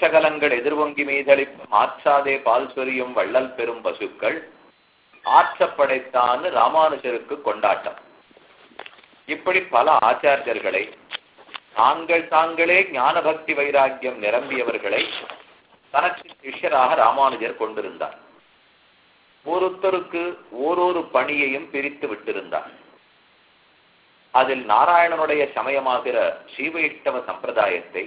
சகலங்கள் எதிர்வங்கி மீதளிப்பும் ஆற்றாதே பால் சொரியும் வள்ளல் பெரும் பசுக்கள் ஆற்றப்படைத்தான்னு ராமானுஜருக்கு கொண்டாட்டம். இப்படி பல ஆச்சாரியர்களை தாங்கள் தாங்களே ஞான பக்தி வைராக்கியம் நிரம்பியவர்களை தனக்கு சிஷ்யராக ராமானுஜர் கொண்டிருந்தார். ஒருத்தருக்கு ஓரொரு பணியையும் பிரித்து விட்டிருந்தார். அதில் நாராயணனுடைய சமயமாகிற ஸ்ரீவைஷ்ணவ சம்பிரதாயத்தை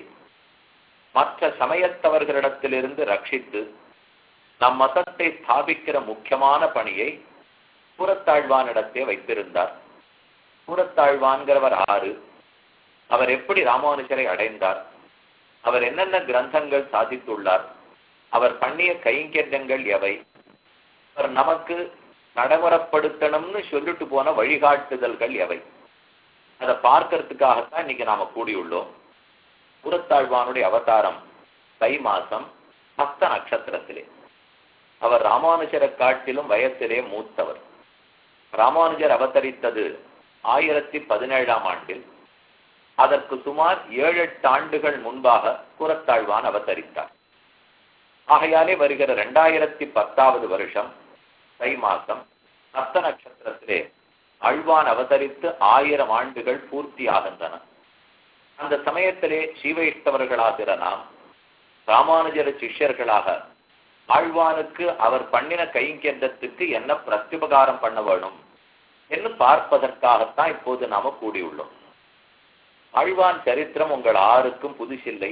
மற்ற சமயத்தவர்களிடத்திலிருந்து ரட்சித்து நம் மதத்தை ஸ்தாபிக்கிற முக்கியமான பணியை புறத்தாழ்வானிடத்தே வைத்திருந்தார். புறத்தாழ்வான்கிறவர் ஆறு. அவர் எப்படி ராமானுஜரை அடைந்தார்? அவர் என்னென்ன கிரந்தங்கள் சாதித்துள்ளார்? அவர் பண்ணிய கைங்கரியங்கள் எவை? அவர் நமக்கு நடைமுறைப்படுத்தணும்னு சொல்லிட்டு போன வழிகாட்டுதல்கள் எவை? அதை பார்க்கறதுக்காகத்தான் இன்னைக்கு நாம கூடியுள்ளோம். புறத்தாழ்வானுடைய அவதாரம் தை மாசம் ஹஸ்த நட்சத்திரத்திலே. அவர் ராமானுஜரை காட்டிலும் வயசிலே மூத்தவர். ராமானுஜர் அவதரித்தது ஆயிரத்தி பதினேழாம் ஆண்டில். அதற்கு சுமார் ஏழு எட்டு ஆண்டுகள் முன்பாக புறத்தாழ்வான் அவதரித்தார். ஆகையாலே வருகிற இரண்டாயிரத்தி பத்தாவது வருஷம் தை மாசம் அஸ்த நட்சத்திரத்திலே அழ்வான் அவதரித்து ஆயிரம் ஆண்டுகள் பூர்த்தி ஆகின்றன அந்த சமயத்திலே சீவையிட்டவர்களாகிற நாம் ராமானுஜர சிஷ்யர்களாக ஆழ்வானுக்கு அவர் பண்ணின கைங்கேந்திரத்துக்கு என்ன பிரத்யுபகாரம் பண்ண வேணும் என்று பார்ப்பதற்காகத்தான் இப்போது நாம கூடியுள்ளோம். ஆழ்வான் சரித்திரம் உங்கள் ஆருக்கும் புதுசில்லை.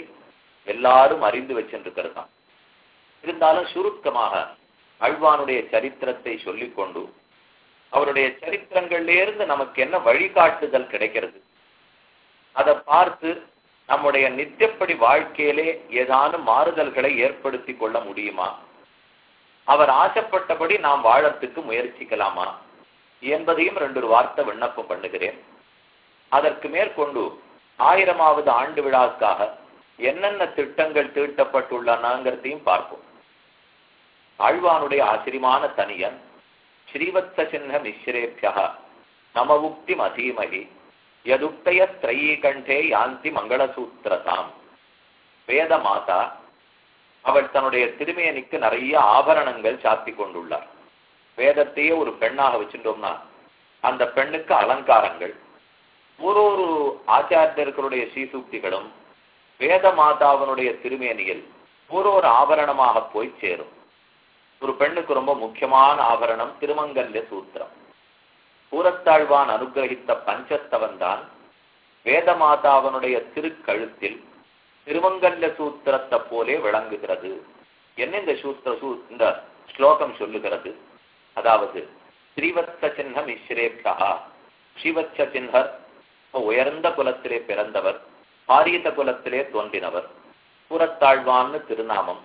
எல்லாரும் அறிந்து வச்சிருக்கிறது தான் இருந்தாலும் சுருக்கமாக அழ்வானுடைய சரித்திரத்தை சொல்லிக்கொண்டு அவருடைய சரித்திரங்களிலிருந்து நமக்கு என்ன வழிகாட்டுதல் கிடைக்கிறது? அதை பார்த்து நம்முடைய நித்தியப்படி வாழ்க்கையிலே ஏதானும் மாறுதல்களை ஏற்படுத்தி கொள்ள முடியுமா? அவர் ஆசைப்பட்டபடி நாம் வாழத்துக்கு முயற்சிக்கலாமா? என்பதையும் ரெண்டு வார்த்தை விண்ணப்பம் பண்ணுகிறேன். அதற்கு மேற்கொண்டு ஆயிரமாவது ஆண்டு விழாவுக்காக என்னென்ன திட்டங்கள் தீட்டப்பட்டுள்ளனங்கிறதையும் பார்ப்போம். ஆழ்வானுடைய ஆசிரியமான தனியன் ஸ்ரீவத்த சின்ன மிஸ்ரேபியா நம உக்தி மதீமகி யதுக்தய திரையீ கண்டே யாந்தி மங்களசூத்திரதாம். வேத மாதா அவள் தன்னுடைய திருமேனிக்கு நிறைய ஆபரணங்கள் சாத்தி கொண்டுள்ளார். வேதத்தையே ஒரு பெண்ணாக வச்சுட்டோம்னா அந்த பெண்ணுக்கு அலங்காரங்கள் ஒரு ஒரு ஆச்சாரியர்களுடைய சீசூக்திகளும் வேத மாதாவினுடைய திருமேனியில் ஒரு ஒரு ஆபரணமாக போய் சேரும். ஒரு பெண்ணுக்கு ரொம்ப முக்கியமான ஆபரணம் திருமங்கல்ய சூத்திரம். சூரத்தாழ்வான் அனுகிரகித்த பஞ்சஸ்தவன் தான் வேதமாதா அவனுடைய திருக்கழுத்தில் திருமங்கல்ல சூத்திரத்தை போலே விளங்குகிறது. என்ன இந்த சூத்திர சூ இந்த ஸ்லோகம் சொல்லுகிறது? அதாவது ஸ்ரீவத்ச சின்னம் இஸ்ரேப்யா ஸ்ரீவத்ச சின்ஹர் உயர்ந்த குலத்திலே பிறந்தவர் பாரியத குலத்திலே தோன்றினவர். கூரத்தாழ்வான்னு திருநாமம்.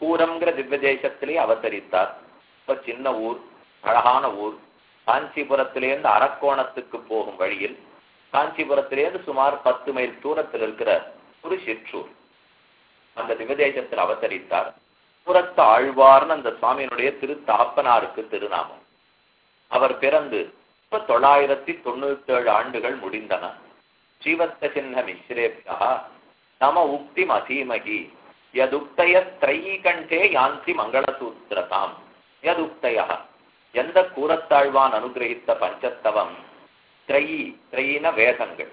கூரம்ங்கிற திவ்ய தேசத்திலே அவதரித்தார். இப்ப சின்ன ஊர் அழகான ஊர். காஞ்சிபுரத்திலேருந்து அரக்கோணத்துக்கு போகும் வழியில் காஞ்சிபுரத்திலேருந்து சுமார் பத்து மைல் தூரத்தில் இருக்கிற ஒரு சிற்றூர் அந்த திவதேசத்தில் அவதரித்தார். புறத்து ஆழ்வார்னு அந்த சுவாமியினுடைய திரு தாப்பனாருக்கு திருநாமம். அவர் பிறந்து தொள்ளாயிரத்தி தொண்ணூத்தி ஏழு ஆண்டுகள் முடிந்தன. ஜீவத்த சின்ன மிஸ்ரேபியா நம உக்தி மதீமகி யதுக்தய திரையீ கண்டே யாந்தி மங்களசூத்திரதாம். யதுக்தய. எந்த கூறத்தாழ்வான் அனுகிரகித்த பஞ்சத்தவம்? திரையி திரையின வேதங்கள்.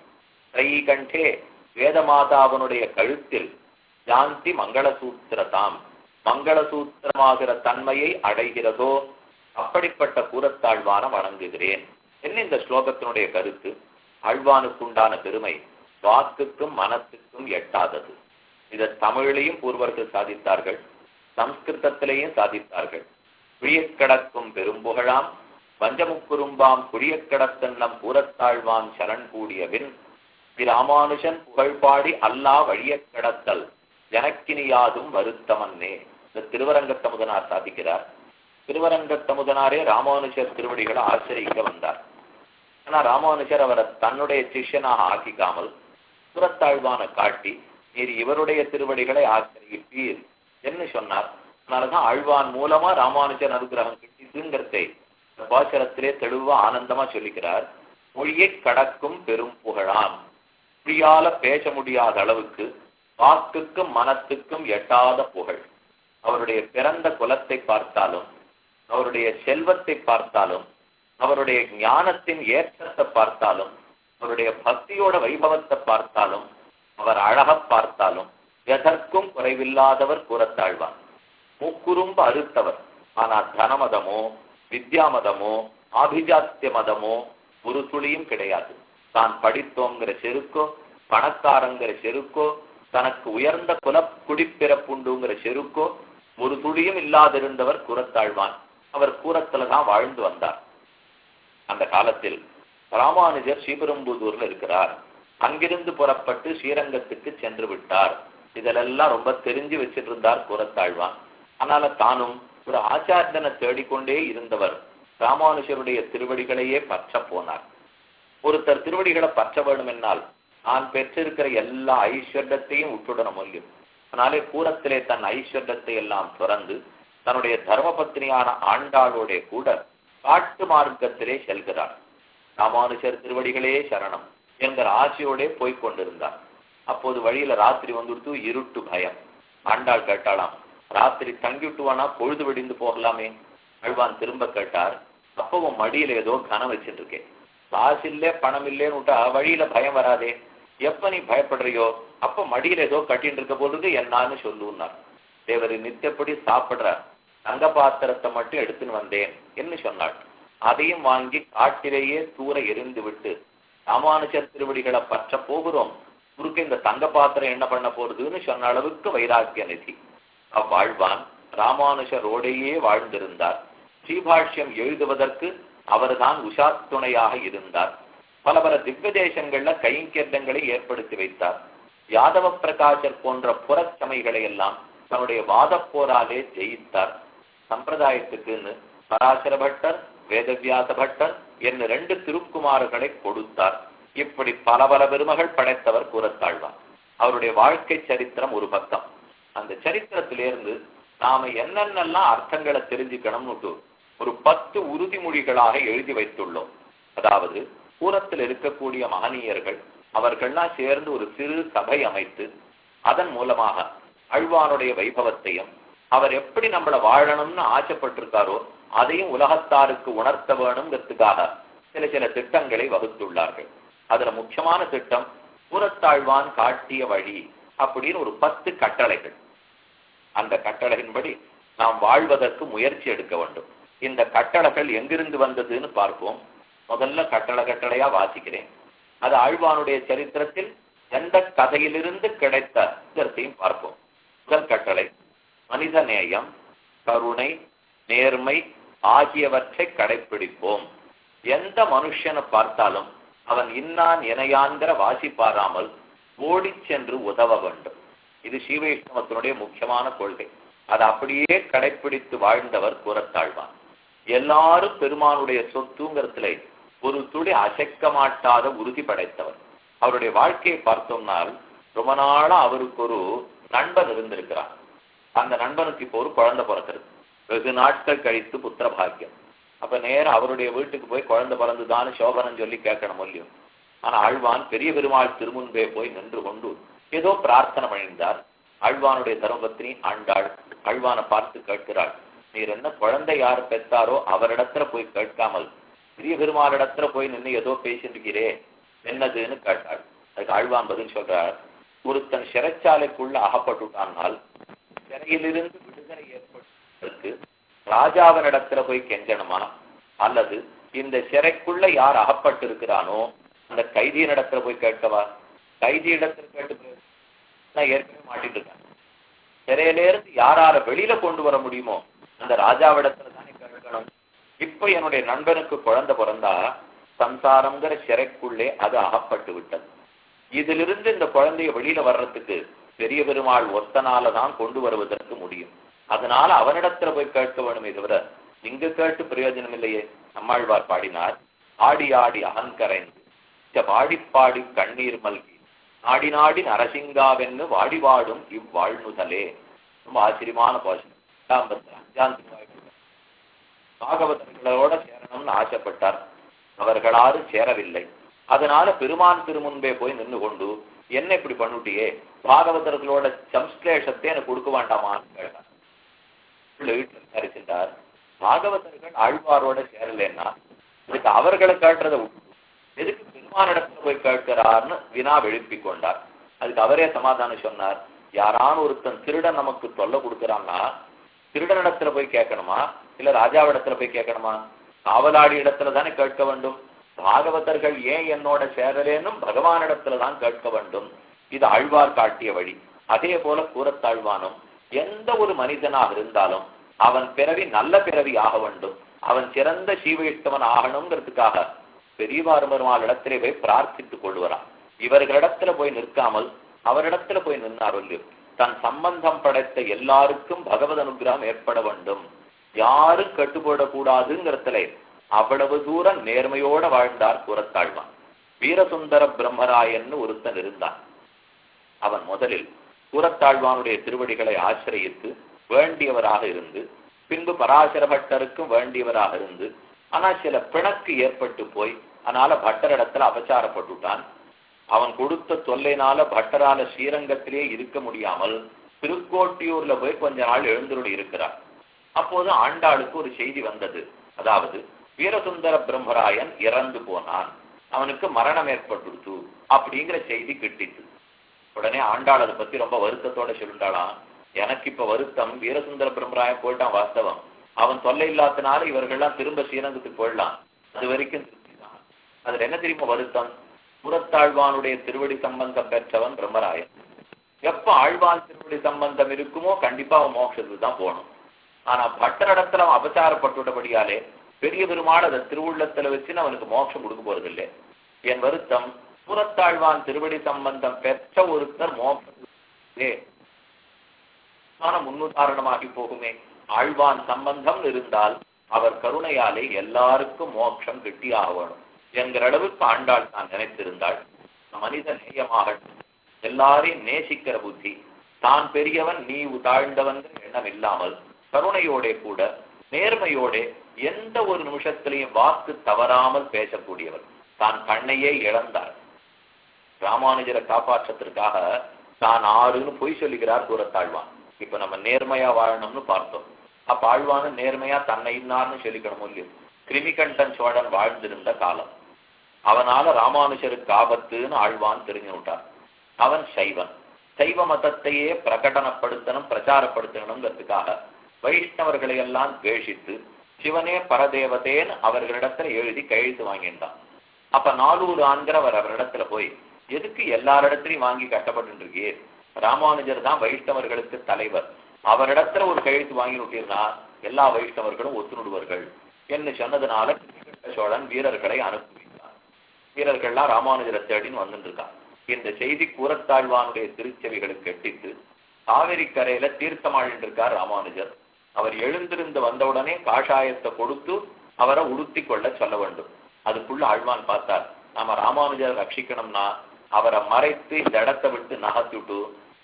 திரையி கண்டே வேதமாதாவனுடைய கழுத்தில் ஜாந்தி மங்களசூத்திரதாம். மங்களசூத்திரமாகிற தன்மையை அடைகிறதோ? அப்படிப்பட்ட கூறத்தாழ்வான வணங்குகிறேன். என்ன இந்த ஸ்லோகத்தினுடைய கருத்து? ஆழ்வானுக்குண்டான பெருமை வாக்குக்கும் மனத்துக்கும் எட்டாதது. இதை தமிழிலையும் பூர்வர்கள் சாதித்தார்கள் சம்ஸ்கிருதத்திலையும் சாதித்தார்கள். குழியக் கடக்கும் பெரும்புகழாம். பஞ்சமுக்குறும்பாம் குழியக் கடத்தன்னம் பூரத்தாழ்வான் சரண் கூடியவின் ராமானுஜன் புகழ்பாடி அல்லா வழியக் கடத்தல் எனக்கினியாதும் வருத்தமன்னே. இந்த திருவரங்கத்தமுதனார் சாதிக்கிறார். திருவரங்கத்தமுதனாரே ராமானுஜர் திருவடிகளை ஆச்சரிக்க வந்தார். ஆனா ராமானுஜர் அவரை தன்னுடைய சிஷ்யனாக ஆக்கிக்காமல் புறத்தாழ்வான காட்டி நீர் இவருடைய திருவடிகளை ஆச்சரிப்பீர் என்று சொன்னார். அதனாலதான் ஆழ்வான் மூலமா ராமானுஜர் அனுகிரகம் கிட்டிதுங்கிறதை பாசரத்திலே தெளிவா ஆனந்தமா சொல்லிக்கிறார். மொழியை கடக்கும் பெரும் புகழாம். மொழியால பேச முடியாத அளவுக்கு வாக்குக்கும் மனத்துக்கும் எட்டாத புகழ். அவருடைய பிறந்த குலத்தை பார்த்தாலும் அவருடைய செல்வத்தை பார்த்தாலும் அவருடைய ஞானத்தின் ஏற்றத்தை பார்த்தாலும் அவருடைய பக்தியோட வைபவத்தை பார்த்தாலும் அவர் அழக பார்த்தாலும் எதற்கும் குறைவில்லாதவர் கூறத்தாழ்வார். முக்குறும்பு அறுத்தவர். ஆனால் தனமதமோ வித்யாமதமோ ஆபிஜாத்திய மதமோ ஒரு துளியும் கிடையாது. தான் படித்தோங்கிற செருக்கோ பணக்காரங்கிற செருக்கோ தனக்கு உயர்ந்த குல குடிப்பிறப்புண்டுங்கிற செருக்கோ ஒரு துளியும் இல்லாதிருந்தவர் கூறத்தாழ்வான். அவர் கூரத்துல தான் வாழ்ந்து வந்தார். அந்த காலத்தில் ராமானுஜர் ஸ்ரீபெரும்புதூர்ல இருக்கிறார். அங்கிருந்து புறப்பட்டு ஸ்ரீரங்கத்துக்கு சென்று விட்டார். இதிலெல்லாம் ரொம்ப தெரிஞ்சு வச்சிட்டு இருந்தார் கூறத்தாழ்வான். அதனால தானும் ஒரு ஆச்சாரியனை தேடிக்கொண்டே இருந்தவர் ராமானுஷருடைய திருவடிகளையே பற்ற போனார். ஒருத்தர் திருவடிகளை பற்ற வேண்டும் என்னால் நான் பெற்றிருக்கிற எல்லா ஐஸ்வர்யத்தையும் உற்றுடன முடியும் அதனாலே கூரத்திலே தன் ஐஸ்வர்யத்தை எல்லாம் துறந்து தன்னுடைய தர்மபத்னியான ஆண்டாளோடே கூட காட்டு மார்க்கத்திலே செல்கிறார். ராமானுஷர் திருவடிகளே சரணம் என்கிற ஆசையோடே போய்க் கொண்டிருந்தார். அப்போது வழியில ராத்திரி வந்துடுத்து இருட்டு பயம். ஆண்டாள் கேட்டாளாம் ராத்திரி தங்கிவிட்டுவானா பொழுது வெடிந்து போகலாமே? அழ்வான். திரும்ப கேட்டார். அப்பவும் மடியில ஏதோ கனம் வச்சுட்டு இருக்கேன் காசு இல்லே பணம் இல்லேன்னு விட்டா வழியில பயம் வராதே. எப்ப நீ பயப்படுறியோ? அப்ப மடியில ஏதோ கட்டின்னு இருக்க போது என்னான்னு சொல்லுன்னார். தேவர் நித்தப்படி சாப்பிடுற தங்க பாத்திரத்தை மட்டும் எடுத்துன்னு வந்தேன் என்று சொன்னாள். அதையும் வாங்கி காட்டிலேயே தூர எரிந்து விட்டு ராமானுஜர் திருவடிகளை பற்ற போகிறோம். குறுக்க இந்த தங்க பாத்திரம் என்ன பண்ண போறதுன்னு சொன்ன அளவுக்கு வைராக்கிய நிதி. அவ்வாழ்வான் ராமானுஷரோடையே வாழ்ந்திருந்தார். ஸ்ரீபாஷ்யம் எழுதுவதற்கு அவர்தான் உஷா துணையாக இருந்தார். பல பல திவ்ய தேசங்கள்ல கைங்கேட்டங்களை ஏற்படுத்தி வைத்தார். யாதவ பிரகாஷர் போன்ற புறச்சமைகளை எல்லாம் தன்னுடைய வாதப் போராலே ஜெயித்தார். சம்பிரதாயத்துக்குன்னு பராசர பட்டர் வேதவியாச பட்டர் என்று ரெண்டு திருக்குமார்களை கொடுத்தார். இப்படி பல பல பெருமகள் படைத்தவர் கூறத்தாழ்வார் அவருடைய வாழ்க்கை சரித்திரம் ஒரு பக்கம். அந்த சரித்திரத்திலிருந்து நாம என்னென்னலாம் அர்த்தங்களை தெரிஞ்சுக்கணும்னு ஒரு பத்து உறுதிமொழிகளாக எழுதி வைத்துள்ளோம். அதாவது பூரத்தில் இருக்கக்கூடிய மகனீயர்கள் அவர்கள்லாம் சேர்ந்து ஒரு சிறு சபை அமைத்து அதன் மூலமாக அழ்வானுடைய வைபவத்தையும் அவர் எப்படி நம்மள வாழணும்னு ஆசைப்பட்டிருக்காரோ அதையும் உலகத்தாருக்கு உணர்த்த வேணுங்கிறதுக்காக சில சில திட்டங்களை வகுத்துள்ளார்கள். அதுல முக்கியமான திட்டம் புறத்தாழ்வான் காட்டிய வழி அப்படின்னு ஒரு பத்து கட்டளைகள். அந்த கட்டளையின்படி நாம் வாழ்வதற்கு முயற்சி எடுக்க வேண்டும். இந்த கட்டளைகள் எங்கிருந்து வந்ததுன்னு பார்ப்போம். முதல்ல கட்டளை கட்டளையா வாசிக்கிறேன். அது ஆழ்வானுடைய சரித்திரத்தில் எந்த கதையிலிருந்து கிடைத்த இதற்கையும் பார்ப்போம். முதல் கட்டளை மனித நேயம் கருணை நேர்மை ஆகியவற்றை கடைபிடிப்போம் எந்த மனுஷனை பார்த்தாலும் அவன் இன்னான் இணையான்கிற வாசிப்பாராமல் ஓடிச் ஓடி சென்று உதவ வேண்டும். இது ஸ்ரீவைஷ்ணவத்தினுடைய முக்கியமான கொள்கை. அதை அப்படியே கடைபிடித்து வாழ்ந்தவர் கூறத்தாழ்வான் எல்லாரும் பெருமானுடைய சொத்துங்கிறதுல ஒரு துளி அசைக்க மாட்டாத உறுதி படைத்தவர். அவருடைய வாழ்க்கையை பார்த்தோம்னால் ரொம்ப நாளா அவருக்கு ஒரு நண்பன் இருந்திருக்கிறார். அந்த நண்பனுக்கு இப்போ ஒரு குழந்தை பிறக்கிறது வெகு நாட்கள் கழித்து புத்திர பாக்கியம். அப்ப நேரம் அவருடைய வீட்டுக்கு போய் குழந்தை பிறந்துதான்னு சோபனம் சொல்லி கேட்கணும் இல்லையும் ஆனா ஆழ்வான் பெரிய பெருமாள் திருமுன்பே போய் நின்று கொண்டு ஏதோ பிரார்த்தனை பண்ணியிருந்தார். அழ்வானுடைய தருமபத்னி ஆண்டாள் அழ்வானை பார்த்து கேட்கிறாள். நீர் என்ன குழந்தை யார் பெற்றாரோ அவரிடத்துல போய் கேட்காமல் பெரிய பெருமாளிடத்துல போய் நின்று ஏதோ பேசிருக்கிறே என்னதுன்னு கேட்டாள். அதுக்கு ஆழ்வான் பதில் சொல்றார் ஒருத்தன் சிறைச்சாலைக்குள்ள அகப்பட்டுட்டானால் சிறையிலிருந்து விடுதலை ஏற்படுவதற்கு ராஜாவினிடத்துல போய் கெஞ்சணுமா? அல்லது இந்த சிறைக்குள்ள யார் அகப்பட்டு இருக்கிறானோ அந்த கைதியின் இடத்துல போய் கேட்கவா? கைதி இடத்தில் கேட்டு நான் ஏற்கனவே மாட்டிட்டு இருக்கேன் சிறையிலேருந்து யாரார வெளியில கொண்டு வர முடியுமோ அந்த ராஜாவிடத்துல தானே கேட்கணும். இப்ப என்னுடைய நண்பனுக்கு குழந்தை பிறந்தா சம்சாரம்ங்கிற சிறைக்குள்ளே அது அகப்பட்டு விட்டது. இதிலிருந்து இந்த குழந்தைய வெளியில வர்றதுக்கு பெரிய பெருமாள் ஒத்தனால தான் கொண்டு வருவதற்கு முடியும். அதனால அவனிடத்துல போய் கேட்க வேணுமே தவிர இங்க கேட்டு பிரயோஜனம் இல்லையே. நம்மாழ்வார் பாடினார் ஆடி ஆடி அகங்கரைந்து பாடி பாடி கண்ணீர் மல்கி நாடி நாடி நரசிங்காவென்னு வாடி வாடும் இவ்வாழ்நுதலே ரொம்ப ஆச்சரியமான போஷனம் அஞ்சாம் பாகவதர்களோட சேரணும்னு ஆசைப்பட்டார். அவர்களாரும் சேரவில்லை. அதனால பெருமான் திருமுன்பே போய் நின்று கொண்டு என்ன இப்படி பண்ணிட்டியே? பாகவதர்களோட சம்ஸ்லேஷத்தை எனக்கு கொடுக்க வேண்டாமான்னு கேட்டார். வீட்டில் விசாரிச்சிட்டார் பாகவதர்கள் ஆழ்வாரோட சேரலைன்னா அதுக்கு அவர்களை கேட்டுறதை எதுக்கு பெருமானிடத்துல போய் கேட்கிறார்னு வினா எழுப்பி கொண்டார் அதுக்கு அவரே சமாதானம் சொன்னார். யாரான ஒருத்தன் திருடன் நமக்கு தொல்லை திருடன் திருடனிடத்துல போய் கேட்கணுமா? இல்ல ராஜாவிடத்துல போய் கேட்கணுமா? காவலாடி இடத்துல தானே கேட்க வேண்டும். பாகவதர்கள் ஏன் என்னோட சேரலேன்னும் பகவானிடத்துல தான் கேட்க வேண்டும். இது ஆழ்வார் காட்டிய வழி. அதே போல கூறத்தாழ்வானும் எந்த ஒரு மனிதனாக இருந்தாலும் அவன் பிறவி நல்ல பிறவி ஆக வேண்டும். அவன் சிறந்த சீவையிட்டவன் ஆகணுங்கிறதுக்காக பெரியவாறு பெருமாள் இடத்திலே போய் பிரார்த்தித்துக் கொள்வரான் இவர்களிடத்துல போய் நிற்காமல் அவரிடத்துல போய் நின்றார் தன் சம்பந்தம் படைத்த எல்லாருக்கும் பகவத் அனுகிரகம் ஏற்பட வேண்டும். யாரும் கட்டுப்படக்கூடாதுங்கிறதுல அவ்வளவு தூரம் நேர்மையோட வாழ்ந்தார் கூறத்தாழ்வான். வீரசுந்தர பிரம்மராயன்னு ஒருத்தன் இருந்தான். அவன் முதலில் கூறத்தாழ்வானுடைய திருவடிகளை ஆசிரியத்து வேண்டியவராக இருந்து பின்பு பராசர பட்டருக்கும் வேண்டியவராக இருந்து ஆனா சில பிணக்கு ஏற்பட்டு போய் அதனால பட்டரிடத்துல அபச்சாரப்பட்டுட்டான். அவன் கொடுத்த தொல்லைனால பட்டரால ஸ்ரீரங்கத்திலே இருக்க முடியாமல் திருக்கோட்டியூர்ல போய் கொஞ்ச நாள் எழுந்துருள் இருக்கிறார் அப்போது ஆண்டாளுக்கு ஒரு செய்தி வந்தது. அதாவது வீரசுந்தர பிரம்மராயன் இறந்து போனான். அவனுக்கு மரணம் ஏற்பட்டுடுத்து அப்படிங்கிற செய்தி கிட்டித்து உடனே ஆண்டாள் அதை பத்தி ரொம்ப வருத்தத்தோட சொல்லிட்டாளாம். எனக்கு இப்ப வருத்தம் வீரசுந்தர பிரம்மராயன் போயிட்டான் வாஸ்தவம். அவன் தொல்லை இல்லாதனால இவர்கள்லாம் திரும்ப ஸ்ரீரங்கத்துக்கு போயிடலாம். அது வரைக்கும் அதுல என்ன தெரியுமா வருத்தம்? புறத்தாழ்வானுடைய திருவடி சம்பந்தம் பெற்றவன் பிரம்மராயன். எப்ப ஆழ்வான் திருவடி சம்பந்தம் இருக்குமோ கண்டிப்பா அவன் மோட்சத்துக்கு தான் போகணும். ஆனா பட்டரிடத்துல அவன் அபச்சாரப்பட்டுவிட்டபடியாலே பெரிய பெருமாள் அதை திருவுள்ளத்துல வச்சுன்னு அவனுக்கு மோட்சம் கொடுக்க போறது இல்லை என் வருத்தம் புறத்தாழ்வான் திருவடி சம்பந்தம் பெற்ற ஒருத்தர் மோட்சே முன்னுதாரணமாகி போகுமே. ஆழ்வான் சம்பந்தம் இருந்தால் அவர் கருணையாலே எல்லாருக்கும் மோட்சம் கிட்டி ஆகணும் என்கிற அளவுக்கு ஆண்டாள் தான் நினைத்திருந்தாள். மனித நேயமாகட்டும் எல்லாரையும் நேசிக்கிற புத்தி தான் பெரியவன் நீ தாழ்ந்தவன் எண்ணம் இல்லாமல் கருணையோட கூட நேர்மையோட எந்த ஒரு நிமிஷத்திலையும் வாக்கு தவறாமல் பேசக்கூடியவர் தான் கண்ணையே இழந்தார் ராமானுஜரை காப்பாற்றத்திற்காக தான் ஆறுன்னு பொய் சொல்லுகிறார் தூரத்தாழ்வான். இப்ப நம்ம நேர்மையா வாழணும்னு பார்த்தோம். அப்ப ஆழ்வானு நேர்மையா தன்னை இன்னார்னு சொல்லிக்கணும் இல்லையோ கிருமிகண்டன் சோழன் வாழ்ந்திருந்த காலம். அவனால ராமானுஜருக்கு ஆபத்துன்னு ஆழ்வான் தெரிஞ்சு விட்டார். அவன் சைவன். சைவ மதத்தையே பிரகடனப்படுத்தணும் பிரச்சாரப்படுத்தணுங்கிறதுக்காக வைஷ்ணவர்களை எல்லாம் துவேஷித்து சிவனே பரதேவதேன்னு அவர்களிடத்துல எழுதி கையெழுத்து வாங்கிட்டான் அப்ப நாலூறு ஆண்கிறவர் அவரிடத்துல போய் எதுக்கு எல்லாரிடத்திலையும் வாங்கி கட்டப்பட்டு இருக்கே ராமானுஜர் தான் வைஷ்ணவர்களுக்கு தலைவர். அவரிடத்துல ஒரு கையெழுத்து வாங்கி விட்டீர்னா எல்லா வைஷ்ணவர்களும் ஒத்துணுடுவார்கள் என்று சொன்னதுனால சோழன் வீரர்களை அனுப்புவித்தார் வீரர்கள்லாம் ராமானுஜர தேடின்னு வந்துட்டு இருக்கான் இந்த செய்தி கூறத்தாழ்வானுடைய திருச்செவிகளுக்கு எட்டித்து காவிரி கரையில தீர்த்தமாழின் இருக்கார் ராமானுஜர். அவர் எழுந்திருந்து வந்தவுடனே காஷாயத்தை கொடுத்து அவரை உடுத்தி கொள்ள சொல்ல வேண்டும். அதுக்குள்ள ஆழ்வான் பார்த்தார் நாம ராமானுஜர் ரட்சிக்கணும்னா அவரை மறைத்து இந்த இடத்தை விட்டு நகர்த்துட்டு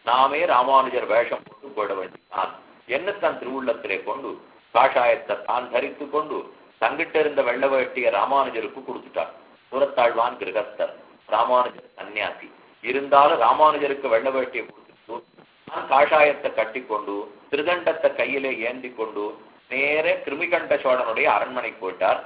நாமே ராமானுஜர் வேஷம் போட்டு போயிட வேண்டியதான் என்ன தன் திருவுள்ளத்திலே கொண்டு காஷாயத்தை தான் தரித்து கொண்டு தங்கிட்ட இருந்த வெள்ள வேட்டிய ராமானுஜருக்கு கொடுத்துட்டார். புறத்தாழ்வான் கிரகஸ்தர் ராமானுஜர் சன்னியாசி இருந்தாலும் ராமானுஜருக்கு வெள்ள வேட்டியை கொடுத்துட்டு தான் காஷாயத்தை கட்டி கொண்டு திருதண்டத்தை கையிலே ஏந்தி கொண்டு நேர கிருமிகண்ட சோழனுடைய அரண்மனைக்கு போயிட்டார்.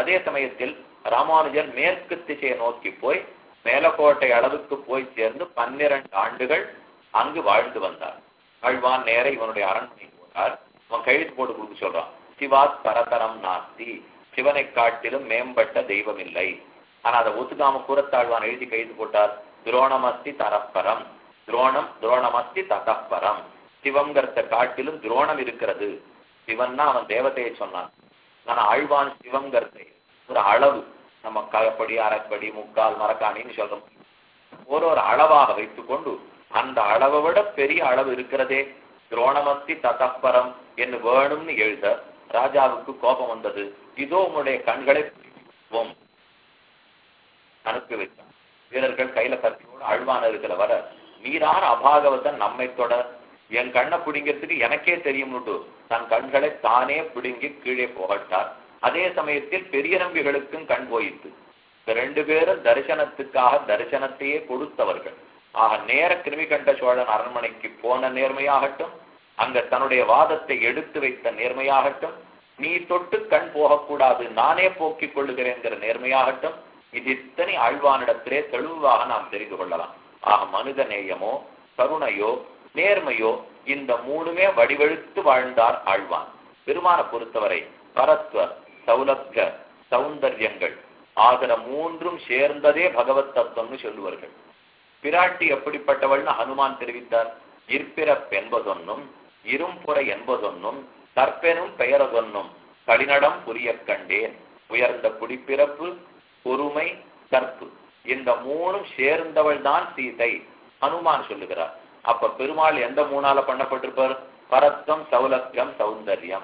அதே சமயத்தில் ராமானுஜர் மேற்கு திசையை நோக்கி போய் மேலக்கோட்டை அளவுக்கு போய் சேர்ந்து பன்னிரண்டு ஆண்டுகள் அங்கு வாழ்ந்து வந்தார் ஆழ்வான் நேர இவனுடைய அரண்மனைக்கு போனார். அவன் கழுத்து போட்டு கொடுக்க சொல்றான் சிவாத் பரதரம் நாஸ்தி. சிவனை காட்டிலும் மேம்பட்ட தெய்வம் இல்லை. ஆனா அதை ஒத்துக்காம கூறத்தாழ்வான் எழுதி கைது போட்டார் துரோணமஸ்தி தரப்பரம். துரோணம் துரோணமஸ்தி ததப்பரம். சிவங்கிறத காட்டிலும் துரோணம் இருக்கிறது. சிவன்னா அவன் தேவதையை சொன்னான். ஆனா ஆழ்வான் சிவங்கிறதை ஒரு அளவு நம்ம கலப்படி அரைப்படி முக்கால் மரக்காணின்னு சொல்றோம் ஒரு ஒரு அளவாக வைத்துக்கொண்டு அந்த அளவை விட பெரிய அளவு இருக்கிறதே. துரோணமஸ்தி ததப்பரம் என்று வேணும்னு எழுத ராஜாவுக்கு கோபம் வந்தது. இதோ உங்களுடைய கண்களை அனுப்பி வைத்தான் வீரர்கள் கையில கத்தியோடு இருக்கிற வர நீரான அபாகவதன் நம்மை தொடர். என் கண்ணை பிடிங்கிறதுக்கு எனக்கே தெரியும்னுட்டு தன் கண்களை தானே பிடுங்கி கீழே புகட்டார். அதே சமயத்தில் பெரிய நம்பிகளுக்கும் கண் போயிற்று. ரெண்டு பேரும் தரிசனத்துக்காக தரிசனத்தையே கொடுத்தவர்கள். ஆக நேர கிருமிகண்ட சோழன் அரண்மனைக்கு போன நேர்மையாகட்டும் அங்க தன்னுடைய வாதத்தை எடுத்து வைத்த நேர்மையாகட்டும் நீ தொட்டு கண் போகக்கூடாது நானே போக்கிக் கொள்ளுகிறேங்கிற நேர்மையாகட்டும் இது இத்தனை ஆழ்வானிடத்திலே தெளிவாக நாம் தெரிந்து கொள்ளலாம். ஆக மனித நேயமோ கருணையோ நேர்மையோ இந்த மூணுமே வடிவெழுத்து வாழ்ந்தார் ஆழ்வான். பெருமான பொறுத்தவரை பரத்வ சௌலத்க சௌந்தர்யங்கள் ஆகிற மூன்றும் சேர்ந்ததே பகவத் தத்துவம்னு சொல்லுவார்கள். பிராட்டி எப்படிப்பட்டவள்னு ஹனுமான் தெரிவித்தார். இற்பிறப் என்பதொன்னும் இரும்புறை என்பதொன்னும் தற்பெனும் பெயரதொன்னும் களிநடம் புரிய கண்டேன். உயர்ந்த குடிப்பிறப்பு பொறுமை கற்பு. இந்த மூணும் சேர்ந்தவள் தான் சீதை ஹனுமான் சொல்லுகிறார். அப்ப பெருமாள் எந்த மூணால பண்ணப்பட்டிருப்பார்? பரத்வம் சௌலத்தியம் சௌந்தர்யம்.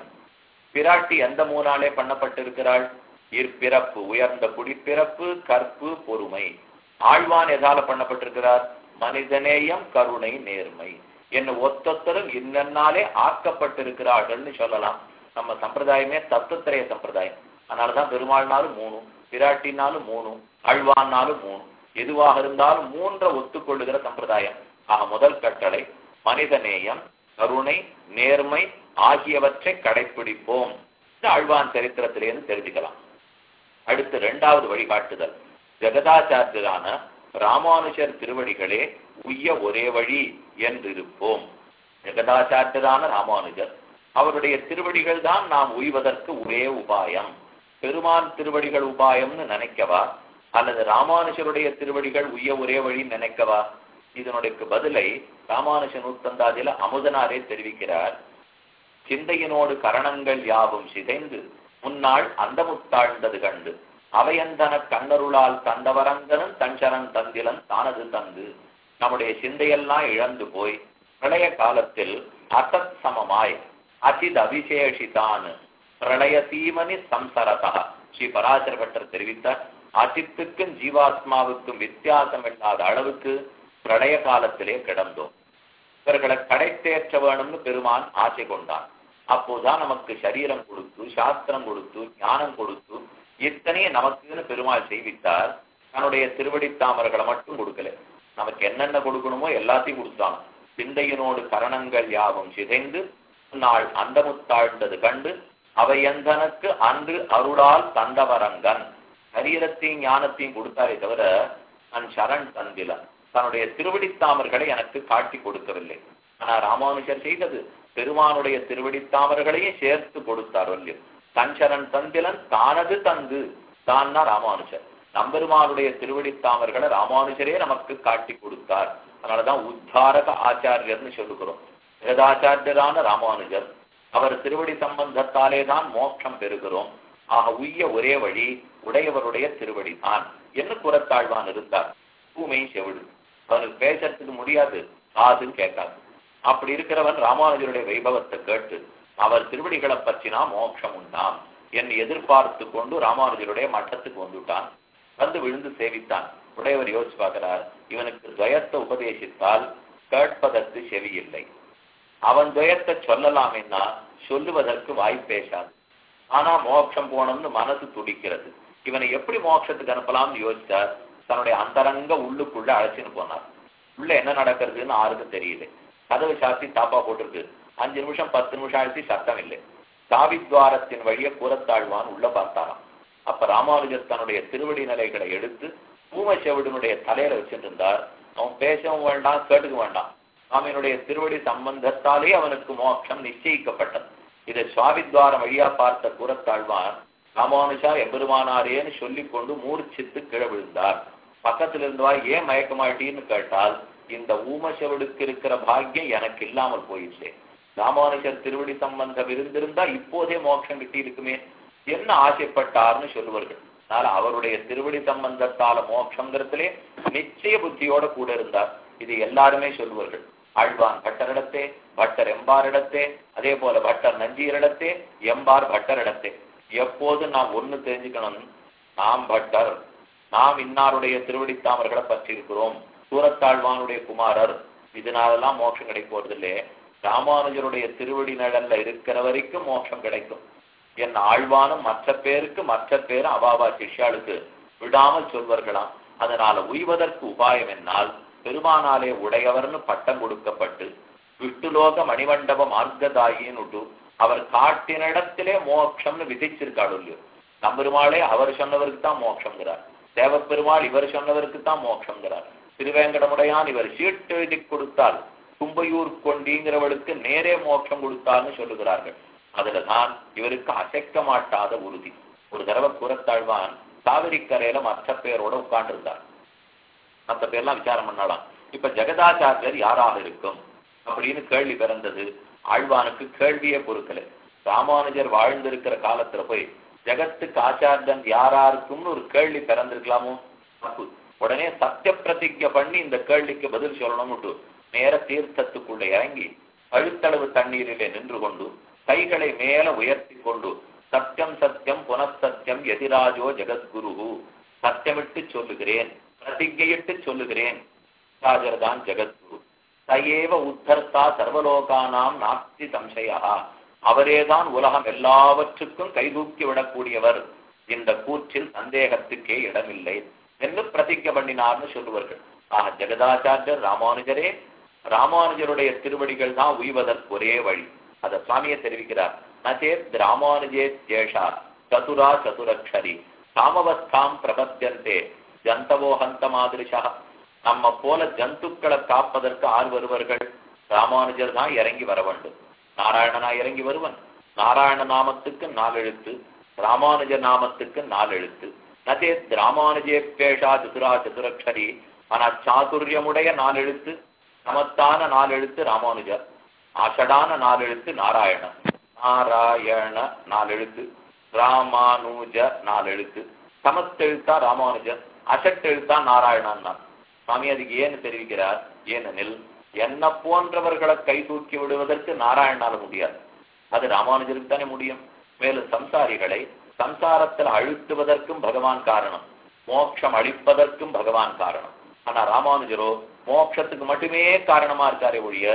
பிராட்டி எந்த மூணாலே பண்ணப்பட்டிருக்கிறாள்? இற்பிறப்பு உயர்ந்த குடிப்பிறப்பு கற்பு பொறுமை. ஆழ்வான் எதால பண்ணப்பட்டிருக்கிறார்? மனிதநேயம் கருணை நேர்மை. என்ன ஒத்தொத்தரும் இன்னன்னாலே ஆக்கப்பட்டிருக்கிறார்கள்னு சொல்லலாம். நம்ம சம்பிரதாயமே தத்துவத்திரைய சம்பிரதாயம். அதனாலதான் பெருமாள்னாலும் மூணு பிராட்டினாலும் மூணு ஆழ்வான்னாலும் மூணு எதுவாக இருந்தாலும் மூன்ற ஒத்துக்கொள்ளுகிற சம்பிரதாயம். ஆக முதல் கட்டளை மனிதநேயம் கருணை நேர்மை ஆகியவற்றை கடைபிடிப்போம் ஆழ்வான் சரித்திரத்திலேருந்து தெரிஞ்சுக்கலாம். அடுத்து இரண்டாவது வழிகாட்டுதல். ஜெகதாச்சாரியரான ராமானுஜர் திருவடிகளே உய்ய ஒரே வழி என்றிருப்போம். ஜெகதாச்சாரியரான ராமானுஜர் அவருடைய திருவடிகள் தான் நாம் உய்வதற்கு ஒரே உபாயம். பெருமான் திருவடிகள் உபாயம்னு நினைக்கவா? அல்லது ராமானுஜருடைய திருவடிகள் உய்ய ஒரே வழி நினைக்கவா? இதனுடைய பதிலை ராமானுஜ நூத்தந்தாதியில அமுதனாரே தெரிவிக்கிறார். சிந்தையினோடு கரணங்கள் யாவும் சிதைந்து முன்னாள் அந்த முத்தாழ்ந்தது கண்டு அவையந்தன கண்ணருளால் தந்தவரங்கனும் தஞ்சரன் தந்திலன் தானது தந்து. நம்முடைய சிந்தையெல்லாம் இழந்து போய் பிரளய காலத்தில் அசத் சமமாய் அசித் அபிசேஷிதான் பிரளய தீமனி சம்சரதா. ஸ்ரீ பராசர பட்டர் தெரிவித்தார். அசித்துக்கும் ஜீவாத்மாவுக்கும் வித்தியாசம் இல்லாத அளவுக்கு பிரளய காலத்திலே கிடந்தோம். இவர்களை கடை வேணும்னு பெருமான் ஆசை கொண்டான் அப்போதான் நமக்கு சரீரம் கொடுத்து சாஸ்திரம் கொடுத்து ஞானம் கொடுத்து இத்தனையே நமக்குன்னு பெருமாள் செய்வித்தார். தன்னுடைய திருவடி தாமர்களை மட்டும் கொடுக்கல. நமக்கு என்னென்ன கொடுக்கணுமோ எல்லாத்தையும் கொடுத்தாங்க. சிந்தையினோடு கரணங்கள் யாவும் சிதைந்து நாள் அந்தமுத்தாழ்ந்தது கண்டு அவை எந்தனுக்கு அன்று அருளால் தந்தவரங்கன். சரீரத்தையும் ஞானத்தையும் கொடுத்தாரே தவிர தன் சரண் தந்தில. தன்னுடைய திருவடித்தாமர்களை எனக்கு காட்டி கொடுக்கவில்லை. ஆனா ராமானுஜர் செய்தது. பெருமானுடைய திருவடித்தாமர்களையும் சேர்த்து கொடுத்தார் வல்லியம் தஞ்சரன் தந்திலன் தானது தந்து தான்னா ராமானுஜர். நம்பெருமானுடைய திருவடித்தாமர்களை ராமானுஜரே நமக்கு காட்டி கொடுத்தார். அதனாலதான் உத்தாரக ஆச்சாரியர்னு சொல்லுகிறோம். வேதாச்சாரியரான ராமானுஜர். அவர் திருவடி சம்பந்தத்தாலே தான் மோட்சம் பெறுகிறோம். ஆக உய்ய ஒரே வழி உடையவருடைய திருவடி தான் என்று குரத்தாழ்வான் இருந்தார். பூமை செவிடு. அவனுக்கு பேசறதுக்கு முடியாது. காதுன்னு கேட்காது. அப்படி இருக்கிறவன் ராமானுஜருடைய வைபவத்தை கேட்டு அவர் திருவடிகளை பற்றினா மோட்சம் உண்டாம் என்னை எதிர்பார்த்து கொண்டு ராமானுஜருடைய மட்டத்துக்கு வந்துட்டான். வந்து விழுந்து சேவித்தான். உடையவர் யோசிச்சு பார்க்கிறார் இவனுக்கு துவயத்தை உபதேசித்தால் கேட்பதற்கு செவி இல்லை அவன் துயத்தை சொல்லலாமேன்னா சொல்லுவதற்கு வாய் பேசாது. ஆனா மோட்சம் போனோம்னு மனசு துடிக்கிறது. இவனை எப்படி மோட்சத்துக்கு அனுப்பலாம்னு யோசிச்சார் தன்னுடைய அந்தரங்க உள்ளுக்குள்ள அழைச்சின்னு போனார். உள்ள என்ன நடக்கிறதுன்னு யாருக்கும் தெரியல. கதவு சாத்தி தாப்பா போட்டிருக்கு. அஞ்சு நிமிஷம் பத்து நிமிஷம் ஆயிடுச்சு சத்தம் இல்லை. சாவித்வாரத்தின் வழிய கூறத்தாழ்வான் உள்ள பார்த்தாராம். அப்ப ராமானுஜர் தன்னுடைய திருவடி நிலைகளை எடுத்து பூமச்செவிடனுடைய தலையில வச்சுட்டு இருந்தார் அவன் பேசவும் வேண்டாம் கேட்டுக்க வேண்டாம். சுவாமியினுடைய திருவடி சம்பந்தத்தாலே அவனுக்கு மோட்சம் நிச்சயிக்கப்பட்டது. இதை சுவாமித்வாரம் வழியா பார்த்த கூறத்தாழ்வான் ராமானுஷா எம்பெருமானாரேன்னு சொல்லிக் கொண்டு மூர்ச்சித்து கீழே விழுந்தார். பக்கத்துல இருந்தவா ஏன் மயக்கமாட்டீன்னு கேட்டால் இந்த ஊமசெவடுக்கு இருக்கிற பாக்கியம் எனக்கு இல்லாமல் போயிடுச்சு. ராமானுஜர் திருவடி சம்பந்தம் இருந்திருந்தா இப்போதே மோட்சம் கிட்டி இருக்குமே என்ன ஆசைப்பட்டார்னு சொல்லுவார்கள். அதனால அவருடைய திருவடி சம்பந்தத்தால மோட்சங்கிறதுலே நிச்சய புத்தியோட கூட இருந்தார். இது எல்லாருமே சொல்லுவார்கள். ஆழ்வான் பட்டரிடத்தே பட்டர் எம்பாரிடத்தே அதே போல பட்டர் நஞ்சியரிடத்தே எம்பார் பட்டரிடத்தே எப்போது நாம் ஒண்ணு தெரிஞ்சுக்கணும்? நாம் பட்டர் நாம் இன்னாருடைய திருவடித்தாமர்களை பற்றி இருக்கிறோம் சூரத்தாழ்வானுடைய குமாரர். இதனாலெல்லாம் மோட்சம் கிடைக்க போறதில்லை. ராமானுஜருடைய திருவடி நிழல்ல இருக்கிற வரைக்கும் மோட்சம் கிடைக்கும். என் ஆழ்வானும் மற்ற பேருக்கு மற்ற பேர் அவாவா சிஷ்யாளுக்கு விடாமல் சொல்வார்களாம். அதனால உய்வதற்கு உபாயம் என்னால் பெருமானாலே உடையவர்னு பட்டம் கொடுக்கப்பட்டு விட்டுலோக மணிமண்டப மார்க்கதாயின்னு அவர் காட்டின இடத்திலே மோட்சம்னு விதிச்சிருக்காடு இல்லையோ. நம்பெருமாளே அவர் சொன்னவருக்கு தான் மோட்சங்கிறார் தேவப்பெருமாள் இவர் சொன்னவருக்கு தான் மோட்சங்கிறார் திருவேங்கடமுடையான் இவர் சீட்டு எழுதி கொடுத்தால் கும்பையூர் கொண்டிங்கிறவளுக்கு நேரே மோட்சம் கொடுத்தார்னு சொல்லுகிறார்கள். அதுல தான் இவருக்கு அசைக்க மாட்டாத உறுதி. ஒரு தடவை கூறத்தாழ்வான் காவிரிக்கரையில மற்ற பேரோட உட்கார்ந்துருந்தார். மற்ற பேர்லாம் விசாரம் பண்ணலாம். இப்ப ஜெகதாச்சாரியர் யாராக இருக்கும் அப்படின்னு கேள்வி பிறந்தது. ஆழ்வானுக்கு கேள்வியே பொறுக்கல. ராமானுஜர் வாழ்ந்திருக்கிற காலத்துல போய் ஜெகத்துக்கு ஆச்சாரியன் யாரா இருக்கும்னு ஒரு கேள்வி பிறந்திருக்கலாமோ? உடனே சத்திய பிரதிஜை பண்ணி இந்த கேள்விக்கு பதில் சொல்லணும்னு நேர தீர்த்தத்துக்குள்ள இறங்கி கழுத்தளவு தண்ணீரிலே நின்று கொண்டு கைகளை மேல உயர்த்தி கொண்டு சத்தியம் சத்தியம் புனசத்தியம் எதிராஜோ ஜெகத்குரு சத்தியமிட்டு சொல்லுகிறேன் பிரதிஜையிட்டு சொல்லுகிறேன் ராஜர் தான் ஜெகத்குரு. சயேவ உத்தர்த்தா சர்வலோகானாம் நாஸ்தி சம்சயா அவரேதான் உலகம் எல்லாவற்றுக்கும் கைதூக்கி விடக்கூடியவர். இந்த கூற்றில் சந்தேகத்துக்கே இடமில்லை. என்று பிரதிஜை பண்ணினார்னு சொல்லுவார்கள். ஆக ஜெகதாச்சாரியர் ராமானுஜரே ராமானுஜருடைய திருவடிகள் தான் உய்வதற்கு ஒரே வழி. அத சுவாமியை தெரிவிக்கிறார். நச்சேத் ராமானுஜே ஜேஷா சதுரா சதுரக்ஷரி சாமவஸ்தாம் பிரபத்தியந்தே ஜந்தவோ ஹந்த மாதிரிஷா நம்ம போல ஜந்துக்களை காப்பதற்கு ஆர் வருவர்கள் ராமானுஜர் தான் இறங்கி வர வேண்டும். நாராயணனா இறங்கி வருவன். நாராயண நாமத்துக்கு நாலெழுத்து ராமானுஜ நாமத்துக்கு நாலெழுத்து. நச்சேத் ராமானுஜே பேஷா சதுரா சதுரக்ஷரி ஆனா சாதுரியமுடைய நாலெழுத்து சமத்தான நாலெழுத்து ராமானுஜர். அசடான நாலெழுத்து நாராயணன். நாராயண நாலெழுத்து ராமானுஜ நாலெழுத்து சமத்தெழுத்தா ராமானுஜர் அசட்டெழுத்தா நாராயணன் தான். சுவாமி அதுக்கு ஏன்னு தெரிவிக்கிறார்? ஏனெனில் என்ன போன்றவர்களை கை தூக்கி விடுவதற்கு நாராயணால முடியாது. அது ராமானுஜருக்கு தானே முடியும். மேலும் சம்சாரிகளை சம்சாரத்தில் அழுத்துவதற்கும் பகவான் காரணம். மோட்சம் அளிப்பதற்கும் பகவான் காரணம். ஆனா ராமானுஜரோ மோட்சத்துக்கு மட்டுமே காரணமா இருக்காரே ஒழிய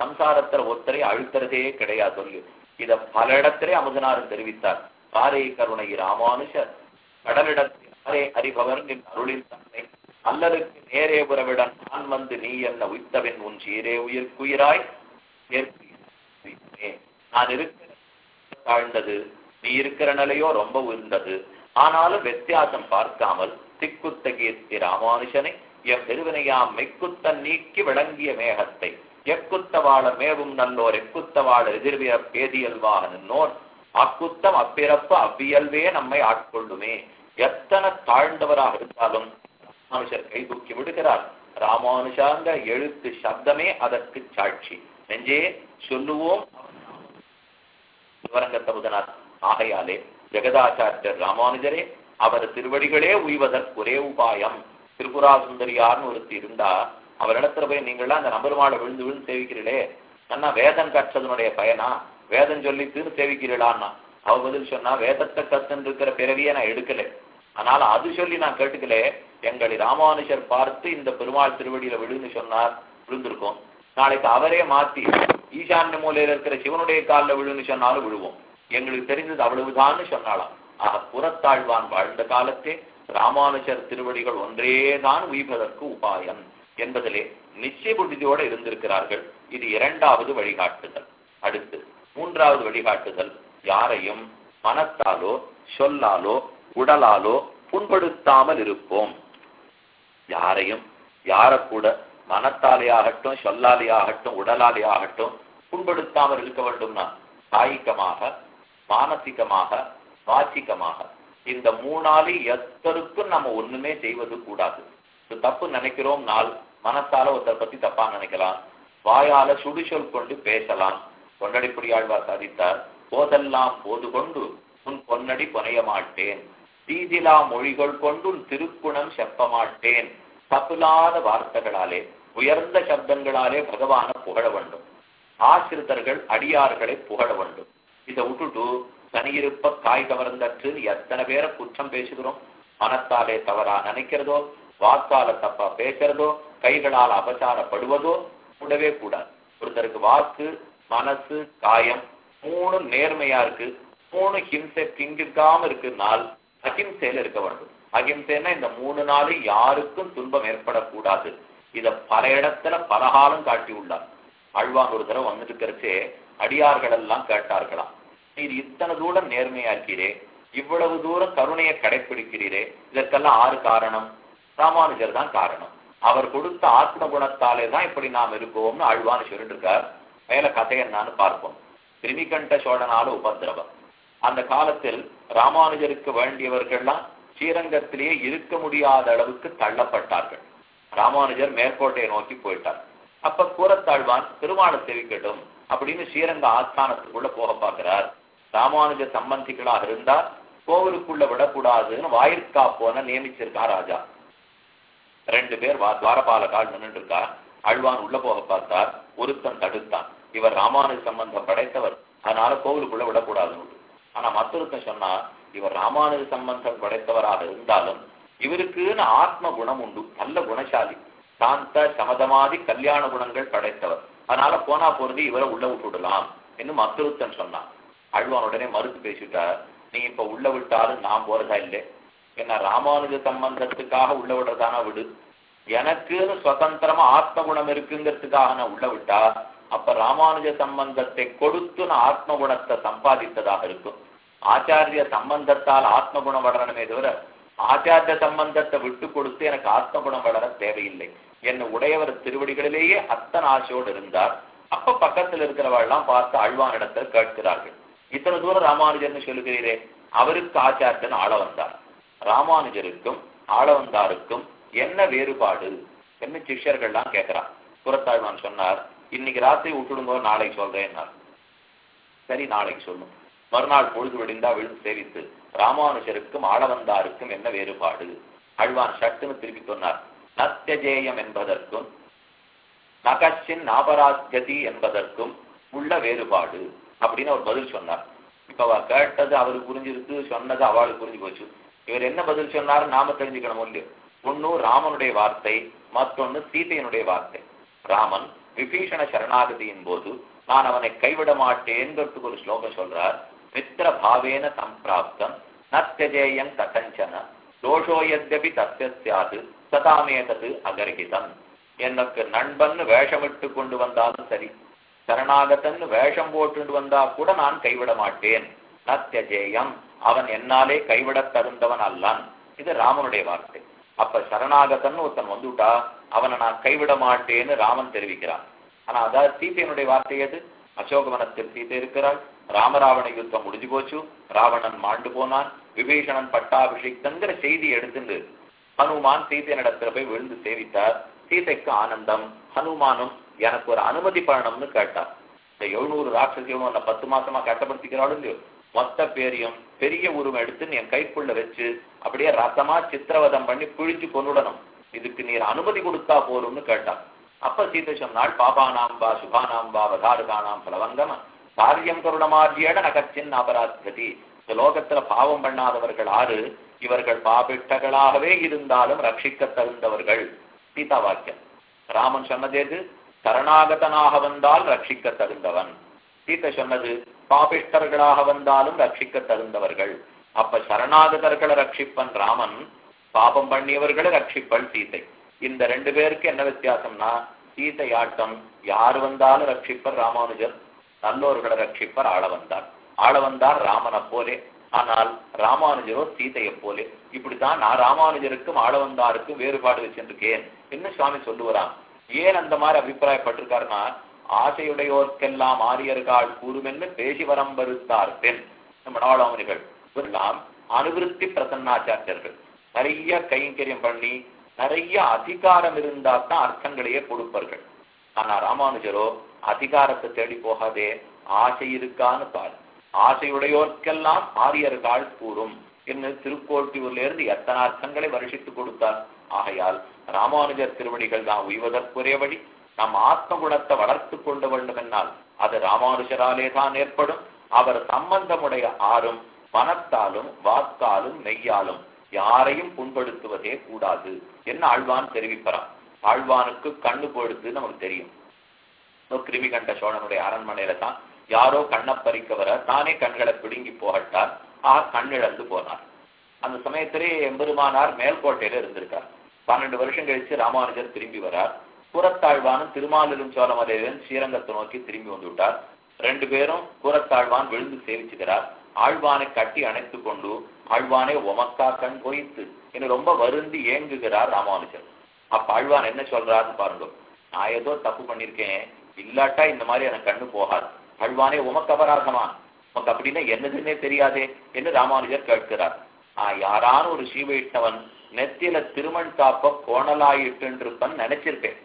சம்சாரத்துல ஒருத்தரை அழுத்துறதே கிடையாது சொல்லு இத பல இடத்திலே அமுதனாரும் தெரிவித்தார். காரே கருணை ராமானுஷர் கடலிடத்தில் யாரே அறிபவர் நின் அருளின் தன்மை. அல்லலுக்கு நேரே உறவிடன் நான் வந்து நீ என்ன உய்த்தவன் உன் சீரே உயிர்க்குயிராய் நான் இருக்கிற தாழ்ந்தது நீ இருக்கிற நிலையோ ரொம்ப உயர்ந்தது. ஆனாலும் வித்தியாசம் பார்க்காமல் திக்குத்த கீர்த்தி ராமானுஷனை எம் பெருவினையாம் நீக்கி விளங்கிய மேகத்தை. எக்குத்தவாழ மேவும் நல்லோர் எக்குத்தவாழ எதிர்விய பேதியல்வாக நின்னோர். அக்குத்தம் அப்பிறப்பு அவ்வியல்வே நம்மை ஆட்கொள்ளுமே. எத்தனை தாழ்ந்தவராக இருந்தாலும் ராமானுஷர் கை தூக்கி விடுகிறார். ராமானுஷாங்க எழுத்து சப்தமே அதற்கு சாட்சி. நெஞ்சே சொல்லுவோம். சிவரங்கத்தமுதனார் ஆகையாலே ஜெகதாச்சாரியர் ராமானுஜரே அவர் திருவடிகளே உய்வதற்கு ஒரே உபாயம். திரிபுரா சுந்தரியார்னு ஒருத்தி இருந்தா அவரிடத்துல போய் நீங்களாம் அந்த நம்பருமாளை விழுந்து விழுந்து சேவிக்கிறீர்களே அண்ணா வேதம் கற்றதனுடைய பயனா? வேதம் சொல்லி தீர்ந்து சேவிக்கிறீளான்னா அவ பதில் சொன்னா வேதத்தை கத்துன்னு இருக்கிற பிறவியை நான் எடுக்கல. அதனால அது சொல்லி நான் கேட்டுக்கல எங்களை ராமானுஷர் பார்த்து இந்த பெருமாள் திருவடியில விழுன்னு சொன்னார் விழுந்திருக்கோம். நாளைக்கு அவரே மாத்தி ஈசான்ய மூலையில இருக்கிற சிவனுடைய காலில் விழுன்னு சொன்னாலும் விழுவோம். எங்களுக்கு தெரிஞ்சது அவ்வளவுதான்னு சொன்னாலாம் ஆக புறத்தாழ்வான் வாழ்ந்த காலத்தே ராமானுஜர் திருவடிகள் ஒன்றேதான் உய்வதற்கு உபாயம் என்பதிலே நிச்சய புத்தியோடு இருந்திருக்கிறார்கள். இது இரண்டாவது வழிகாட்டுதல். அடுத்து மூன்றாவது வழிகாட்டுதல் யாரையும் மனத்தாலோ சொல்லாலோ உடலாலோ புண்படுத்தாமல் இருப்போம். யாரையும் யார கூட மனத்தாலே ஆகட்டும் சொல்லாலே ஆகட்டும் உடலாலே ஆகட்டும் புண்படுத்தாமல் இருக்க வேண்டும்னா காய்கமாக மானசிகமாக வாச்சிகமாக இந்த மூணாலி எத்தருக்கும் நம்ம ஒண்ணுமே செய்வது கூடாது. இது தப்பு நினைக்கிறோம் நாள் மனசால ஒருத்தரை பத்தி தப்பா நினைக்கலாம். வாயால சுடுசொல் கொண்டு பேசலாம். பொன்னடிப்படி ஆழ்வார் சாதித்தார் போதெல்லாம் போது கொண்டு உன் பொன்னடி புனைய மாட்டேன். தீதிலா மொழிகள் கொண்டு உன் திருக்குணம் செப்ப மாட்டேன். தப்புலாத வார்த்தைகளாலே உயர்ந்த சப்தங்களாலே பகவான புகழ வேண்டும். ஆசிரித்தர்கள் அடியார்களை புகழ வேண்டும். இதை விட்டுட்டு தனியிருப்ப காய் கவர்ந்தற்று எத்தனை பேரை குற்றம் பேசுகிறோம்? மனத்தாலே தவறா நினைக்கிறதோ? வாக்கால தப்பா பேசுறதோ? கைகளால் அபசாரப்படுவதோ கூடவே கூடாது. ஒருத்தருக்கு வாக்கு மனசு காயம் மூணு நேர்மையா இருக்கு. மூணு ஹிம்சை திங்கிக்காம இருக்குனால் அகிம்சையில இருக்க வேண்டும். அகிம்சைன்னா இந்த மூணு நாள் யாருக்கும் துன்பம் ஏற்படக்கூடாது. இத பல இடத்துல பலகாலம் காட்டி உள்ளார் ஆழ்வான் ஒரு தடவை வந்துட்டு இருக்கிறச்சே அடியார்கள் எல்லாம் கேட்டார்களாம். இது இத்தனை தூரம் நேர்மையா இருக்கிறே இவ்வளவு தூரம் கருணையை கடைபிடிக்கிறீரே இதற்கெல்லாம் ஆறு காரணம். ராமானுஜர் தான் காரணம். அவர் கொடுத்த ஆத்ம குணத்தாலே தான் இப்படி நாம் இருக்கோம்னு ஆழ்வான்னு சொல்லிட்டு இருக்கார் மேல கதை என்னான்னு பார்ப்போம். கிருமிகண்ட சோழனால உபதிரவம் அந்த காலத்தில் ராமானுஜருக்கு வேண்டியவர்கள்லாம் ஸ்ரீரங்கத்திலேயே இருக்க முடியாத அளவுக்கு தள்ளப்பட்டார்கள். ராமானுஜர் மேற்கோட்டையை நோக்கி போயிட்டார். அப்ப கூறத்தாழ்வான் திருமாலை தெரிவிக்கட்டும் அப்படின்னு ஸ்ரீரங்க ஆஸ்தானத்துக்குள்ள போக பார்க்கிறார். ராமானுஜ சம்பந்திகளாக இருந்தா கோவிலுக்குள்ள விடக்கூடாதுன்னு வாயிற்காப்போன நியமிச்சிருக்கா ராஜா. ரெண்டு பேர் வா துவாரபாலகால் நின்று இருக்கா அழ்வான் உள்ள போக பார்த்தார். ஒருத்தன் தடுத்தான். இவர் ராமானுஜ சம்பந்தம் படைத்தவர். அதனால கோவிலுக்குள்ள விடக்கூடாதுன்னு. ஆனா மற்றொருத்தன் சொன்னா இவர் ராமானுஜ சம்பந்தம் படைத்தவராக இருந்தாலும் இவருக்குன்னு ஆத்ம குணம் உண்டு. நல்ல குணசாலி. சாந்த சமதமாதி கல்யாண குணங்கள் படைத்தவர். அதனால போனா போறது இவரை உள்ள விட்டுடலாம். என்று மற்றொருத்தன் சொன்னான். அழ்வான் உடனே மறுத்து பேசிட்டார் நீ இப்ப உள்ள விட்டாலும் நான் போறதா இல்லை என்ன ராமானுஜ சம்பந்தத்துக்காக உள்ள விடுறதானா விடு? எனக்குன்னு சுதந்திரமா ஆத்ம குணம் இருக்குங்கிறதுக்காக நான் உள்ள விட்டா அப்ப ராமானுஜ சம்பந்தத்தை கொடுத்து நான் ஆத்ம குணத்தை சம்பாதித்ததாக இருக்கும். ஆச்சாரிய சம்பந்தத்தால் ஆத்ம குணம் வளரணுமே தவிர ஆச்சாரிய சம்பந்தத்தை விட்டு கொடுத்து எனக்கு ஆத்ம குணம் வளர தேவையில்லை. என்ன உடையவர் திருவடிகளிலேயே அத்தன் ஆசையோடு இருந்தார். அப்ப பக்கத்தில் இருக்கிறவெல்லாம் பார்த்து அழ்வானிடத்தில் கேட்கிறார்கள். இத்தனை தூரம் ராமானுஜர்னு சொல்லுகிறீரே அவருக்கு ஆச்சாரியன் ஆள வந்தார். ராமானுஜருக்கும் ஆளவந்தாருக்கும் என்ன வேறுபாடு என்ன சிஷ்யர்கள்லாம் கேட்கிறான். புறத்தாழ்வான் சொன்னார் இன்னைக்கு ராத்திரி விட்டுடுங்க நாளைக்கு சொல்றேன் சரி நாளைக்கு சொல்லும். மறுநாள் பொழுது விடிந்தா விழுந்து சேவித்து ராமானுஜருக்கும் ஆளவந்தாருக்கும் என்ன வேறுபாடு? அழ்வான் சட்டுன்னு திருப்பி சொன்னார் நத்தியஜேயம் என்பதற்கும் நகச்சின் நாபராஜதி என்பதற்கும் உள்ள வேறுபாடு. அப்படின்னு அவர் பதில் சொன்னார். இப்ப அவ கேட்டது அவருக்கு புரிஞ்சிருக்கு சொன்னது அவளுக்கு புரிஞ்சு போச்சு. இவர் என்ன பதில் சொன்னாரு? நாம தெரிஞ்சுக்கணும் இல்லையோ ஒன்னு ராமனுடைய வார்த்தை மற்றொன்னு சீதையனுடைய வார்த்தை. ராமன் விபீஷண சரணாகதியின் போது நான் அவனை கைவிட மாட்டேங்கிறதுக்கு ஒரு ஸ்லோகம் சொல்றார். மித்திர பாவேன சம்பிராப்தம் நத்தியஜேயம் தகஞ்சன தோஷோ தத்தியாது தஸ்ய சதாமேதது அகர்ஹிதம். எனக்கு நண்பன் வேஷமிட்டு கொண்டு வந்தாலும் சரி சரணாகத்தன்னு வேஷம் போட்டு வந்தா கூட நான் கைவிட மாட்டேன். நத்தியஜேயம் அவன் என்னாலே கைவிடத் தகுந்தவன் அல்லான். இது ராமனுடைய வார்த்தை. அப்ப சரணாகத்தன் ஒருத்தன் வந்துட்டா அவனை நான் கைவிட மாட்டேன்னு ராமன் தெரிவிக்கிறான். ஆனா அதாவது சீதையனுடைய வார்த்தை எது? அசோகவனத்தில் சீதை இருக்கிறாள். ராமராவண யுத்தம் முடிஞ்சு போச்சு. ராவணன் மாண்டு போனான். விபீஷணன் பட்டாபிஷேக்தங்கிற செய்தி எடுத்துண்டு ஹனுமான் சீதையனிடத்துல போய் விழுந்து சேவித்தார். சீதைக்கு ஆனந்தம். ஹனுமானும் எனக்கு ஒரு அனுமதி பண்ணணும்னு கேட்டா இந்த எழுநூறு ராட்சசியும் அந்த பத்து மாசமா கட்டப்படுத்திக்கிறாலும் இல்லையோ மொத்த பேரையும் பெரிய உருவம் எடுத்து என் கைக்குள்ள வச்சு அப்படியே ரசமா சித்திரவதம் பண்ணி பிழிஞ்சு கொண்டுடணும் இதுக்கு நீர் அனுமதி கொடுத்தா போரும்னு கேட்டான் அப்ப சீதை சொன்னாள் பாபானாம்பா சுபானாம்பா வதாருகானாம் பலவங்கம காரியம் கருணமார்ஜியட நகச்சின் அபராத்கதி இந்த லோகத்துல பாவம் பண்ணாதவர்கள் ஆறு இவர்கள் பாபிட்டகளாகவே இருந்தாலும் ரட்சிக்க தகுந்தவர்கள் சீதா வாக்கியம். ராமன் சொன்னது சரணாகதனாக வந்தால் ரட்சிக்க தகுந்தவன் சீதை சொன்னது பாபிஷ்டர்களாக வந்தாலும் ரட்சிக்க தகுந்தவர்கள் அப்ப சரணாகதர்களை ரட்சிப்பன் ராமன் பாபம் பண்ணியவர்களை ரட்சிப்பள் சீதை. இந்த ரெண்டு பேருக்கு என்ன வித்தியாசம்னா சீதை ஆட்டம் யார் வந்தாலும் ரட்சிப்பர் ராமானுஜர் நல்லோர்களை ரட்சிப்பர் ஆள வந்தார் ஆள வந்தார் ராமனை போலே. ஆனால் ராமானுஜரோ சீதையை போலே. இப்படித்தான் நான் ராமானுஜருக்கும் ஆளவந்தாருக்கும் வேறுபாடு வச்சிருக்கேன் என்ன சுவாமி சொல்லுவரான் ஏன் அந்த மாதிரி அபிப்பிராயப்பட்டிருக்காருன்னா ஆசையுடையோர்க்கெல்லாம் ஆரியர்கள் கூறுமென்று பேசி வரம் வருத்தார் பெண் நம்ம இவரெல்லாம் அனுவிருத்தி பிரசன்னாச்சாரியர்கள். நிறைய கைங்கரியம் பண்ணி நிறைய அதிகாரம் இருந்தா தான் அர்த்தங்களையே கொடுப்பார்கள். ஆனா ராமானுஜரோ அதிகாரத்தை தேடி போகாதே ஆசை இருக்கான்னு பாரு. ஆசையுடையோர்க்கெல்லாம் ஆரியர்கள் கூறும். என்று திருக்கோட்டியூர்ல இருந்து எத்தனை அர்த்தங்களை வருஷித்து கொடுத்தார்? ஆகையால் ராமானுஜர் திருவடிகள் தான் உய்வதற்குரியபடி நம் ஆத்ம குணத்தை வளர்த்து கொள்ள வேண்டும் என்னால் அது ராமானுஜராலே தான் ஏற்படும். அவர் சம்பந்தமுடைய ஆறும் மனத்தாலும் வாக்காலும் மெய்யாலும் யாரையும் புண்படுத்துவதே கூடாது என்ன ஆழ்வான் தெரிவிப்பறான் ஆழ்வானுக்கு கண்ணு போடுது நமக்கு தெரியும். கிருமி கண்ட சோழனுடைய அரண்மனையில தான் யாரோ கண்ணை பறிக்க வர தானே கண்களை பிடுங்கி போகட்டார். ஆ கண்ணிழந்து போனார். அந்த சமயத்திலே எம்பெருமானார் மேல்கோட்டையில இருந்திருக்கார். பன்னெண்டு வருஷம் கழிச்சு ராமானுஜர் திரும்பி வரார். கூரத்தாழ்வானும் திருமாலிரும் சோழமலையிலும் ஸ்ரீரங்கத்தை நோக்கி திரும்பி வந்து விட்டார். ரெண்டு பேரும் கூரத்தாழ்வான் விழுந்து சேவிச்சுக்கிறார். ஆழ்வானை கட்டி அணைத்து கொண்டு ஆழ்வானை உமக்கா கண் பொய்த்து என்று ரொம்ப வருந்தி ஏங்குகிறார் ராமானுஜர். அப்ப ஆழ்வான் என்ன சொல்றாருன்னு பாருங்க. நான் ஏதோ தப்பு பண்ணிருக்கேன் இல்லாட்டா இந்த மாதிரி எனக்கு கண்ணு போகாது. ஆழ்வானே உமக்கு அபராதமா? உமக்கு அப்படின்னா என்னதுன்னே தெரியாதே என்று ராமானுஜர் கேட்கிறார். யாரான ஒரு ஸ்ரீவைஷ்ணவன் நெத்தியில திருமண் காப்ப கோணலாயிட்டு நினைச்சிருப்பேன்.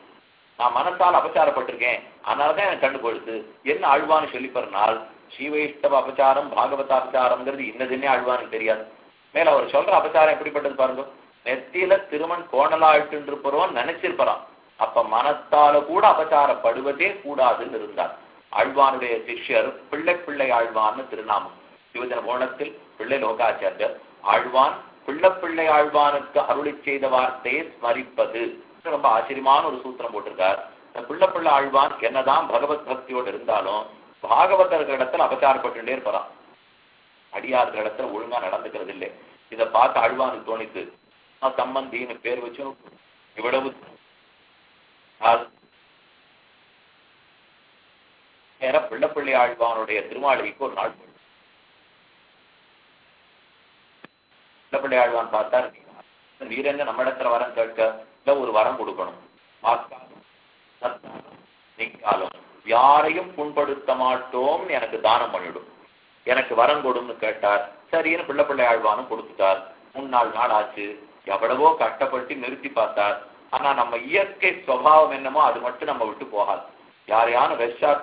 நான் மனசால் அபச்சாரப்பட்டிருக்கேன். அதனாலதான் எனக்கு கண்டு போடுது என்ன ஆழ்வான்னு சொல்லிப்பறனால் பாருனால் ஸ்ரீவைஷ்ணவ அபச்சாரம் பாகவத அபச்சாரம்ங்கிறது இன்னதுன்னே ஆழ்வானுக்கு தெரியாது. மேல அவர் சொல்ற அபச்சாரம் எப்படிப்பட்டது பாருங்க. நெத்தியில திருமண் கோணலாயிட்டு இருப்பவன் நினைச்சிருப்பறான். அப்ப மனத்தால கூட அபச்சாரப்படுவதே கூடாதுன்னு இருந்தார். ஆழ்வானுடைய சிஷ்யர் பிள்ளை பிள்ளை ஆழ்வான்னு திருநாமம். சிவஜன கோணத்தில் பிள்ளை லோகாச்சாரியர் ஆழ்வான் பிள்ளப்பிள்ளை ஆழ்வானுக்கு அருளி செய்த வார்த்தையை ஸ்மரிப்பது. ரொம்ப ஆச்சரியமான ஒரு சூத்திரம் போட்டிருக்கார். இந்த பிள்ளப்பிள்ளை ஆழ்வான் என்னதான் பகவத் பக்தியோடு இருந்தாலும் பாகவதர்களிடத்துல அபச்சாரப்பட்டுட்டே இருப்பான் அடியார்கள் இடத்துல ஒழுங்கா நடந்துக்கிறது இல்லை. இதை பார்த்து ஆழ்வானுக்கு தோணித்து சம்பந்தின்னு பேர் வச்சும் இவ்வளவு நேர ஆழ்வானுடைய திருமாளிக்கு ஒரு நாள் போயிடும் பிள்ளைப்பிள்ளை ஆழ்வான் பார்த்தார். நீர் நம்ம இடத்துல வரம் கேட்க இல்ல ஒரு வரம் கொடுக்கணும். நீக்காலும் யாரையும் புண்படுத்த மாட்டோம்னு எனக்கு தானம் பண்ணிடும் எனக்கு வரம் கொடுன்னு கேட்டார். சரின்னு பிள்ளை பிள்ளை ஆழ்வானும் கொடுத்துட்டார். முன்னாள் நாள் ஆச்சு எவ்வளவோ கஷ்டப்பட்டு நிறுத்தி பார்த்தார். ஆனா நம்ம இயற்கை சுவாவம் என்னமோ அது மட்டும் நம்ம விட்டு போகாது. யாரையானு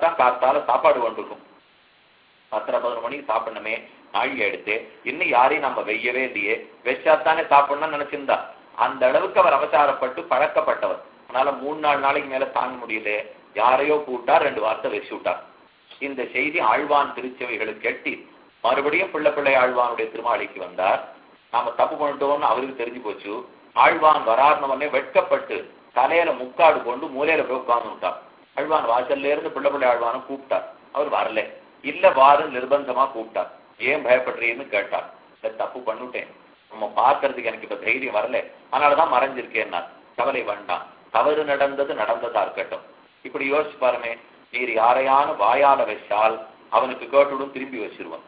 தான் காத்தால சாப்பாடு கொண்டிருக்கும் பத்தரை பதினொரு மணிக்கு சாப்பிடணுமே. ஆழி எடுத்து இன்னும் யாரையும் நம்ம வெய்யவே இல்லையே. வச்சாத்தானே சாப்பிடணும்னு நினைச்சிருந்தா. அந்த அளவுக்கு அவர் அவசாரப்பட்டு பழக்கப்பட்டவர். அதனால மூணு நாலு நாளைக்கு மேல தாங்க முடியல. யாரையோ கூட்டார் ரெண்டு வார்த்தை வச்சு விட்டார். இந்த செய்தி ஆழ்வான் திருச்செவைகளுக்கு கெட்டி மறுபடியும் பிள்ளை பிள்ளை ஆழ்வானுடைய திருமாளிக்கு வந்தார். நாம தப்பு பண்ணிட்டோம்னு அவருக்கு தெரிஞ்சு போச்சு. ஆழ்வான் வராருனவனே வெட்கப்பட்டு தலையில முக்காடு கொண்டு மூலையில போய் உட்கார்ந்து விட்டார். ஆழ்வான் வாசல்ல இருந்து பிள்ளை பிள்ளை ஆழ்வானும் கூப்பிட்டார். அவர் வரல. இல்ல வாரு நிர்பந்தமா கூப்பிட்டார். ஏன் பயப்படுறீன்னு கேட்டான் சரி தப்பு பண்ணிட்டேன். நம்ம பார்க்கறதுக்கு எனக்கு இப்ப தைரியம் வரல. அதனாலதான் மறைஞ்சிருக்கேன்னா கவலை வேண்டாம். தவறு நடந்தது நடந்ததா இருக்கட்டும். இப்படி யோசிச்சு பாருமே நீர் யாரையான வாயால வச்சால் அவனுக்கு கேட்டுடும் திரும்பி வச்சிருவான்.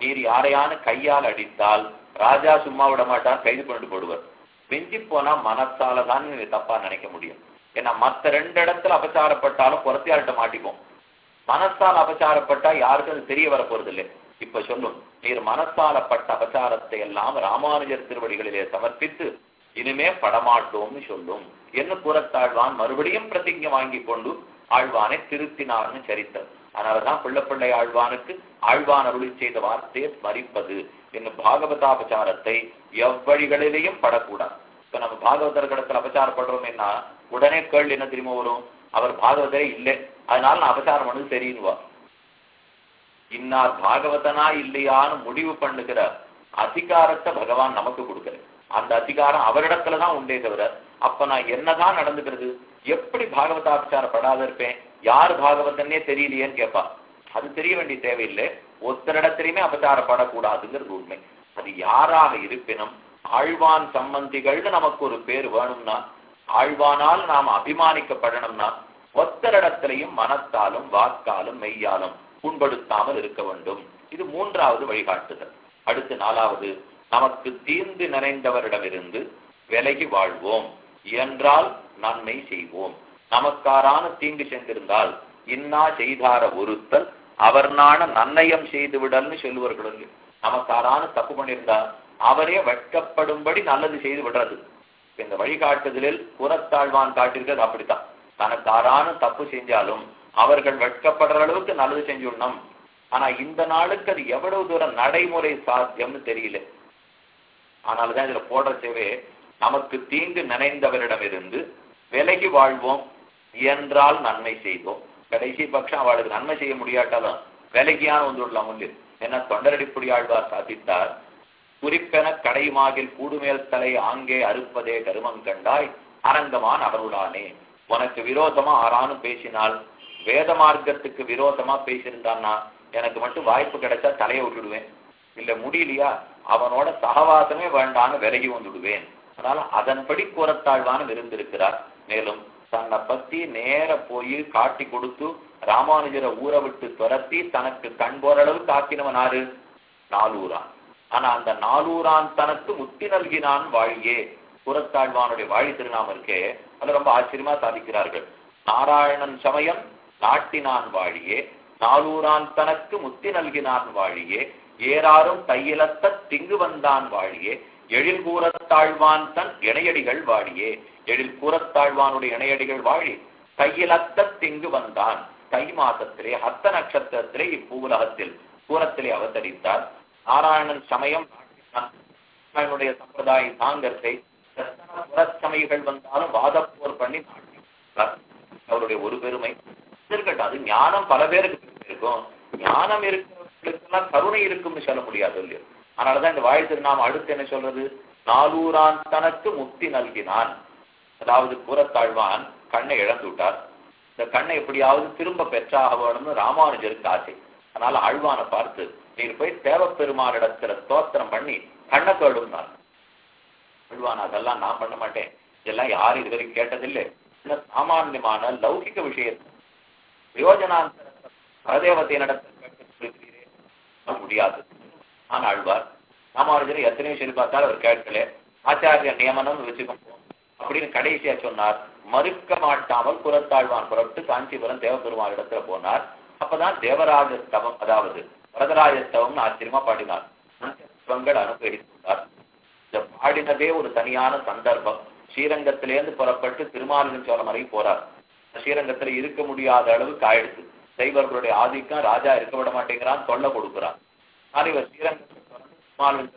நீர் யாரையான கையால் அடித்தால் ராஜா சும்மா விட மாட்டான் கைது பண்ணிட்டு போடுவார். மிஞ்சி போனா மனசால தான் நீ தப்பா நினைக்க முடியும். ஏன்னா மத்த ரெண்டு இடத்துல அபச்சாரப்பட்டாலும் புறத்தியார்கிட்ட மாட்டிப்போம். மனசால் அபச்சாரப்பட்டா யாருக்கும் அது தெரிய வர போறது இல்லை இப்ப சொல்லும். நீர் மனசாலப்பட்ட அபச்சாரத்தை எல்லாம் ராமானுஜர் திருவடிகளிலே சமர்ப்பித்து இனிமே படமாட்டோம்னு சொல்லும். என்ன கூறத்தாழ்வான்? மறுபடியும் பிரதிஜை வாங்கி கொண்டு ஆழ்வானை திருத்தினார்னு சரித்தர் அதனாலதான் பிள்ளை ஆழ்வானுக்கு ஆழ்வான் அருளி செய்த வார்த்தையை ஸ்மரிப்பது. என்னும் பாகவதாபச்சாரத்தை எவ்வழிகளிலேயும் படக்கூடாது. இப்ப நம்ம பாகவதர்களிடத்துல என்ன உடனே கேள்வி என்ன திரும்ப வரும்? அவர் பாகவதரே இல்லை. அதனால நான் அபச்சாரம் பண்ணது சரின்னுவா இன்னார் பாகவதனா இல்லையான்னு முடிவு பண்ணுகிற அதிகாரத்தை பகவான் நமக்கு கொடுக்கல. அந்த அதிகாரம் அவரிடத்துலதான் உண்டே தவிர அப்ப நான் என்னதான் நடந்துக்கிறது? எப்படி பாகவதாச்சாரப்படாத இருப்பேன்? யார் பாகவதன்னே தெரியலையேன்னு கேட்பா அது தெரிய வேண்டிய தேவையில்லை. ஒத்தரிடத்திலையுமே அபச்சாரப்படக்கூடாதுங்கிறது உண்மை. அது யாராக இருப்பினும் ஆழ்வான் சம்பந்திகள்னு நமக்கு ஒரு பேர் வேணும்னா ஆழ்வானால் நாம் அபிமானிக்கப்படணும்னா ஒத்தரிடத்திலையும் மனத்தாலும் வாக்காலும் மெய்யாலும் புண்படுத்தாமல் இருக்க வேண்டும். இது மூன்றாவது வழிகாட்டுதல். அடுத்து நாலாவது நமக்கு தீர்ந்து நிறைந்தவரிடமிருந்து விலகி வாழ்வோம். என்றால் நன்மை செய்வோம். நமக்காரான தீங்கு சென்றிருந்தால் இன்னா செய்தார ஒருத்தல் அவர் நாண நன்னயம் செய்து விடல்னு சொல்லுவார்கள் நமக்காரான தப்பு பண்ணியிருந்தா அவரே வெட்கப்படும்படி நல்லது செய்து விடுறது. இந்த வழிகாட்டுதலில் புறத்தாழ்வான் காட்டியிருக்கிறது அப்படித்தான். தனக்காரான தப்பு செஞ்சாலும் அவர்கள் வெட்கப்படுற அளவுக்கு நல்லது செஞ்சுடணும் ஆனா இந்த நாளுக்கு அது எவ்வளவு தூரம் நடைமுறை சாத்தியம்னு தெரியல. ஆனால்தான் இதுல போடுற சேவை நமக்கு தீங்கு நினைந்தவரிடமிருந்து விலகி வாழ்வோம் என்றால் நன்மை செய்வோம். கடைசி பட்சம் அவளுக்கு நன்மை செய்ய முடியாட்டாலும் விலகியான வந்துள்ள ஒன்று என்ன தொண்டரடிப்புடி ஆழ்வார் சாதித்தார் குறிப்பென கடைமாகில் கூடுமேல் தலை ஆங்கே அறுப்பதே கருமம் கண்டாய் அரங்கமான் அவருடானே உனக்கு விரோதமா ஆறானும் பேசினால் வேத மார்க்கத்துக்கு விரோதமா பேசியிருந்தான்னா எனக்கு மட்டும் வாய்ப்பு கிடைச்சா தலையை விட்டுடுவேன். இல்ல முடியலையா? அவனோட சகவாசமே வேண்டான்னு விலகி வந்துடுவேன். அதனால அதன்படி கூறத்தாழ்வான இருந்திருக்கிறார் மேலும் தன்னை பத்தி நேர போய் காட்டி கொடுத்து ராமானுஜரை ஊற விட்டு துரத்தி தனக்கு கண் போரளவு காக்கினவன் ஆறு நாலூரான். ஆனா அந்த நாலூரான் தனக்கு முத்தி நல்கினான் வாழியே. குரத்தாழ்வானுடைய வாழி திருநாமம் இருக்கே அது ரொம்ப ஆச்சரியமா சாதிக்கிறார்கள். நாராயணன் சமயம் நாட்டினான் வாழியே நாலூரான் தனக்கு முத்தி நல்கினான் வாழியே ஏறாரும் கையிலத்த திங்கு வந்தான் வாழியே எழில் கூறத்தாழ்வான் தன் இணையடிகள் வாழியே. எழில் கூறத்தாழ்வானுடைய இணையடிகள் வாழி கையிலத்த திங்கு வந்தான். தை மாதத்திலே ஹத்த நட்சத்திரத்திலே இப்பூலகத்தில் கூரத்திலே அவதரித்தார். நாராயணன் சமயம் நாராயணனுடைய சம்பிரதாய சாங்கத்தை சமயங்கள் வந்தாலும் வாதப்போர் பண்ணி அவருடைய ஒரு பெருமை. இருக்கட்டும் அது ஞானம் பல பேருக்கு இருக்கும். ஞானம் இருக்கிறவர்களுக்கெல்லாம் கருணை இருக்கும்னு சொல்ல முடியாது இல்லையோ. அதனாலதான் இந்த வாழ்த்து நாம் அடுத்து என்ன சொல்றது? நாலூரான் தனக்கு முக்தி நல்கினான். அதாவது புறத்தாழ்வான் கண்ணை இழந்து விட்டார். இந்த கண்ணை எப்படியாவது திரும்ப பெற்றாக வேணும்னு ராமானுஜருக்கு ஆசை. அதனால ஆழ்வானை பார்த்து நீர் போய் தேவப்பெருமானிடத்துல ஸ்தோத்திரம் பண்ணி கண்ணை கேடுனார் ஆழ்வான் அதெல்லாம் நான் பண்ண மாட்டேன். இதெல்லாம் யாரும் இதுவரை கேட்டதில்லை. சாமான்யமான லௌகிக விஷயத்தை பிரயோஜனாந்தர பரதேவத்தை நடத்த முடியாது. நான் ஆழ்வார் ராமானுஜர் எத்தனையோ சொல்லி பார்த்தாலும் அவர் கேட்கல. ஆச்சாரிய நியமனம் வச்சுக்கோம் அப்படின்னு கடைசியா சொன்னார் மறுக்க மாட்டாமல் புறத்தாழ்வான் புறப்பட்டு காஞ்சிபுரம் தேவபெருமான் இடத்துல போனார். அப்பதான் தேவராஜ ஸ்தவம் அதாவது வரதராஜ ஸ்தவம்னு ஆச்சரியமா பாடினார். ஸ்தவங்கள் அனுகிரகித்துள்ளார் இந்த பாடினதே ஒரு தனியான சந்தர்ப்பம். ஸ்ரீரங்கத்திலேருந்து புறப்பட்டு திருமாலின் சோழம் வரை போறார். ஸ்ரீரங்கத்துல இருக்க முடியாத அளவுக்கு ஆயிடுச்சு. சைவர்களுடைய ஆதிக்கம் ராஜா இருக்க விட மாட்டேங்கிறான் தொல்லை கொடுக்குறான். ஆனால் இவர் ஸ்ரீரங்கத்தில் திருமாலின்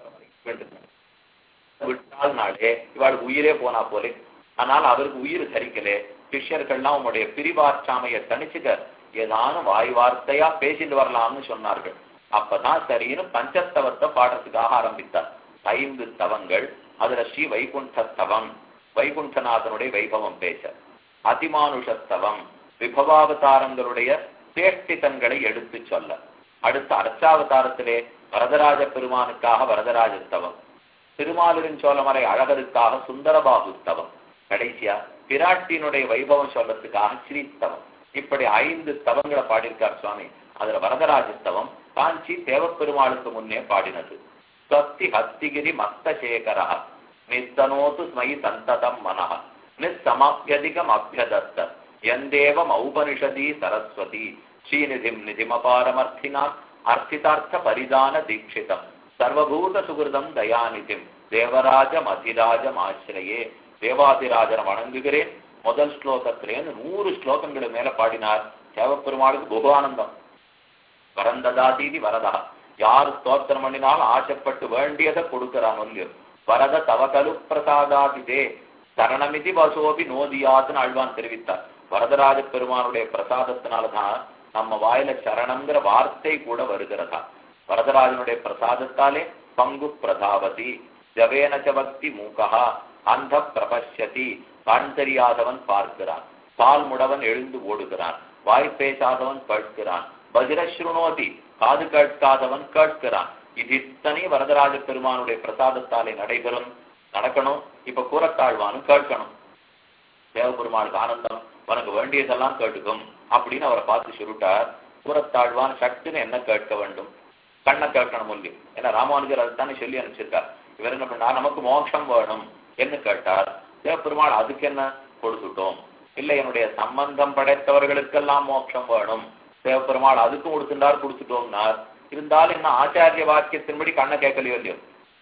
விட்டால் நாளே. இவாளுக்கு உயிரே போனா போலே. ஆனால் அவருக்கு உயிர் சரிக்கலே. சிஷ்யர்கள்லாம் உங்களுடைய பிரிவாற்றாமைய தனிச்சுக்க ஏதானும் வாய் வார்த்தையா பேசிட்டு வரலாம்னு சொன்னார்கள். அப்பதான் சரின்னு பஞ்சஸ்தவத்தை பாடுறதுக்காக ஆரம்பித்தார். ஐந்து தவங்கள் அதுல ஸ்ரீ வைகுண்ட ஸ்தவம் வைகுண்டநாதனுடைய வைபவம் பேச. அதிமானுஷத்தவம் விபவாவதாரங்களுடைய சேஷ்டிதங்களை எடுத்து சொல்ல. அடுத்த அர்ச்சாவதாரத்திலே வரதராஜ பெருமானுக்காக வரதராஜத்தவம். திருமாலின் சோழமலை அழகருக்காக சுந்தரபாபுஸ்தவம் கடைசியா பிராட்டியினுடைய வைபவம் சொல்றதுக்காக ஸ்ரீஸ்தவம் இப்படி ஐந்து ஸ்தவங்களை பாடியிருக்கார் சுவாமி. அதுல வரதராஜஸ்தவம் காஞ்சி தேவப்பெருமாளுக்கு முன்னே பாடினது. ஸ்வஸ்தி ஹஸ்திகிரி மஸ்தசேகர நித்தனோது ஸ்மயி சந்ததம் மனஹா. நிச்சமாப்யதிகம் அபியதத்த எந்தேவம் ஔபனிஷதி சரஸ்வதி ஸ்ரீநிதிம் நிதிமபாரமர்த்தினாம் அர்த்திதார்த்த பரிதான தீட்சிதம் சர்வபூத சுகிருதம் தயாநிதிம் தேவராஜம் அதிராஜம் ஆசிரியே தேவாதிராஜனை வணங்குகிறேன் முதல் ஸ்லோகத்திலேருந்து நூறு ஸ்லோகங்களுக்கு மேல பாடினார் தேவப்பெருமாளுக்கு புகானந்தம் வரந்ததாதீதி வரதா. யார் ஸ்தோத்திரம் பண்ணினாலும் ஆசைப்பட்டு வேண்டியதை கொடுக்கிறான் இல்லையோ வரத தவகலு பிரசாதாதிதே. சரணமிதி வசோபி நோதியாதுன்னு ஆழ்வான் தெரிவித்தார். வரதராஜ பெருமானுடைய பிரசாதத்தினாலதான் நம்ம வாயில சரணங்கிற வார்த்தை கூட வருகிறதா? வரதராஜனுடைய பிரசாதத்தாலே பங்கு பிரதாபதி ஜவேனச்ச பக்தி மூகா அந்த பிரபஷதி கண் தெரியாதவன் பார்க்கிறான் பால் முடவன் எழுந்து ஓடுகிறான் வாய் பேசாதவன் பழ்கிறான் பஜிரஸ்ருணோதி காது கேட்காதவன் கேட்கிறான். இது இத்தனை வரதராஜ பெருமானுடைய பிரசாதத்தாலே நடைபெறும். நடக்கணும். இப்ப கூறத்தாழ்வானும் கேட்கணும். தேவபெருமானுக்கு ஆனந்தம் உனக்கு வேண்டியதெல்லாம் கேட்டுக்கும் அப்படின்னு அவரை பார்த்து சுருட்டார். கூறத்தாழ்வான் சட்டுன்னு என்ன கேட்க வேண்டும்? கண்ணை கேட்கணும் சொல்லி. ஏன்னா ராமானுஜர் அதுதானே சொல்லி அனுப்பிச்சிருக்கார். இவர் என்ன பண்ணார்? நமக்கு மோட்சம் வேணும் என்ன கேட்டார். தேவபெருமாள் அதுக்கு என்ன கொடுத்துட்டோம்? இல்லை என்னுடைய சம்பந்தம் படைத்தவர்களுக்கெல்லாம் மோட்சம் வேணும். தேவபெருமாள் அதுக்கும் கொடுத்துட்டார் கொடுத்துட்டோம்னார். இருந்தாலும் என்ன ஆச்சாரிய வாக்கியத்தின்படி கண்ணை கேட்கலையோ இல்லையோ?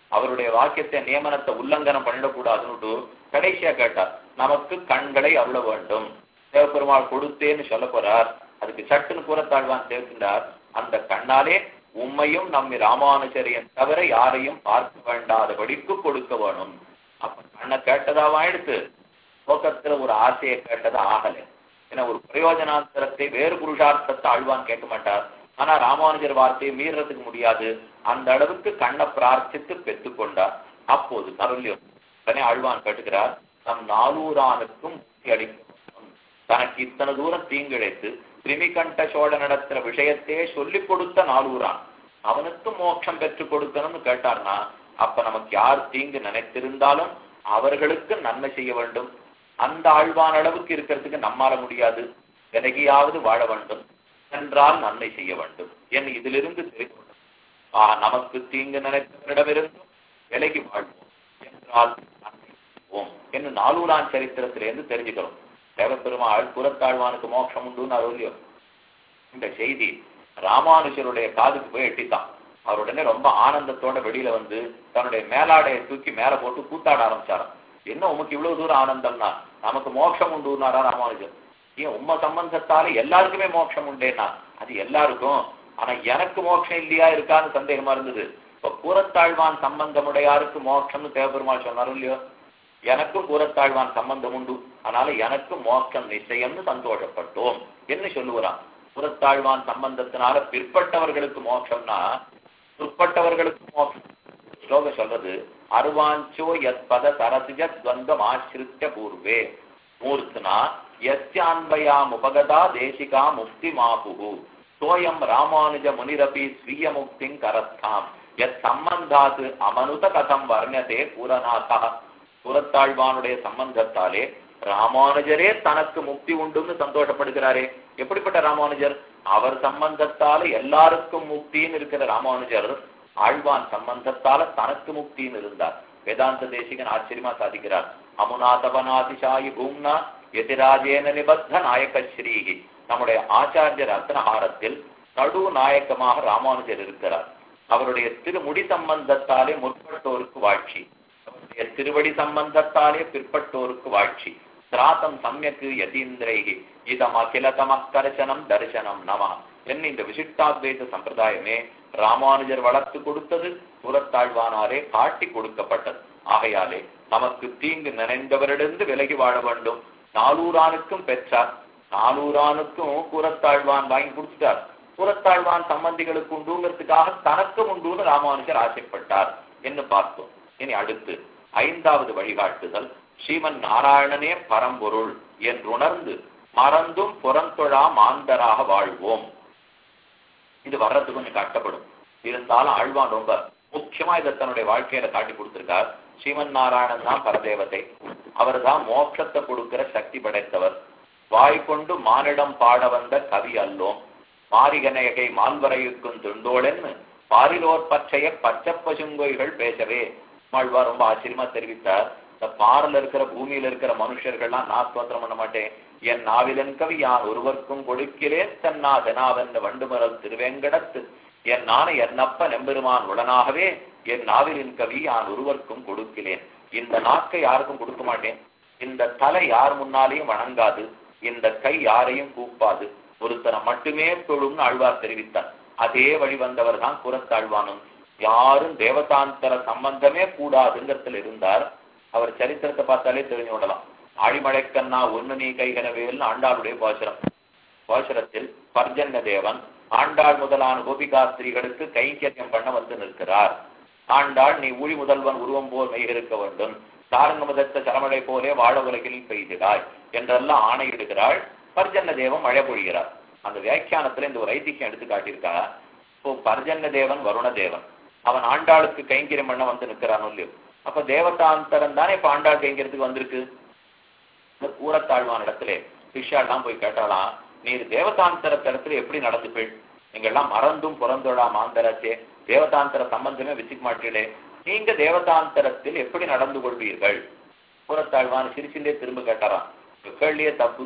அவருடைய வாக்கியத்தை நியமனத்தை உல்லங்கனம் பண்ணிடக்கூடாதுன்னு கடைசியா கேட்டார். நமக்கு கண்களை அருள வேண்டும். தேவபெருமாள் கொடுத்தேன்னு சொல்ல போறார். அதுக்கு சட்டுன்னு கூறத்தாழ்வான் சேர்க்கின்றார். அந்த கண்ணாலே உண்மையும் நம்மை ராமானுஜரியன் தவிர யாரையும் பார்க்க வேண்டாதபடிக்கு கொடுக்க வேணும். அப்ப கண்ணை கேட்டதாவா எடுத்து நோக்கத்துல ஒரு ஆசையை கேட்டதா ஆகலை. ஏன்னா ஒரு பிரயோஜனாந்தரத்தை வேறு புருஷார்த்தத்தை ஆழ்வான் கேட்க மாட்டார். ஆனா ராமானுஜர் வார்த்தையை மீறதுக்கு முடியாது. அந்த அளவுக்கு கண்ணை பிரார்த்தித்து பெற்றுக்கொண்டார் அப்போது அருள்யம் உடனே ஆழ்வான் கட்டுகிறார் நம் நாலூரானுக்கும் அளிக்கும். தனக்கு இத்தனை தூரம் தீங்கிழைத்து கிருமிகண்ட சோழ நடத்துற விஷயத்தையே சொல்லிக் கொடுத்த நாலூரான் அவனுக்கும் மோட்சம் பெற்றுக் கொடுக்கணும்னு கேட்டார்னா அப்ப நமக்கு யார் தீங்கு நினைத்திருந்தாலும் அவர்களுக்கு நன்மை செய்ய வேண்டும். அந்த ஆழ்வான அளவுக்கு இருக்கிறதுக்கு நம்மால முடியாது. விலகியாவது வாழ வேண்டும். சென்றால் நன்மை செய்ய வேண்டும். என் இதிலிருந்து தெரிந்து ஆ நமக்கு தீங்கு நினைத்தவரிடமிருந்தும் விலகி வாழ்வோம். என்றால் நன்மை செய்வோம். என்று நாலூரான் சரித்திரத்திலிருந்து தெரிஞ்சுக்கிறோம். தேவப்பெருமாள் புறத்தாழ்வானுக்கு மோட்சம் உண்டுன்னு அருளியோ இந்த செய்தி ராமானுஜருடைய காதுக்கு போய் எட்டித்தான். அவர் உடனே ரொம்ப ஆனந்தத்தோட வெளியில வந்து தன்னுடைய மேலாடையை தூக்கி மேல போட்டு கூத்தாட ஆரம்பிச்சாராம். என்ன உமக்கு இவ்வளவு தூரம் ஆனந்தம்னா? நமக்கு மோட்சம் உண்டுனாரா ராமானுஜர்? ஏன் உம்ம சம்பந்தத்தால எல்லாருக்குமே மோட்சம் உண்டேனா அது எல்லாருக்கும். ஆனா எனக்கு மோட்சம் இல்லையா இருக்கான்னு சந்தேகமா இருந்தது. இப்ப கூரத்தாழ்வான் சம்பந்தமுடையாருக்கு மோட்சம்னு தேவபெருமாள் சொன்னாரும் இல்லையோ? எனக்கும் கூரத்தாழ்வான் சம்பந்தம் உண்டு. அதனால எனக்கும் மோட்சம் நிச்சயம்னு சந்தோஷப்பட்டோம் என்று சொல்லுகிறான். புறத்தாழ்வான் சம்பந்தத்தினால பிற்பட்டவர்களுக்கு மோட்சம்னா பிற்பட்டவர்களுக்கு மோட்சம். ஸ்லோகம் சொல்றது அருவாஞ்சோ யத் பத சரசுஜ துவந்தம் ஆசிரித்த பூர்வே. மூர்த்தனா யஸ்யான்வயாமுபகதா தேசிகா முக்தி மாபுகு. சோயம் ராமானுஜ முனிரபி ஸ்வீய முக்திங் கரஸ்தாம். எத் சம்பந்தாது அமனுத கதம் வர்ணதே பூரநாதா. புறத்தாழ்வானுடைய சம்பந்தத்தாலே ராமானுஜரே தனக்கு முக்தி உண்டுன்னு சந்தோஷப்படுகிறாரே. எப்படிப்பட்ட ராமானுஜர்? அவர் சம்பந்தத்தால எல்லாருக்கும் முக்தின்னு இருக்கிற ராமானுஜர் ஆழ்வான் சம்பந்தத்தால தனக்கு முக்தின்னு இருந்தார். வேதாந்த தேசிகன் ஆச்சரியமா சாதிக்கிறார். அமுநாதவனாதிசாயி பூம்னா எதிராஜேன நிபத்த நாயக்க ஸ்ரீகி நம்முடைய ஆச்சாரியர் ரத்னஹாரத்தில் நடு நாயக்கமாக ராமானுஜர் இருக்கிறார். அவருடைய திருமுடி சம்பந்தத்தாலே முற்பட்டோருக்கு வாழ்ச்சி. அவருடைய திருவடி சம்பந்தத்தாலே பிற்பட்டோருக்கு வாழ்ச்சி. திராத்தம் சமயக்கு யதீந்திரைகி. இதம் அகில தமக்கரசனம் தரிசனம் நமா. என்ன இந்த விசிஷ்டாத்வைத சம்பிரதாயமே ராமானுஜர் வளர்த்து கொடுத்தது புறத்தாழ்வானாலே காட்டி கொடுக்கப்பட்டது. ஆகையாலே நமக்கு தீங்கு நினைந்தவரிடந்து விலகி வாழ வேண்டும். நாலூரானுக்கும் பெற்றார். நாலூரானுக்கும் புறத்தாழ்வான் வாங்கி கொடுத்துட்டார். புறத்தாழ்வான் சம்பந்திகளுக்கு உண்டுங்கிறதுக்காக தனக்கும் உண்டுன்னு ராமானுஜர் ஆசைப்பட்டார் என்று பார்த்தோம். இனி அடுத்து ஐந்தாவது வழிகாட்டுதல். ஸ்ரீமன் நாராயணனே பரம்பொருள் என்றுணர்ந்து மறந்தும் புறந்தொழா மாந்தராக வாழ்வோம். இது வர்றது கொஞ்சம் கட்டப்படும் இருந்தாலும் ஆழ்வான் ரொம்ப முக்கியமா இதை தன்னுடைய வாழ்க்கையில காட்டி கொடுத்திருக்கார். ஸ்ரீமன் நாராயணன் தான் பரதேவதை அவர் தான் மோட்சத்தை கொடுக்கிற சக்தி படைத்தவர். வாய் கொண்டு மானிடம் பாட வந்த கவி அல்லோம். மாரிகனையகை மால்வரையுக்கும் துண்டோடென்னு பாரிலோர் பச்சைய பச்சை பசுங்கொய்கள் பேசவே. மாழ்வா ரொம்ப ஆச்சரியமா தெரிவித்தார். இந்த பாரில் இருக்கிற பூமியில இருக்கிற மனுஷர்கள்லாம் நான் ஸ்தோத்திரம் பண்ண மாட்டேன். என் நாவிலன் கவி யான் ஒருவருக்கும் கொடுக்கிறே தன்னா தெனாவென்ற வண்டுமரல் திருவேங்கடத்து. என் நான என்னப்ப நெம்பெருமான் உடனாகவே என் நாவிலின் கவி நான் ஒருவருக்கும் கொடுக்கிறேன். இந்த நாக்கை யாருக்கும் கொடுக்க மாட்டேன். இந்த தலை யார் முன்னாலேயும் வணங்காது. இந்த கை யாரையும் கூப்பாது. ஒருத்தனை மட்டுமே தொழும்னு ஆழ்வார் தெரிவித்தார். அதே வழி வந்தவர் தான் புறத்தாழ்வானும் யாரும் தேவதாந்தர சம்பந்தமே கூடாதுங்கிறதுல இருந்தார். அவர் சரித்திரத்தை பார்த்தாலே தெரிஞ்சு விடலாம் ஆழிமழைக்கண்ணா ஒன்னு நீ கைகனவேல்னு ஆண்டாளுடைய பாசுரம் பாசுரத்தில் பர்ஜன்ய தேவன் ஆண்டாள் முதலான கோபிகாஸ்திரிகளுக்கு கைங்கரியம் பண்ண வந்து நிற்கிறார். ஆண்டாள் நீ ஊழி முதல்வன் உருவம் போல் மெய்கிருக்க வேண்டும். சாரங்க முதத்த சரமழை போலே வாழ உலகில் பெய்திடாய் என்றெல்லாம் ஆணையிடுகிறாள் பர்ஜன்ன தேவன் மழை பொழிகிறார் அந்த வியாக்கியானத்துல இந்த ஒரு ஐதிக்கம் எடுத்து காட்டியிருக்கா? இப்போ பர்ஜன்ன தேவன் வருண தேவன். அவன் ஆண்டாளுக்கு கைங்கரியம் பண்ண வந்து நிற்கிறான் இல்லையோ? அப்ப தேவதாந்தரம் தானே இப்ப ஆண்டாள் கைங்கிறதுக்கு வந்திருக்கு? இந்த கூறத்தாழ்வான இடத்துல சிஷ்யாலாம் போய் கேட்டாலாம் நீர் தேவதாந்தரத்த இடத்துல எப்படி நடந்துப்பீள் நீங்கெல்லாம் மறந்தும் புறந்தொழா மாந்தரத்தே தேவதாந்திர சம்பந்தமே வச்சுக்க மாட்டீங்களே நீங்க தேவதாந்திரத்தில் எப்படி நடந்து கொள்வீர்கள்? புறத்தாழ்வான் சிரிச்சிலே திரும்ப கேட்டாராம். கேள்வியே தப்பு.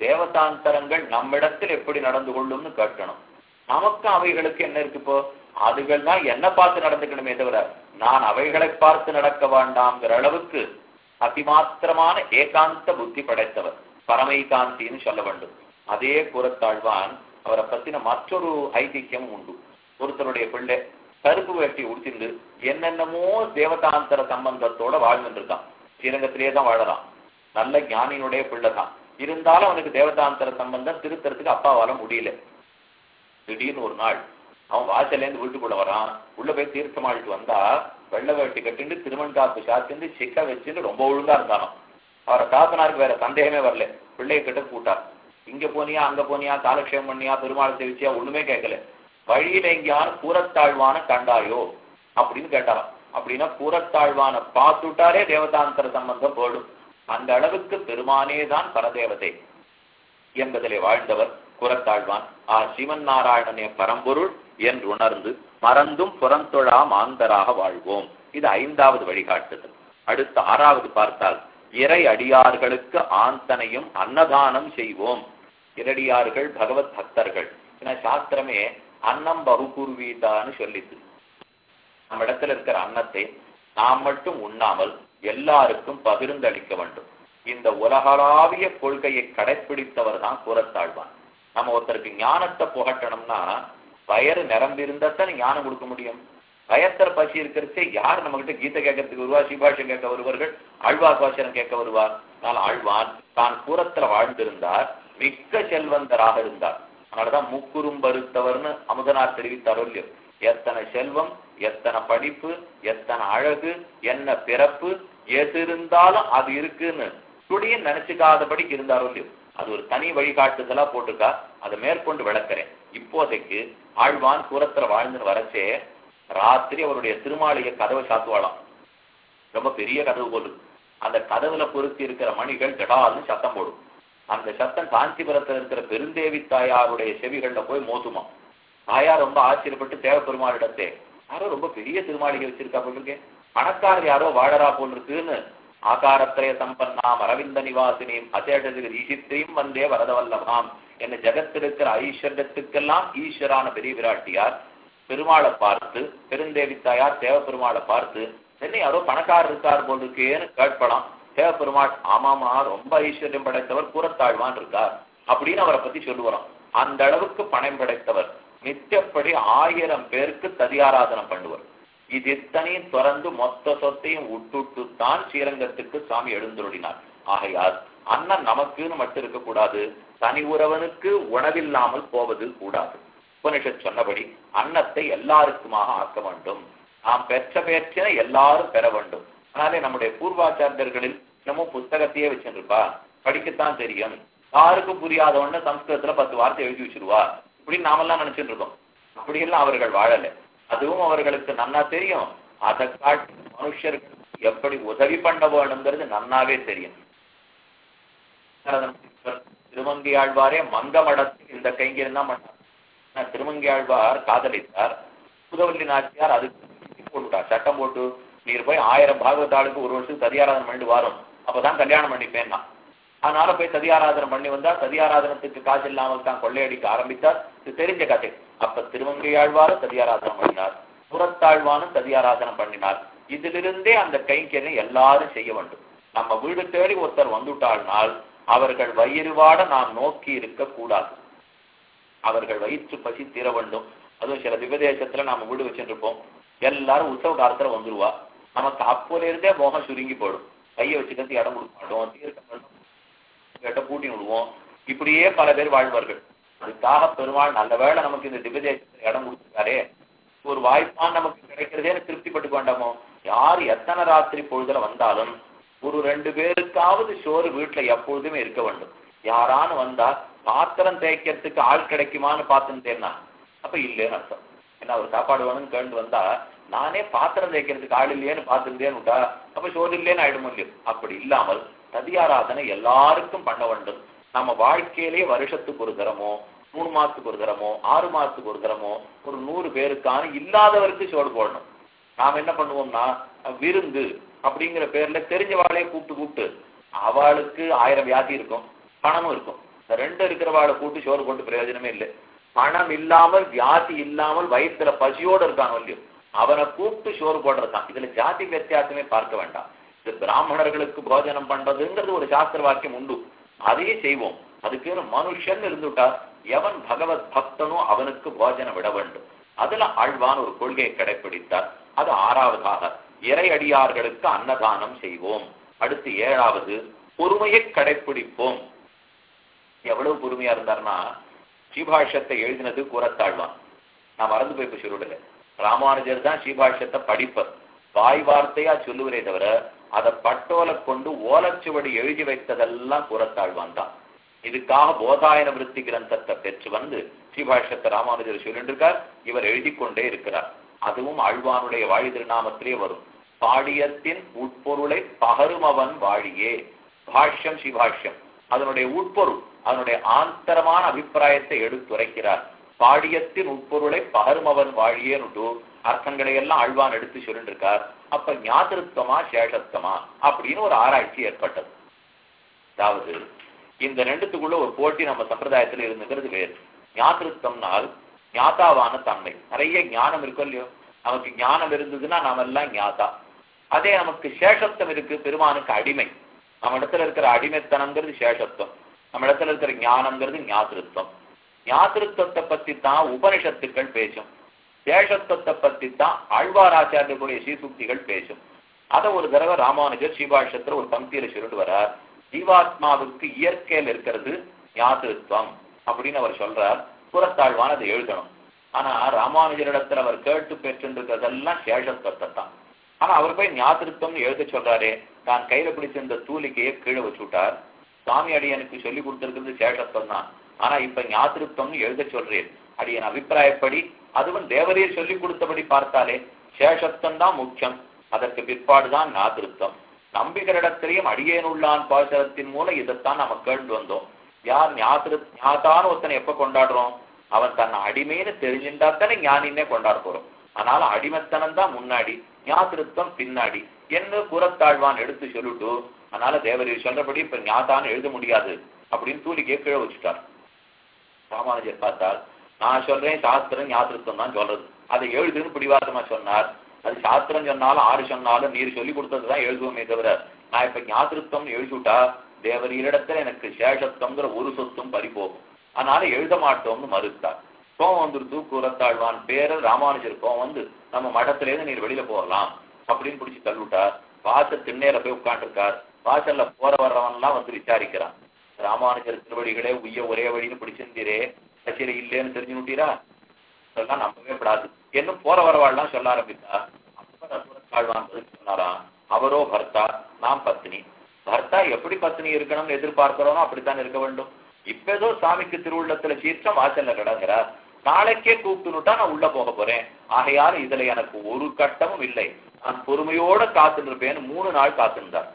தேவதாந்தரங்கள் நம்மிடத்தில் எப்படி நடந்து கொள்ளும்னு கேட்கணும். நமக்கு அவைகளுக்கு என்ன இருக்கு இப்போ? அதுகள் தான் என்ன பார்த்து நடந்துக்கணுமே தவிர நான் அவைகளை பார்த்து நடக்க வேண்டாம்ங்கிற அளவுக்கு அதிமாத்திரமான ஏகாந்த புத்தி படைத்தவர். பரமைகாந்தின்னு சொல்ல வேண்டும். அதே புறத்தாழ்வான் அவரை பத்தின மற்றொரு ஐதிஹ்யம் உண்டு. ஒருத்தருடைய பிள்ளை கருப்பு வேட்டி உடுத்திண்டு என்னென்னமோ தேவதாந்தர சம்பந்தத்தோட வாழ்ந்துட்டு இருக்கான் ஸ்ரீரங்கத்திலேயே தான் வாழறான். நல்ல ஞானியினுடைய பிள்ளை தான். இருந்தாலும் அவனுக்கு தேவதாந்தர சம்பந்தம் திருத்தறதுக்கு அப்பாவால முடியல. திடீர்னு ஒரு நாள் அவன் வாசல்லேருந்து வீட்டுக்குள்ள வரான். உள்ள போய் தீர்த்தமாடிட்டு வந்தா வெள்ளை வேட்டி கட்டிண்டு திருமண்காப்பு சாத்திண்டு சிக்க வச்சுட்டு ரொம்ப ஒழுங்கா இருந்தானோ அவரை தாத்தனாருக்கு வேற சந்தேகமே வரல. பிள்ளைய கிட்ட கூட்டார் இங்க போனியா அங்க போனியா காலக்ஷேபம் பண்ணியா பெருமாள் சேவிச்சியா ஒண்ணுமே கேட்கல. வழியில எங்கேயாரு கூறத்தாழ்வான கண்டாயோ அப்படின்னு கேட்டாராம். அப்படின்னா கூறத்தாழ்வான பார்த்துட்டாரே தேவதாந்தர சம்பந்தம் போடும். அந்த அளவுக்கு பெருமானேதான் பரதேவதை என்பதிலே வாழ்ந்தவர் குரத்தாழ்வான். ஆ சிவன் நாராயணனே பரம்பொருள் என்று உணர்ந்து மறந்தும் புறந்தொழா மாந்தராக வாழ்வோம். இது ஐந்தாவது வழிகாட்டுதல். அடுத்து ஆறாவது பார்த்தால் இறை அடியார்களுக்கு ஆந்தனையும் அன்னதானம் செய்வோம். இரடியார்கள் பகவத் பக்தர்கள். ஏன்னா சாஸ்திரமே அன்னம் பகுபூர்வீதான்னு சொல்லிது. நம்ம இடத்துல இருக்கிற அன்னத்தை நாம் மட்டும் உண்ணாமல் எல்லாருக்கும் பகிர்ந்தளிக்க வேண்டும். இந்த உலகளாவிய கொள்கையை கடைப்பிடித்தவர் தான் கூறத்தாழ்வான் நம்ம ஒருத்தருக்கு ஞானத்தை புகட்டணும்னா வயறு நிரம்பியிருந்தாத்தான் ஞானம் கொடுக்க முடியும். வயத்தர பசி இருக்கிறச்சே யார் நம்ம கிட்ட கீதை கேட்கறதுக்கு வருவா சிபாஷம் கேட்க வருவார்கள் ஆழ்வார் பாஷனம் கேட்க வருவார். ஆனால் ஆழ்வான் தான் கூரத்துல வாழ்ந்திருந்தார். மிக்க செல்வந்தராக இருந்தார். அதனாலதான் முக்குறும் பருத்தவர்னு அமுதனார் தெரிவித்தாரோ இல்லையோ? எத்தனை செல்வம் எத்தனை படிப்பு எத்தனை அழகு என்ன பிறப்பு எது இருந்தாலும் அது இருக்குன்னு துடியும் நினைச்சுக்காதபடிக்கு இருந்தாரோ இல்லையோ? அது ஒரு தனி வழிகாட்டுதலா போட்டுக்கா அதை மேற்கொண்டு விளக்கிறேன். இப்போதைக்கு ஆழ்வான் தூரத்துல வாழ்ந்துன்னு வரச்சே ராத்திரி அவருடைய திருமாளிகை கதவை சாத்துவாளாம். ரொம்ப பெரிய கதவு போலும் அந்த கதவுல பொருத்தி இருக்கிற மணிகள் ஜடால்னு சத்தம் போடும். அந்த சத்தம் காஞ்சிபுரத்துல இருக்கிற பெருந்தேவி தாயாருடைய செவிகள்ல போய் மோதுமா. தாயார் ரொம்ப ஆச்சரியப்பட்டு தேவப்பெருமாளிடத்தே யாரோ ரொம்ப பெரிய திருமாளிகை வச்சிருக்கா போல் இருக்கே. பணக்காரர் யாரோ வாழறா போல் இருக்குன்னு. ஆகாரத்திரய சம்பன்னாம் அரவிந்த நிவாசினியும் அசேடத்துக்கு ஈசித்தையும் வந்தே வரதவல்லமாம் என்ன ஜகத்தில் இருக்கிற ஐஸ்வர்யத்துக்கெல்லாம் ஈஸ்வரான பெரிய விராட்டியார். பெருமாளை பார்த்து பெருந்தேவி தாயார் தேவ பெருமாளை பார்த்து என்ன யாரோ பணக்காரர் இருக்கார் போல் இருக்கேன்னு கேட்பலாம். தேவ பெருமாள் ஆமாமா ரொம்ப ஐஸ்வர்யம் படைத்தவர் கூறத்தாழ்வான் இருக்கார் அப்படின்னு அவரை பத்தி சொல்லுவாராம் அந்த அளவுக்கு பணம் படைத்தவர். நித்தியப்படி ஆயிரம் பேருக்கு ததியாராதனம் பண்ணுவார். இது இத்தனையும் திறந்து மொத்த சொத்தையும் விட்டுட்டு தான் ஸ்ரீரங்கத்துக்கு சாமி எழுந்துருடினார் ஆகையால் அண்ணன் நமக்குன்னு மட்டும் இருக்கக்கூடாது தனி உறவனுக்கு உணவில்லாமல் போவது கூடாது. உபனிஷத் சொன்னபடி அன்னத்தை எல்லாருக்குமாக ஆக்க வேண்டும். நாம் பெற்ற பேற்றின எல்லாரும் பெற வேண்டும். அதனாலே நம்முடைய பூர்வாச்சாரியர்களில் இன்னமும் புஸ்தகத்தையே வச்சிருப்பா. படிக்கத்தான் தெரியும். யாருக்கும் புரியாத உடனே சம்ஸ்கிருதத்துல பத்து வார்த்தை எழுதி வச்சிருவா. இப்படின்னு நாமெல்லாம் நினைச்சிட்டு இருக்கோம் அப்படியெல்லாம் அவர்கள் வாழல. அதுவும் அவர்களுக்கு நன்னா தெரியும். அதை காட்டி மனுஷருக்கு எப்படி உதவி பண்ண வேணுங்கிறது நன்னாவே தெரியும். திருமங்கி ஆழ்வாரே மங்கமடத்தில் இந்த கைங்கரியம் பண்ணார். திருமங்கி ஆழ்வார் காதலித்தார். புதவல்லி நாச்சியார் அதுக்கு போட்டுட்டார். சட்டம் போட்டு நீர் போய் ஆயிரம் பாகவதாளுக்கு ஒரு வருஷத்துக்கு ததியாராதனம் பண்ணிட்டு வரும். அப்பதான் கல்யாணம் பண்ணிப்பேன்னா. அதனால போய் ததியாராதனம் பண்ணி வந்தா சதியாராதனத்துக்கு காசு இல்லாமல் தான் கொள்ளையடிக்க ஆரம்பித்தார். இது தெரிஞ்ச கதை. அப்ப திருவங்கையாழ்வாரும் ததியாராதனம் பண்ணினார். புறத்தாழ்வானும் ததியாராதனம் பண்ணினார். இதிலிருந்தே அந்த கைங்கரியம் எல்லாரும் செய்ய வேண்டும். நம்ம வீடு தேடி ஒருத்தர் வந்துட்டாள்னால் அவர்கள் வயிறுவாட நாம் நோக்கி இருக்க கூடாது. அவர்கள் வயிற்று பசி தீர வேண்டும். அதுவும் சில விபதேசத்துல நாம வீடு வச்சுருப்போம் எல்லாரும் உற்சவ காலத்துல வந்துருவா. நமக்கு அப்போல இருந்தே மோகம் சுருங்கி போடும் கையை வச்சுக்கிறது இடம் கொடுக்க மாட்டோம். தீர்க்க மாட்டோம் கேட்ட பூட்டி விடுவோம். இப்படியே பல பேர் வாழ்வார்கள். அதுக்காக பெருமாள் நல்ல வேளை நமக்கு இந்த திவ்யதேசத்துல இடம் கொடுத்துருக்காரே. ஒரு வாய்ப்பான் நமக்கு கிடைக்கிறதே திருப்திப்பட்டு வேண்டாமோ? யார் எத்தனை ராத்திரி பொழுதுல வந்தாலும் ஒரு ரெண்டு பேருக்காவது சோறு வீட்டுல எப்பொழுதுமே இருக்க வேண்டும். யாரான்னு வந்தா பாத்திரம் தேய்க்கிறதுக்கு ஆள் கிடைக்குமான்னு பார்த்துட்டேன்னா அப்ப இல்லைன்னு அர்த்தம். ஏன்னா ஒரு சாப்பாடு வேணும்னு கேண்டு வந்தா நானே பாத்திரம் தேய்க்கிறதுக்கு ஆள் இல்லையேன்னு பார்த்துருந்தேன்னு விட்டா அப்ப சோறு இல்லையேன்னு ஆயிடும் இல்லையோ? அப்படி இல்லாமல் ததியாராதனை எல்லாருக்கும் பண்ண வேண்டும். நம்ம வாழ்க்கையிலேயே வருஷத்துக்கு ஒரு தரமோ மூணு மாசத்துக்கு ஒரு தரமோ ஆறு மாசத்துக்கு ஒரு தரமோ ஒரு நூறு பேருக்கான இல்லாதவருக்கு சோறு போடணும். நாம் என்ன பண்ணுவோம்னா விருந்து அப்படிங்கிற பேர்ல தெரிஞ்சவாளையே கூப்பிட்டு கூப்பிட்டு அவளுக்கு ஆயிரம் வியாதி இருக்கும் பணமும் இருக்கும். இந்த ரெண்டு இருக்கிறவாளை கூட்டு சோறு போட்டு பிரயோஜனமே இல்லை. பணம் இல்லாமல் வியாதி இல்லாமல் வயிற்றுல பசியோடு இருக்காங்க இல்லையோ? அவனை கூப்பிட்டு சோறு போடுறதுதான். இதுல ஜாதி வித்தியாசமே பார்க்க வேண்டாம். இது பிராமணர்களுக்கு போஜனம் பண்றதுங்கிறது ஒரு சாஸ்திர வாக்கியம் உண்டு. அதையே செய்வோம். அதுக்கு மனுஷன் இருந்துட்டா எவன் பகவத் பக்தனோ அவனுக்கு போஜனம் விட வேண்டும். அதுல ஆழ்வான் ஒரு கொள்கையை கடைபிடித்தார் அது ஆறாவதாக இறை அடியார்களுக்கு அன்னதானம் செய்வோம். அடுத்து ஏழாவது பொறுமையை கடைபிடிப்போம் எவ்வளவு பொறுமையா இருந்தார்னா ஜீபாஷத்தை எழுதினது கூறத்தாழ்வான். நான் மறந்து போய் இப்ப ராமானுஜர் தான் ஸ்ரீபாஷ்யத்தை படிப்பர். வாய் வார்த்தையா சொல்லுவரே தவிர அதை பட்டோலை கொண்டு ஓலச்சுவடி எழுதி வைத்ததெல்லாம் கூறத்தாழ்வான் தான். இதுக்காக போதாயன விருத்தி கிரந்தத்தை பெற்று வந்து ஸ்ரீபாஷ்யத்தை ராமானுஜர் சொல்லிட்டு இருக்கார் இவர் எழுதி கொண்டே இருக்கிறார். அதுவும் ஆழ்வானுடைய வாழி திருநாமத்திலே வரும். பாடியத்தின் உட்பொருளை பகருமவன் வாழியே. பாஷ்யம் சிபாஷ்யம். அதனுடைய உட்பொருள் அதனுடைய ஆந்தரமான அபிப்பிராயத்தை எடுத்துரைக்கிறார். பாடியத்தின் உட்பொருளை பகருமவன் வாழியேனுட்டு அர்த்தங்களை எல்லாம் ஆழ்வான் எடுத்து சொல்லிருக்கார் அப்ப ஞாதிருத்தமா சேஷத்தமா அப்படின்னு ஒரு ஆராய்ச்சி ஏற்பட்டது. அதாவது இந்த ரெண்டுத்துக்குள்ள ஒரு போட்டி நம்ம சம்பிரதாயத்துல இருந்துங்கிறது வேறு. ஞாதிருத்தம்னால் ஞாதாவான தன்மை. நிறைய ஞானம் இருக்கும் இல்லையோ? நமக்கு ஞானம் இருந்ததுன்னா நாம எல்லாம் ஞாதா. அதே நமக்கு சேஷத்தம் இருக்கு பெருமானுக்கு அடிமை. நம்ம இடத்துல இருக்கிற அடிமைத்தனங்கிறது சேஷத்துவம் நம்ம இடத்துல இருக்கிற ஞானம்ங்கிறது ஞாதிருத்தம். ஞாத்திருத்தத்தை பத்தி தான் உபனிஷத்துக்கள் பேசும். சேஷத்துவத்தை பத்தி தான் ஆழ்வாராச்சாரியர்களுடைய சீசுக்திகள் பேசும். அதை ஒரு தடவை ராமானுஜர் சீபாஷத்துல ஒரு பங்கியில சொல்லிட்டு வரார் ஜீவாத்மாவுக்கு இயற்கையில் இருக்கிறது ஞாத்திருத்தம் அப்படின்னு அவர் சொல்றார். புறத்தாழ்வான் அதை எழுதணும். ஆனா ராமானுஜரிடத்துல அவர் கேட்டு பெற்றிருக்கிறதெல்லாம் சேஷத்துவத்தை தான். ஆனா அவர் போய் ஞாத்திருத்தம்னு எழுத சொல்றாரே. தான் கையில பிடிச்சிருந்த தூலிக்கையை கீழே வச்சு விட்டார். சுவாமி அடியனுக்கு சொல்லி கொடுத்திருக்கிறது சேஷத்துவம் தான். ஆனா இப்ப ஞாதிருத்தம்னு எழுத சொல்றேன் அடியன் அபிப்பிராயப்படி அதுவும் தேவரீர் சொல்லி கொடுத்தபடி பார்த்தாலே சேஷத்துவம் தான் முக்கியம். அதற்கு பிற்பாடுதான் ஞாதிருத்தம் அடியேன் அடியேனுள்ளான் பாசனத்தின் மூலம் இதைத்தான் நம்ம கேட்டு வந்தோம். யார் ஞாதிரு ஞாதான்னு ஒருத்தனை எப்ப கொண்டாடுறோம்? அவன் தன்னை அடிமைன்னு தெரிஞ்சுட்டா தானே ஞானின்னே கொண்டாட போறோம். அதனால அடிமைத்தனம் தான் முன்னாடி ஞாதிருத்தம் பின்னாடி என்ன புறத்தாழ்வான் எடுத்து சொல்லிட்டு அதனால தேவரீர் சொல்றபடி இப்ப ஞாதான்னு எழுத முடியாது அப்படின்னு தூளிக்கே கீழே வச்சுட்டார். ராமானுஜர் பார்த்தால் நான் சொல்றேன் சாஸ்திரம் ஞாபகத்துவம் தான் சொல்றது. அதை எழுதுன்னு பிடிவாதமா சொன்னார். அது சாஸ்திரம் சொன்னாலும் ஆறு சொன்னாலும் நீர் சொல்லி கொடுத்ததுதான் எழுதுவோமே தவிர நான் இப்ப ஞாபகத்துவம் எழுதிவிட்டா தேவரீரிடத்துல எனக்கு சேஷத்துவங்கிற ஒரு சொத்தும் பறிபோகும் அதனால எழுத மாட்டோம்னு மறுத்தார். கோவம் வந்துருது கூறத்தாழ்வான் பேரர் ராமானுஜர் கோவம் வந்து நம்ம மடத்துல இருந்து நீர் வெளியில போகலாம் அப்படின்னு பிடிச்சி தள்ளுட்டார் வாசல் திண்ணேல போய் உட்காந்துருக்கார் வாசல்ல போற வர்றவன் எல்லாம் வந்து விசாரிக்கிறான். ராமானுஜர் திருவடிகளே உய்ய ஒரே வழின்னு பிடிச்சிருந்தீரே கட்சியில இல்லைன்னு தெரிஞ்சு விட்டீரா அதெல்லாம் நம்பவே கூடாது என்னும் போற வரவாள்லாம் சொல்ல ஆரம்பித்தா அப்பதான் பதில் சொன்னாராம். அவரோ பர்த்தா நாம் பத்னி. பர்த்தா எப்படி பத்னி இருக்கணும்னு எதிர்பார்க்கிறோமோ அப்படித்தான் இருக்க வேண்டும். இப்ப ஏதோ சாமிக்கு திருவுள்ளத்துல சீற்றம் வாசல்ல கிடங்குறார். நாளைக்கே கூப்பிட்டுனுட்டா நான் உள்ள போக போறேன். ஆகையால் இதுல எனக்கு ஒரு கட்டமும் இல்லை. நான் பொறுமையோட காத்துட்டு இருப்பேன்னு மூணு நாள் காத்திருந்தார்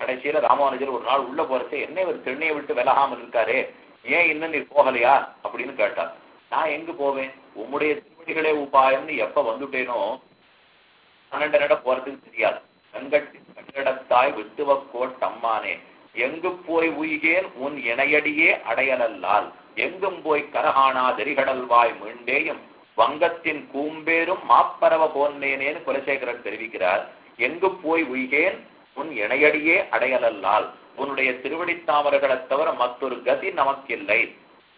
கடைசியில ராமானுஜர் ஒரு நாள் உள்ள போறச்சே என்ன இவர் திருநையை விட்டு விலகாமல் இருக்காரு ஏன் இன்னும் நீ போகலையா? அப்படின்னு கேட்டார். நான் எங்க போவேன்? உம்முடைய திருவடிகளே உபாயம்னு எப்ப வந்துட்டேனோ பன்னெண்டு நட போறதுக்கு தெரியாது. கண்கட்டி கண்கடத்தாய் விட்டுவ கோட்டம்மானே எங்கு போய் உய்கேன் உன் இணையடியே அடையலல்லால்? எங்கும் போய் கரகானா தெரிகடல்வாய் மீண்டேயும் வங்கத்தின் கூம்பேரும் மாப்பரவ போன்னேனேன்னு குலசேகரன் தெரிவிக்கிறார். எங்கு போய் உய்கேன் உன் இணையடியே அடையலல்லால் உன்னுடைய திருவடித்தாமர்களை தவிர மற்றொரு கதி நமக்கில்லை.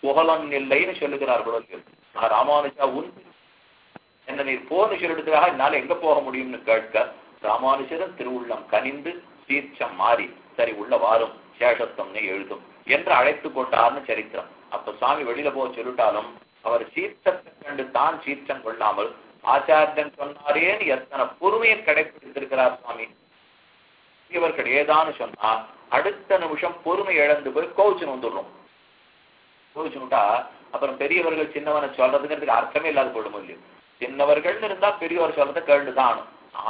புகழன் இல்லைன்னு சொல்லுகிறார் குலத்தில் ராமானுஜா உன் என்ன நீர் போன்னு சொல்லிடுறதாக என்னால எங்க போக முடியும்னு கேட்க ராமானுஜரும் திருவுள்ளம் கனிந்து தீர்ச்சம் மாறி சரி உள்ள வாரும் சேஷத்தம்னு எழுதும் என்று அழைத்து கொண்டார்னு சரித்திரம். அப்ப சுவாமி வெளியில போக சொல்லிட்டாலும் அவர் சீர்த்தத்தை கண்டு தான் சீர்த்தம் கொள்ளாமல் ஆச்சாரியன் சொன்னாரேன்னு எத்தனை பொறுமையை கடைபிடித்திருக்கிறார் சுவாமி இவர்கள் ஏதான்னு சொன்னா அடுத்த நிமிஷம் பொறுமை இழந்து போய் கோவிச்சுன்னு வந்துடுறோம் கோவிச்சுனுட்டா அப்புறம் பெரியவர்கள் சின்னவனை சொல்றதுங்கிறதுக்கு அர்த்தமே இல்லாத போடும் இல்லையோ? சின்னவர்கள் இருந்தா பெரியவர் சொல்றதை கேட்டுதான்.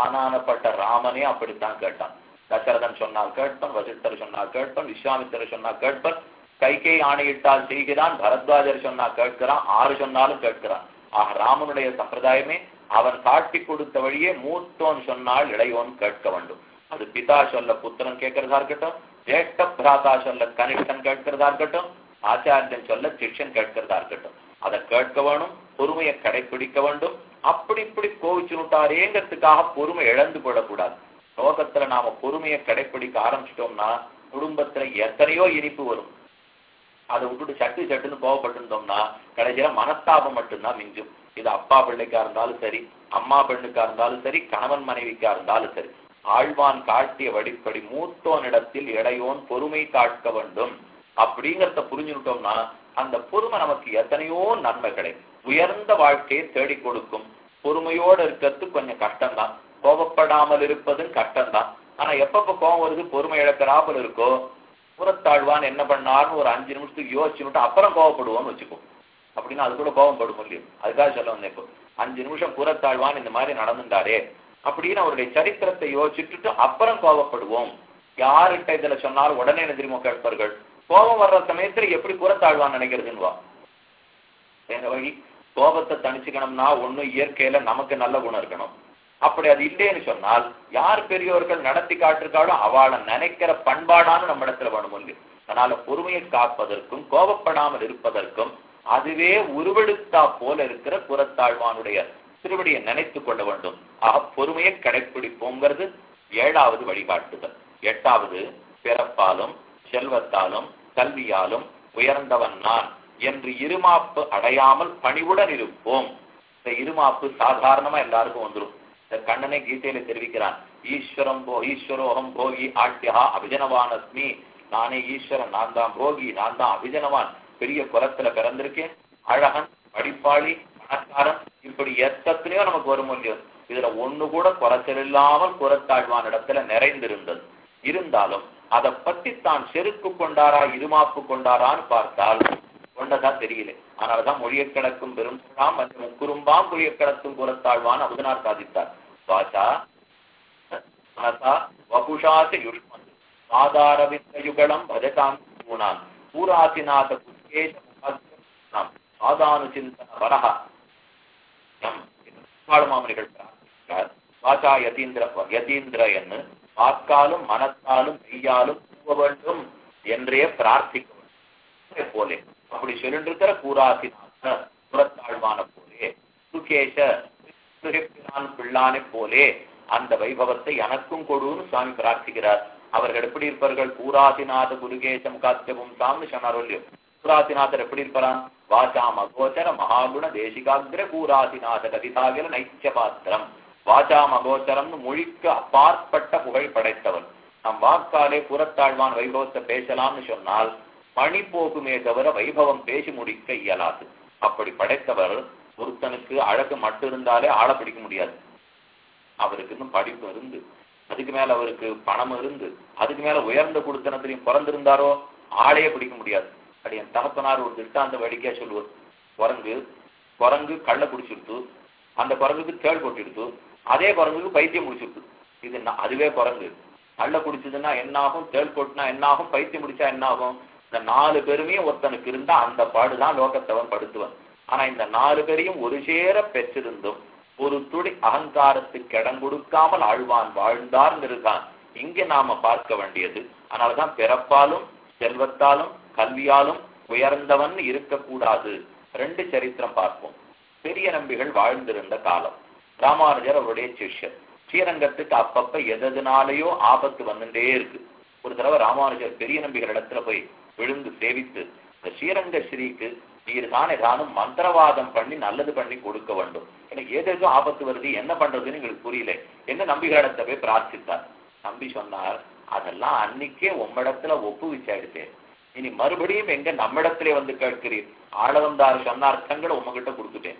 ஆனானப்பட்ட ராமனே அப்படித்தான் கேட்டான். தசரதன் சொன்னால் கேட்பன் வசிஷ்டர் சொன்னா கேட்பன் விஸ்வாமித்தர் சொன்னா கேட்பன். கைகை ஆணையிட்டால் செய்கிறான் பரத்வாஜர் சொன்னா கேட்கிறான் ஆறு சொன்னாலும் கேட்கிறான். ஆக ராமனுடைய சம்பிரதாயமே அவன் காட்டி கொடுத்த வழியே மூத்தோன் சொன்னால் இளையோன் கேட்க வேண்டும். அது பிதா சொல்ல புத்திரன் கேட்கிறதா இருக்கட்டும் ஜேஷ்ட பிராதா சொல்ல கனிஷ்டன் கேட்கிறதா இருக்கட்டும் ஆச்சாரியன் சொல்ல சிக்ஷன் கேட்கிறதா இருக்கட்டும் அதை கேட்க வேணும் பொறுமையை கடைபிடிக்க வேண்டும். அப்படி இப்படி கோவிச்சுட்டாரேங்கிறதுக்காக பொறுமை இழந்து போடக்கூடாது. லோகத்துல நாம பொறுமையை கடைபிடிக்க ஆரம்பிச்சிட்டோம்னா குடும்பத்துல எத்தனையோ இனிப்பு வரும். அதை விட்டுட்டு சட்டு சட்டுன்னு கோவப்பட்டிருந்தோம்னா கடைசியில மனஸ்தாபம் மட்டும்தான் மிஞ்சும். இது அப்பா பிள்ளைக்கா இருந்தாலும் சரி அம்மா பெண்ணுக்கா இருந்தாலும் சரி கணவன் மனைவிக்கா இருந்தாலும் சரி. ஆழ்வான் காட்டிய வடிப்படி மூத்தோனிடத்தில் இடையோன் பொறுமை காட்க வேண்டும். அப்படிங்கிறத புரிஞ்சுட்டோம்னா அந்த பொறுமை நமக்கு எத்தனையோ நன்மை கிடைக்கும் உயர்ந்த வாழ்க்கையை தேடி கொடுக்கும். பொறுமையோடு இருக்கிறது கொஞ்சம் கஷ்டம்தான். கோபப்படாமல் இருப்பதும் கஷ்டம்தான். ஆனா எப்பப்ப கோபம் வருது? பொறுமை இழக்கிறாப்புல இருக்கோ புறத்தாழ்வான் என்ன பண்ணார்னு ஒரு அஞ்சு நிமிஷத்துக்கு யோசிச்சுட்டு அப்புறம் கோவப்படுவோம்னு வச்சுக்கோ. அப்படின்னா அது கூட கோபம் படும் இல்லையோ? அதுக்காக சொல்ல வந்தேன் இப்போ. அஞ்சு நிமிஷம் புறத்தாழ்வான் இந்த மாதிரி நடந்துட்டாரே அப்படின்னு அவருடைய சரித்திரத்தை யோசிச்சுட்டு அப்புறம் கோபப்படுவோம் யாருகிட்ட இதுல சொன்னாலும் உடனே என்ன தெரியுமா கேட்பார்கள்? கோபம் வர்ற சமயத்துல எப்படி புறத்தாழ்வான் நினைக்கிறதுன்னுவா. வேற வழி கோபத்தை தணிச்சுக்கணும்னா ஒண்ணு இயற்கையில நமக்கு நல்ல குணம் இருக்கணும். அப்படி அது இல்லைன்னு சொன்னால் யார் பெரியவர்கள் நடத்தி காட்டிருக்காளோ அவளை நினைக்கிற பண்பாடான நம்ம இடத்துல வேணும் அதனால பொறுமையை காப்பதற்கும் கோபப்படாமல் இருப்பதற்கும் அதுவே உருவெடுத்தா போல இருக்கிற புறத்தாழ்வானுடைய திருவடியை நினைத்து கொள்ள வேண்டும். ஆக பொறுமையை கடைப்பிடிப்போங்கிறது ஏழாவது வழிகாட்டுதல். எட்டாவது பிறப்பாலும் செல்வத்தாலும் கல்வியாலும் உயர்ந்தவன் நான் என்று இருமாப்பு அடையாமல் பணிவுடன் இருப்போம். இந்த இருமாப்பு சாதாரணமா எல்லாருக்கும் வந்துடும் இந்த கண்ணனை கீதையில தெரிவிக்கிறான் ஈஸ்வரம் போ ஈஸ்வரோகம் போகி ஆட்யா அபிஜனவான் அஸ்மி நானே ஈஸ்வரன் நான் தான் போகி நான் தான் அபிஜனவான். பெரிய குலத்துல பிறந்திருக்கேன். அழகன் படிப்பாளி பணக்காரன் இப்படி எத்தனையோ நமக்கு வரும் இல்லையோ இதுல ஒண்ணு கூட குறைச்சல் இல்லாமல் குரத்தாழ்வான் இடத்துல நிறைந்திருந்தது. இருந்தாலும் அதை பத்தி தான் செருக்கு கொண்டாரா இருமாப்பு கொண்டாரான்னு பார்த்தால் கொண்டதா தெரியல. அதனாலதான் மொழிய கிடக்கும் பெரும்பாம் மற்றும் முக்குறும்பாம் மொழியை கிடக்கும் குரத்தாழ்வான் அபுதனார் சாதித்தார். வாசா மனசா வகுஷாச யுஷ்மன் ஆதாரவித்தயுகலம் பஜதாம் பூனான் பூராசிநாத புஷ்கேஷ ஆதானு சிந்தன வரஹா எம் மாமனிகள் பிரார்த்திக்கிறார் வாசா யதீந்திர யதீந்திர என்று வாக்காலும் மனத்தாலும் மெய்யாலும் கூவ வேண்டும் என்றே பிரார்த்திக்க வேண்டும் போலே அப்படி சொல்லிட்டு இருக்கிற புறத்தாழ்வான போலே சுகேஷ பிள்ளானை போலே அந்த வைபவத்தை எனக்கும் கொடுன்னு சுவாமி பிரார்த்திக்கிறார். அவர்கள் எப்படி இருப்பார்கள்? கூராசிநாத குருகேசம் காத்தியவும் சாமி சொன்னார் இல்லையோ? பூராதிநாதர் எப்படி இருப்பாராம்? வாசாம் அகோச்சர மகாகுண தேசிகாகிர பூராதிநாத கதிதாகிர நைச்ச பாத்திரம் வாசாம் அகோச்சரம்னு மொழிக்கு அப்பாற்பட்ட புகழ் படைத்தவன் நம் வாக்காலே புறத்தாழ்வான் வைபவத்தை பேசலாம்னு சொன்னால் மணி போகுமே தவிர வைபவம் பேசி முடிக்க இயலாது. அப்படி படைத்தவர் ஒருத்தனுக்கு அழகு மட்டும் இருந்தாலே ஆள பிடிக்க முடியாது. அவருக்கு இன்னும் படிப்பு இருந்து அதுக்கு மேல அவருக்கு பணம் இருந்து அதுக்கு மேல உயர்ந்த குடுத்தனத்திலையும் பிறந்திருந்தாரோ ஆளையே பிடிக்க முடியாது. என் தகப்பனார் ஒரு திட்டாந்த வடிக்கையா சொல்லுவார். குரங்கு குரங்கு கள்ள குடிச்சிருத்து அந்த குரங்குக்கு தேள் கொட்டிடுத்து அதே குரங்குக்கு பைத்தியம் முடிச்சிருத்து இது அதுவே குரங்கு. கள்ள குடிச்சதுன்னா என்ன ஆகும் தேள் கொட்டினா என்ன ஆகும் பைத்தியம் முடிச்சா என்ன ஆகும் இந்த நாலு பேருமே ஒருத்தனுக்கு இருந்தா அந்த பாடுதான் லோகத்தவன் படுத்துவன். ஆனா இந்த நாலு பேரையும் ஒரு சேர பெற்றிருந்தும் ஒரு துளி அகங்காரத்துக்கு இடம் கொடுக்காமல் ஆழ்வான் வாழ்ந்தார் இருக்கான். இங்க நாம பார்க்க வேண்டியது. அதனாலதான் பிறப்பாலும் செல்வத்தாலும் கல்வியாலும் உயர்ந்தவன் இருக்கக்கூடாது. ரெண்டு சரித்திரம் பார்ப்போம். பெரிய நம்பிகள் வாழ்ந்திருந்த காலம். ராமானுஜர் அவருடைய சிஷ்யர். ஸ்ரீரங்கத்துக்கு அப்பப்ப எதனாலேயோ ஆபத்து வந்துட்டே இருக்கு. ஒரு தடவை ராமானுஜர் பெரிய நம்பிகள் இடத்துல போய் விழுந்து சேவித்து இந்த ஸ்ரீரங்க ஸ்ரீக்கு நீர் தானே தானும் மந்திரவாதம் பண்ணி நல்லது பண்ணி கொடுக்க வேண்டும். எனக்கு ஏதேதோ ஆபத்து வருது என்ன பண்றதுன்னு எங்களுக்கு புரியல. என்ன நம்பிகளிடத்தை போய் பிரார்த்தித்தார். நம்பி சொன்னார் அதெல்லாம் அன்னைக்கே உம்மிடத்துல ஒப்புவிச்சாயிடுச்சு இனி மறுபடியும் எங்க நம்மிடத்திலே வந்து கேட்கிறீர். ஆளவந்தார் சொன்ன அர்த்தங்களை உங்ககிட்ட கொடுத்துட்டேன்.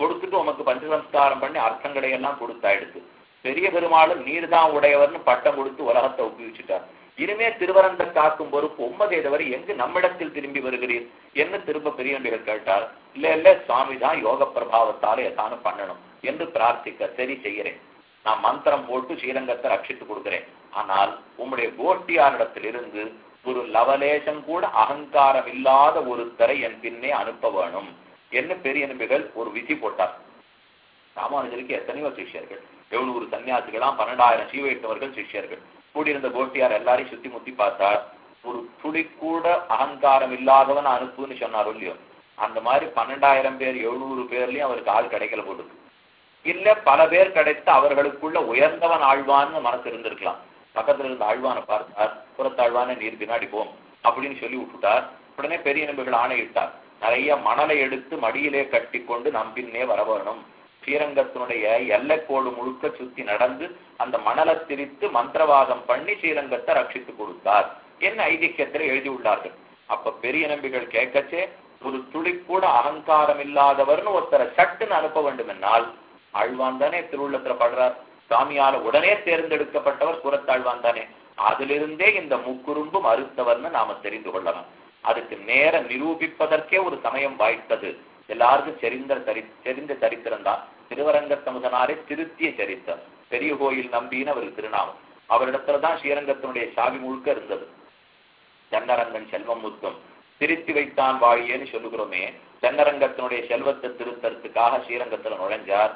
கொடுத்துட்டு உமக்கு பஞ்சசம்ஸ்காரம் பண்ணி அர்த்தங்களை எல்லாம் கொடுத்தாயிடுச்சு பெரிய பெருமாளும் நீர் தான் உடையவர்னு பட்டம் கொடுத்து உலகத்தை ஒப்புவிச்சுட்டார். இனிமே திருவரந்த காக்கும் பொறுப்பு உம்மதே தவிர எங்கு நம்மிடத்தில் திரும்பி வருகிறீர் என்ன திரும்ப பெரிய கேட்டார். இல்ல இல்ல சுவாமி தான் யோக பிரபாவத்தால எதானும் பண்ணணும் என்று பிரார்த்திக்க சரி செய்கிறேன். நான் மந்திரம் போட்டு ஸ்ரீரங்கத்தை ரட்சித்து கொடுக்கிறேன். ஆனால் உம்முடைய கோட்டியாரிடத்திலிருந்து ஒரு லவலேசம் கூட அகங்காரம் இல்லாத ஒருத்தரை என் பின்னே அனுப்ப வேணும். என்ன பெரிய நம்பிகள்? ஒரு விதி போட்டார். ராமானுஜருக்கு எத்தனையோ சிஷ்யர்கள் எழுநூறு சன்னியாசிகளாம் பன்னெண்டாயிரம் சீவைட்டவர்கள் சிஷ்யர்கள். கூடியிருந்த கோட்டியார் எல்லாரையும் சுத்தி முத்தி பார்த்தார். ஒரு துளி கூட அகங்காரம் இல்லாதவன் அனுப்புன்னு சொன்னார் இல்லையோ? அந்த மாதிரி பன்னெண்டாயிரம் பேர் எழுநூறு பேர்லயும் அவருக்கு ஆள் கிடைக்கல போடுது இல்ல பல பேர் கிடைத்து அவர்களுக்குள்ள உயர்ந்தவன் ஆழ்வான்னு மனசு இருந்திருக்கலாம். பக்கத்துல இருந்த ஆழ்வானை பார்த்தார் புறத்தாழ்வான நீர் பின்னாடி போம் அப்படின்னு சொல்லி விட்டுட்டார். உடனே பெரிய நம்பிகள் ஆணையிட்டார். நிறைய மணலை எடுத்து மடியிலே கட்டி கொண்டு நம் பின்னே வர வேணும் ஸ்ரீரங்கத்தினுடைய எல்லைக்கோடு முழுக்க சுத்தி நடந்து அந்த மணலை திரித்து மந்திரவாதம் பண்ணி ஸ்ரீரங்கத்தை ரட்சித்து கொடுத்தார். என்ன ஐதிக்கியத்தில் எழுதி உள்ளார்கள். அப்ப பெரிய நம்பிகள் கேட்கச்சே ஒரு துளி கூட அகங்காரம் இல்லாதவர்னு ஒருத்தரை சட்டுன்னு அனுப்ப வேண்டும் என்னால் ஆழ்வான் தானே திருவுள்ளத்துல படுறார். சாமியால உடனே தேர்ந்தெடுக்கப்பட்டவர் புறத்தாழ்வான் தானே. அதிலிருந்தே இந்த முக்குறும்பு மறுத்தவர்னு நாம தெரிந்து கொள்ளலாம் அதுக்கு நேர நிரூபிப்பதற்கே ஒரு சமயம் வாய்த்தது. எல்லாருக்கும் தெரிந்த சரி தெரிந்த சரித்திரம் தான். திருவரங்க சமுதனாரே திருத்திய சரித்திரம். பெரிய கோயில் நம்பின்னு அவருக்கு திருநாமம். அவரிடத்துல தான் ஸ்ரீரங்கத்தினுடைய சாவி முழுக்க இருந்தது. தென்னரங்கன் செல்வம் முத்தும் திருத்தி வைத்தான் வாழியேன்னு சொல்லுகிறோமே. தென்னரங்கத்தினுடைய செல்வத்தை திருத்தறதுக்காக ஸ்ரீரங்கத்துல நுழைஞ்சார்.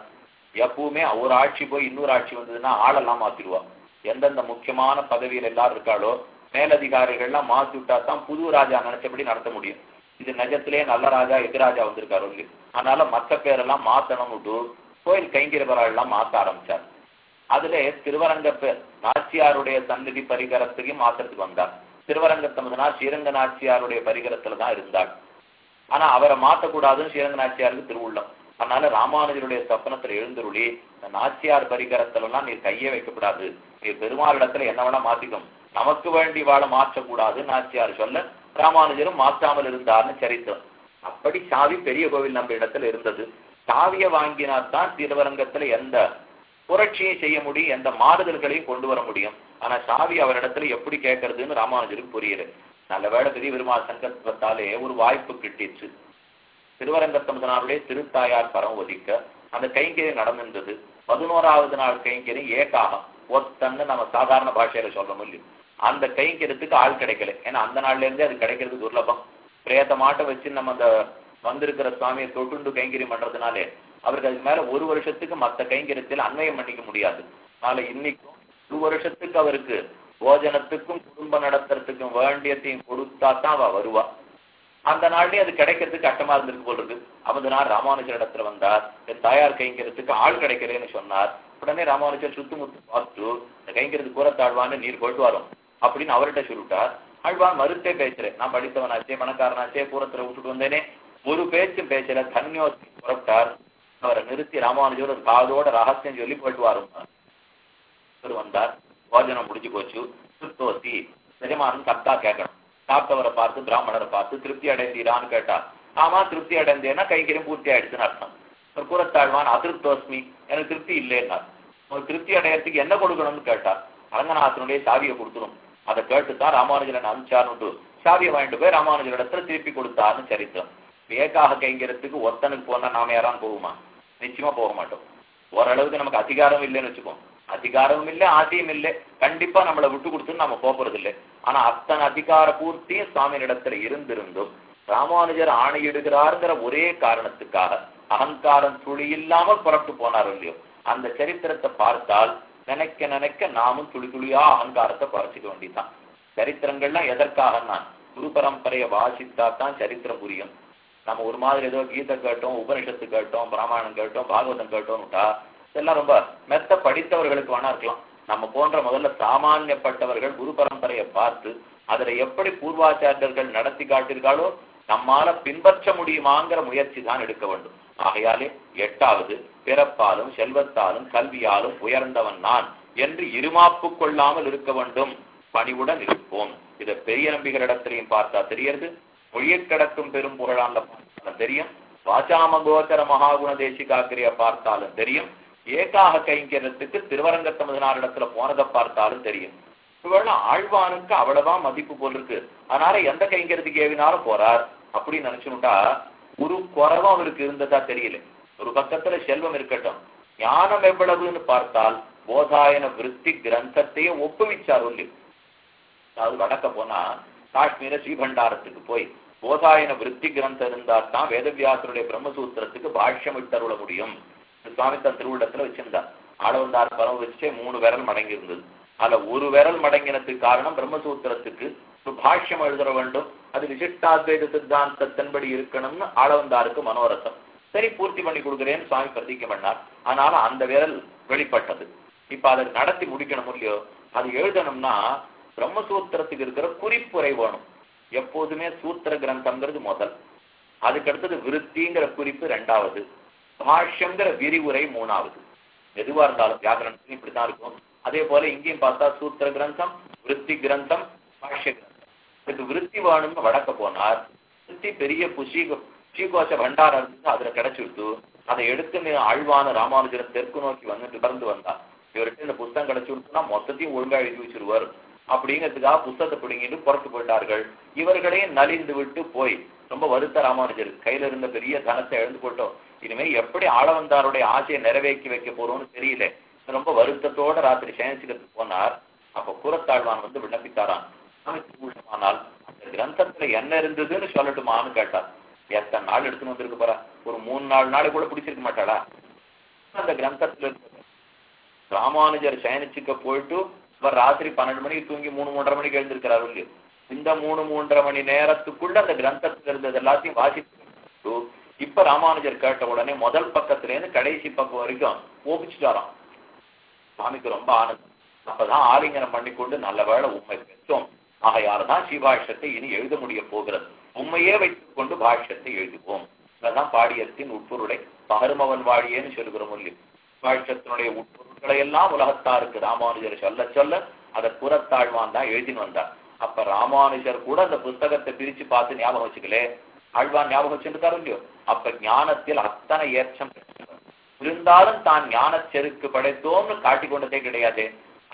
எப்பவுமே ஒரு ஆட்சி போய் இன்னொரு ஆட்சி வந்ததுன்னா ஆளெல்லாம் மாத்திடுவா. எந்தெந்த முக்கியமான பதவியில் எல்லாரும் இருக்காளோ மேலதிகாரிகள்லாம் மாத்தி விட்டா தான் புது ராஜா நினைச்சபடி நடத்த முடியும். இது நிஜத்திலே நல்ல ராஜா எதிராஜா வந்திருக்காரு இல்லையா அதனால மற்ற பேரெல்லாம் மாத்தணும் விட்டு கோயில் எல்லாம் மாத்த ஆரம்பிச்சார். அதுல திருவரங்க நாச்சியாருடைய சந்நிதி பரிகரத்தையும் மாத்திரத்துக்கு வந்தார். திருவரங்க தமதுனா ஸ்ரீரங்க நாச்சியாருடைய பரிகரத்துல தான் இருந்தாள் ஆனா அவரை மாத்தக்கூடாதுன்னு ஸ்ரீரங்க நாச்சியாருக்கு திருவுள்ளம். அதனால ராமானுஜருடைய சப்பனத்துல எழுந்துருளி இந்த நாச்சியார் பரிகரத்துல எல்லாம் நீ கையை வைக்கக்கூடாது நீர் பெருமாளிடத்துல என்ன வேணா மாத்திக்கும் நமக்கு வேண்டி வாழ மாற்றக்கூடாது நாச்சியார் சொல்ல ராமானுஜரும் மாற்றாமல் இருந்தார்னு சரித்திரம். அப்படி சாவி பெரிய கோவில் நம்ம இடத்துல இருந்தது. சாவியை வாங்கினால்தான் திருவரங்கத்துல எந்த புரட்சியை செய்ய முடியும் எந்த மாறுதல்களையும் கொண்டு வர முடியும். ஆனா சாவி அவரிடத்துல எப்படி கேட்கறதுன்னு ராமானுஜருக்கு புரியுது நல்ல வேலை பெரிய பெருமாள் சங்கல்பத்தாலே ஒரு வாய்ப்பு கிட்டிச்சு. திருவரங்கத்தமதனாருடைய திருத்தாயார் பரம் ஒதிக்க அந்த கைங்கறி நடந்திருந்தது பதினோராவது நாள் கைங்கறி ஏகாகம். ஒத்தன்னு நம்ம சாதாரண பாஷையில சொல்ல முடியும் அந்த கைங்கரியத்துக்கு ஆள் கிடைக்கல. ஏன்னா அந்த நாள்ல இருந்தே அது கிடைக்கிறது துர்லபம். பிரேத மாட்டை வச்சு நம்ம அந்த வந்திருக்கிற சுவாமியை தொட்டுண்டு கைங்கறி பண்றதுனாலே அவருக்கு அதுக்கு மேல ஒரு வருஷத்துக்கு மத்த கைங்கரியத்தில் அன்வயம் பண்ணிக்க முடியாது. அதனால இன்னைக்கும் ஒரு வருஷத்துக்கு அவருக்கு போஜனத்துக்கும் குடும்ப நடத்துறதுக்கும் வேண்டியத்தையும் கொடுத்தா தான் அவ வருவா. அந்த நாள்லயே அது கிடைக்கிறதுக்கு அட்டமா இருந்திருக்கு போல் இருக்கு. அந்த நாள் ராமானுஜர் இடத்துல வந்தார் என் தாயார் கைங்கிறதுக்கு ஆள் கிடைக்கிறேன்னு சொன்னார். உடனே ராமானுஜர் சுத்துமுத்து பார்த்து இந்த கைங்கிறது கூறத்தாழ்வான்னு நீர் கொண்டு வரும் அப்படின்னு அவர்கிட்ட சொல்லிட்டார் ஆழ்வான் மறுத்தே பேசுறேன். நான் படித்தவனாச்சே பணக்காரனாச்சே பூரத்துல விட்டுட்டு வந்தேனே. ஒரு பேச்சும் பேசல. தன்யோசி புறப்பட்டார். அவரை நிறுத்தி ராமானுஜர் ஒரு காதோட ரகசியம் சொல்லி போயிட்டு வரும். வந்தார். போஜனம் முடிஞ்சு போச்சு. சுத்தோசி எஜமானன் கத்தா கேட்கணும். சாப்பிட்டவரை பார்த்து பிராமணரை பார்த்து திருப்தி அடைந்தீரான்னு கேட்டார் ஆமா திருப்தி அடைந்தேன்னா கைகரியம் பூர்த்தி ஆயிடுச்சுன்னு அர்த்தம். ஒரு கூறத்தாழ்வான் அதிருப்தோஸ்மி எனக்கு திருப்தி இல்லைன்னார். ஒரு திருப்தி அடையறதுக்கு என்ன கொடுக்கணும்னு கேட்டார் அரங்கநாதனுடைய சாவியை கொடுக்கணும் அதை கேட்டுத்தான் ராமானுஜரன் அனுப்பிச்சார்னு சாவியை வாங்கிட்டு போய் ராமானுஜர் இடத்துல திருப்பி கொடுத்தாருன்னு சரித்திரம். வேகாக கைங்கிறதுக்கு ஒத்தனுக்கு போனா நாம யாரான்னு போகுமா? நிச்சயமா போக மாட்டோம். ஓரளவுக்கு நமக்கு அதிகாரம் இல்லைன்னு வச்சுக்கோம் அதிகாரமும் இல்லை ஆசையும் இல்லை. கண்டிப்பா நம்மளை விட்டு கொடுத்து நம்ம போறது இல்லை ஆனா அத்தனை அதிகார பூர்த்தியும் சுவாமியினிடத்துல இருந்திருந்தும் ராமானுஜர் ஆணையிடுகிறாருங்கிற ஒரே காரணத்துக்காக அகங்காரம் துளி இல்லாமல் புறப்பட்டு போனார் இல்லையோ அந்த சரித்திரத்தை பார்த்தால் நினைக்க நினைக்க நாமும் துளி துளியா அகங்காரத்தை குறைச்சிக்க வேண்டியதுதான். சரித்திரங்கள்லாம் எதற்காகன்னா குரு பரம்பரையை வாசித்தா தான் சரித்திரம் புரியும். நம்ம ஒரு மாதிரி ஏதோ கீதை கேட்டோம் உபனிஷத்து கேட்டோம் பிராமணம் கேட்டோம் பாகவதம் கேட்டோம்னுட்டா இதெல்லாம் ரொம்ப மெத்த படித்தவர்களுக்கு வேணா இருக்கலாம். நம்ம போன்ற முதல்ல சாமானியப்பட்டவர்கள் குரு பரம்பரையை பார்த்து அதுல எப்படி பூர்வாச்சாரியர்கள் நடத்தி காட்டியிருக்காளோ நம்மால பின்பற்ற முடியுமாங்கிற முயற்சி தான் எடுக்க வேண்டும். ஆகையாலே எட்டாவது பிறப்பாலும் செல்வத்தாலும் கல்வியாலும் உயர்ந்தவன் நான் என்று இருமாப்பு கொள்ளாமல் இருக்க வேண்டும். பணிவுடன் இருப்போம். இதை பெரிய நம்பிகளிடத்திலையும் பார்த்தா தெரியறது மொழியை கடக்கும் பெரும் புகழான்ல பார்த்தாலும் தெரியும். வாசாமகோச்சர மகாகுண தேசிகாக்கிரிய பார்த்தாலும் தெரியும். ஏகாக கைங்கிறதுக்கு திருவரங்கத்தமதுனாரிடத்துல போனதை பார்த்தாலும் தெரியும். இவள் ஆழ்வானுக்கு அவ்வளவா மதிப்பு போல் இருக்கு அதனால எந்த கைங்கிறதுக்கு ஏவினாலும் போறார் அப்படின்னு நினைச்சுட்டா ஒரு குறவும் அவருக்கு இருந்ததா தெரியல. ஒரு பக்கத்துல செல்வம் இருக்கட்டும். ஞானம் எவ்வளவுன்னு பார்த்தால் போதாயன விருத்தி கிரந்தத்தையே ஒப்புவிச்சார் ஒல்லி. அதாவது வடக்க போனா காஷ்மீர ஸ்ரீபண்டாரத்துக்கு போய் போதாயன விருத்தி கிரந்தம் இருந்தால் தான் வேதவியாசருடைய பிரம்மசூத்திரத்துக்கு பாஷ்யம் விட்டருள முடியும். சுவாமி தன் திருவிழத்துல வச்சிருந்தார் ஆளவந்தார் பலம் வச்சே மூணு விரல் மடங்கி இருந்தது. அதுல ஒரு விரல் மடங்கினதுக்கு காரணம் பிரம்மசூத்திரத்துக்கு ஒரு பாஷ்யம் வேண்டும். அது விசிஷ்டாத்வைத சித்தாந்தத்தின்படி இருக்கணும்னு ஆளவந்தாருக்கு மனோரசம். சரி பூர்த்தி பண்ணி கொடுக்குறேன்னு சுவாமி பிரதிக்க பண்ணார். அதனால அந்த விரல் வெளிப்பட்டது. இப்ப அதை நடத்தி முடிக்கணும் இல்லையோ அது எழுதணும்னா பிரம்மசூத்திரத்துக்கு இருக்கிற குறிப்புரை வேணும். எப்போதுமே சூத்திர கிரந்தம்ங்கிறது முதல். அதுக்கு அடுத்தது விருத்திங்கிற குறிப்பு ரெண்டாவது. பாஷ்யங்கிற விரிவுரை மூணாவது. எதுவா இருந்தாலும் வியாகரணத்துக்கு இப்படித்தான் இருக்கும். அதே போல இங்கேயும் பார்த்தா சூத்திர கிரந்தம் விருத்தி கிரந்தம் பாஷ்ய கிரந்தம். இதுக்கு விருத்தி வேணும்னு வடக்க போனார். விருத்தி பெரிய புஷி ஸ்ரீகோஷ பண்டாரம் இருந்து அதுல கிடைச்சுடுத்து அதை எடுத்துன்னு ஆழ்வான ராமானுஜரன் தெற்கு நோக்கி வந்து தொடர்ந்து வந்தார். இவர்கிட்ட இந்த புத்தகம் கிடைச்சு கொடுத்தா மொத்தத்தையும் ஒழுங்கா எழுதி வச்சிருவார். அப்படிங்கிறதுக்காக புத்தகத்தை பிடிங்கிட்டு புறத்து போயிட்டார்கள். இவர்களையும் நலிந்து விட்டு போய் ரொம்ப வருத்த ராமானுஜர் கையில இருந்த பெரிய தனத்தை எழுந்து போட்டோம். இனிமே எப்படி ஆளவந்தாருடைய ஆசையை நிறைவேற்றி வைக்க போறோம்னு தெரியல. ரொம்ப வருத்தத்தோட ராத்திரி சயனிச்சுக்கிறதுக்கு போனார். அப்ப கூறத்தாழ்வான் வந்து விண்ணப்பித்தாரான் சாமி அந்த கிரந்தத்துல என்ன இருந்ததுன்னு சொல்லட்டுமான்னு கேட்டார். எத்தனை நாள் எடுத்துன்னு வந்திருக்கு பாரா ஒரு மூணு நாலு நாளை கூட பிடிச்சிருக்க மாட்டாளா? அந்த கிரந்தத்துல இருக்கு ராமானுஜர் சயனிச்சுக்க போயிட்டு இவர் ராத்திரி பன்னெண்டு மணிக்கு தூங்கி மூணு மூன்றரை மணிக்கு எழுந்திருக்கிறார் இல்லையோ. இந்த மூணு மூன்றரை மணி நேரத்துக்குள்ள அந்த கிரந்தத்துல இருந்தது எல்லாத்தையும் வாசித்து இப்ப ராமானுஜர் கேட்ட உடனே முதல் பக்கத்துல இருந்து கடைசி பக்கம் வரைக்கும் ஓபிச்சுட்டாராம் சாமிக்கு ரொம்ப ஆனந்தம். அப்பதான் ஆலிங்கனம் பண்ணிக்கொண்டு நல்ல வேலை உண்மை பெற்றோம். ஆகையால தான் சிவாஷ்யத்தை இனி எழுத முடிய போகிறது. உண்மையே வைத்துக் கொண்டு பாஷ்யத்தை எழுதுவோம். அதான் பாடியத்தின் உட்பொருளை பகருமவன் வாழியேன்னு சொல்லுகிறோம் இல்லையோ பாஷ்யத்தினுடைய உட்பொருட்களை எல்லாம் உலகத்தாருக்கு ராமானுஜர் சொல்ல சொல்ல அதை புறத்தாழ்வான் தான் எழுதின்னு வந்தார். அப்ப ராமானுஜர் கூட அந்த புஸ்தகத்தை பிரிச்சு பார்த்து ஞாபகம் வச்சுக்கலே. ஆழ்வார் ஞாபகம் வச்சுருக்காரு இல்லையோ? அப்ப ஞானத்தில் அத்தனை ஏற்றம் இருந்தாலும் தான் ஞான செருக்கு படைத்தோம்னு காட்டிக் கொண்டதே கிடையாது.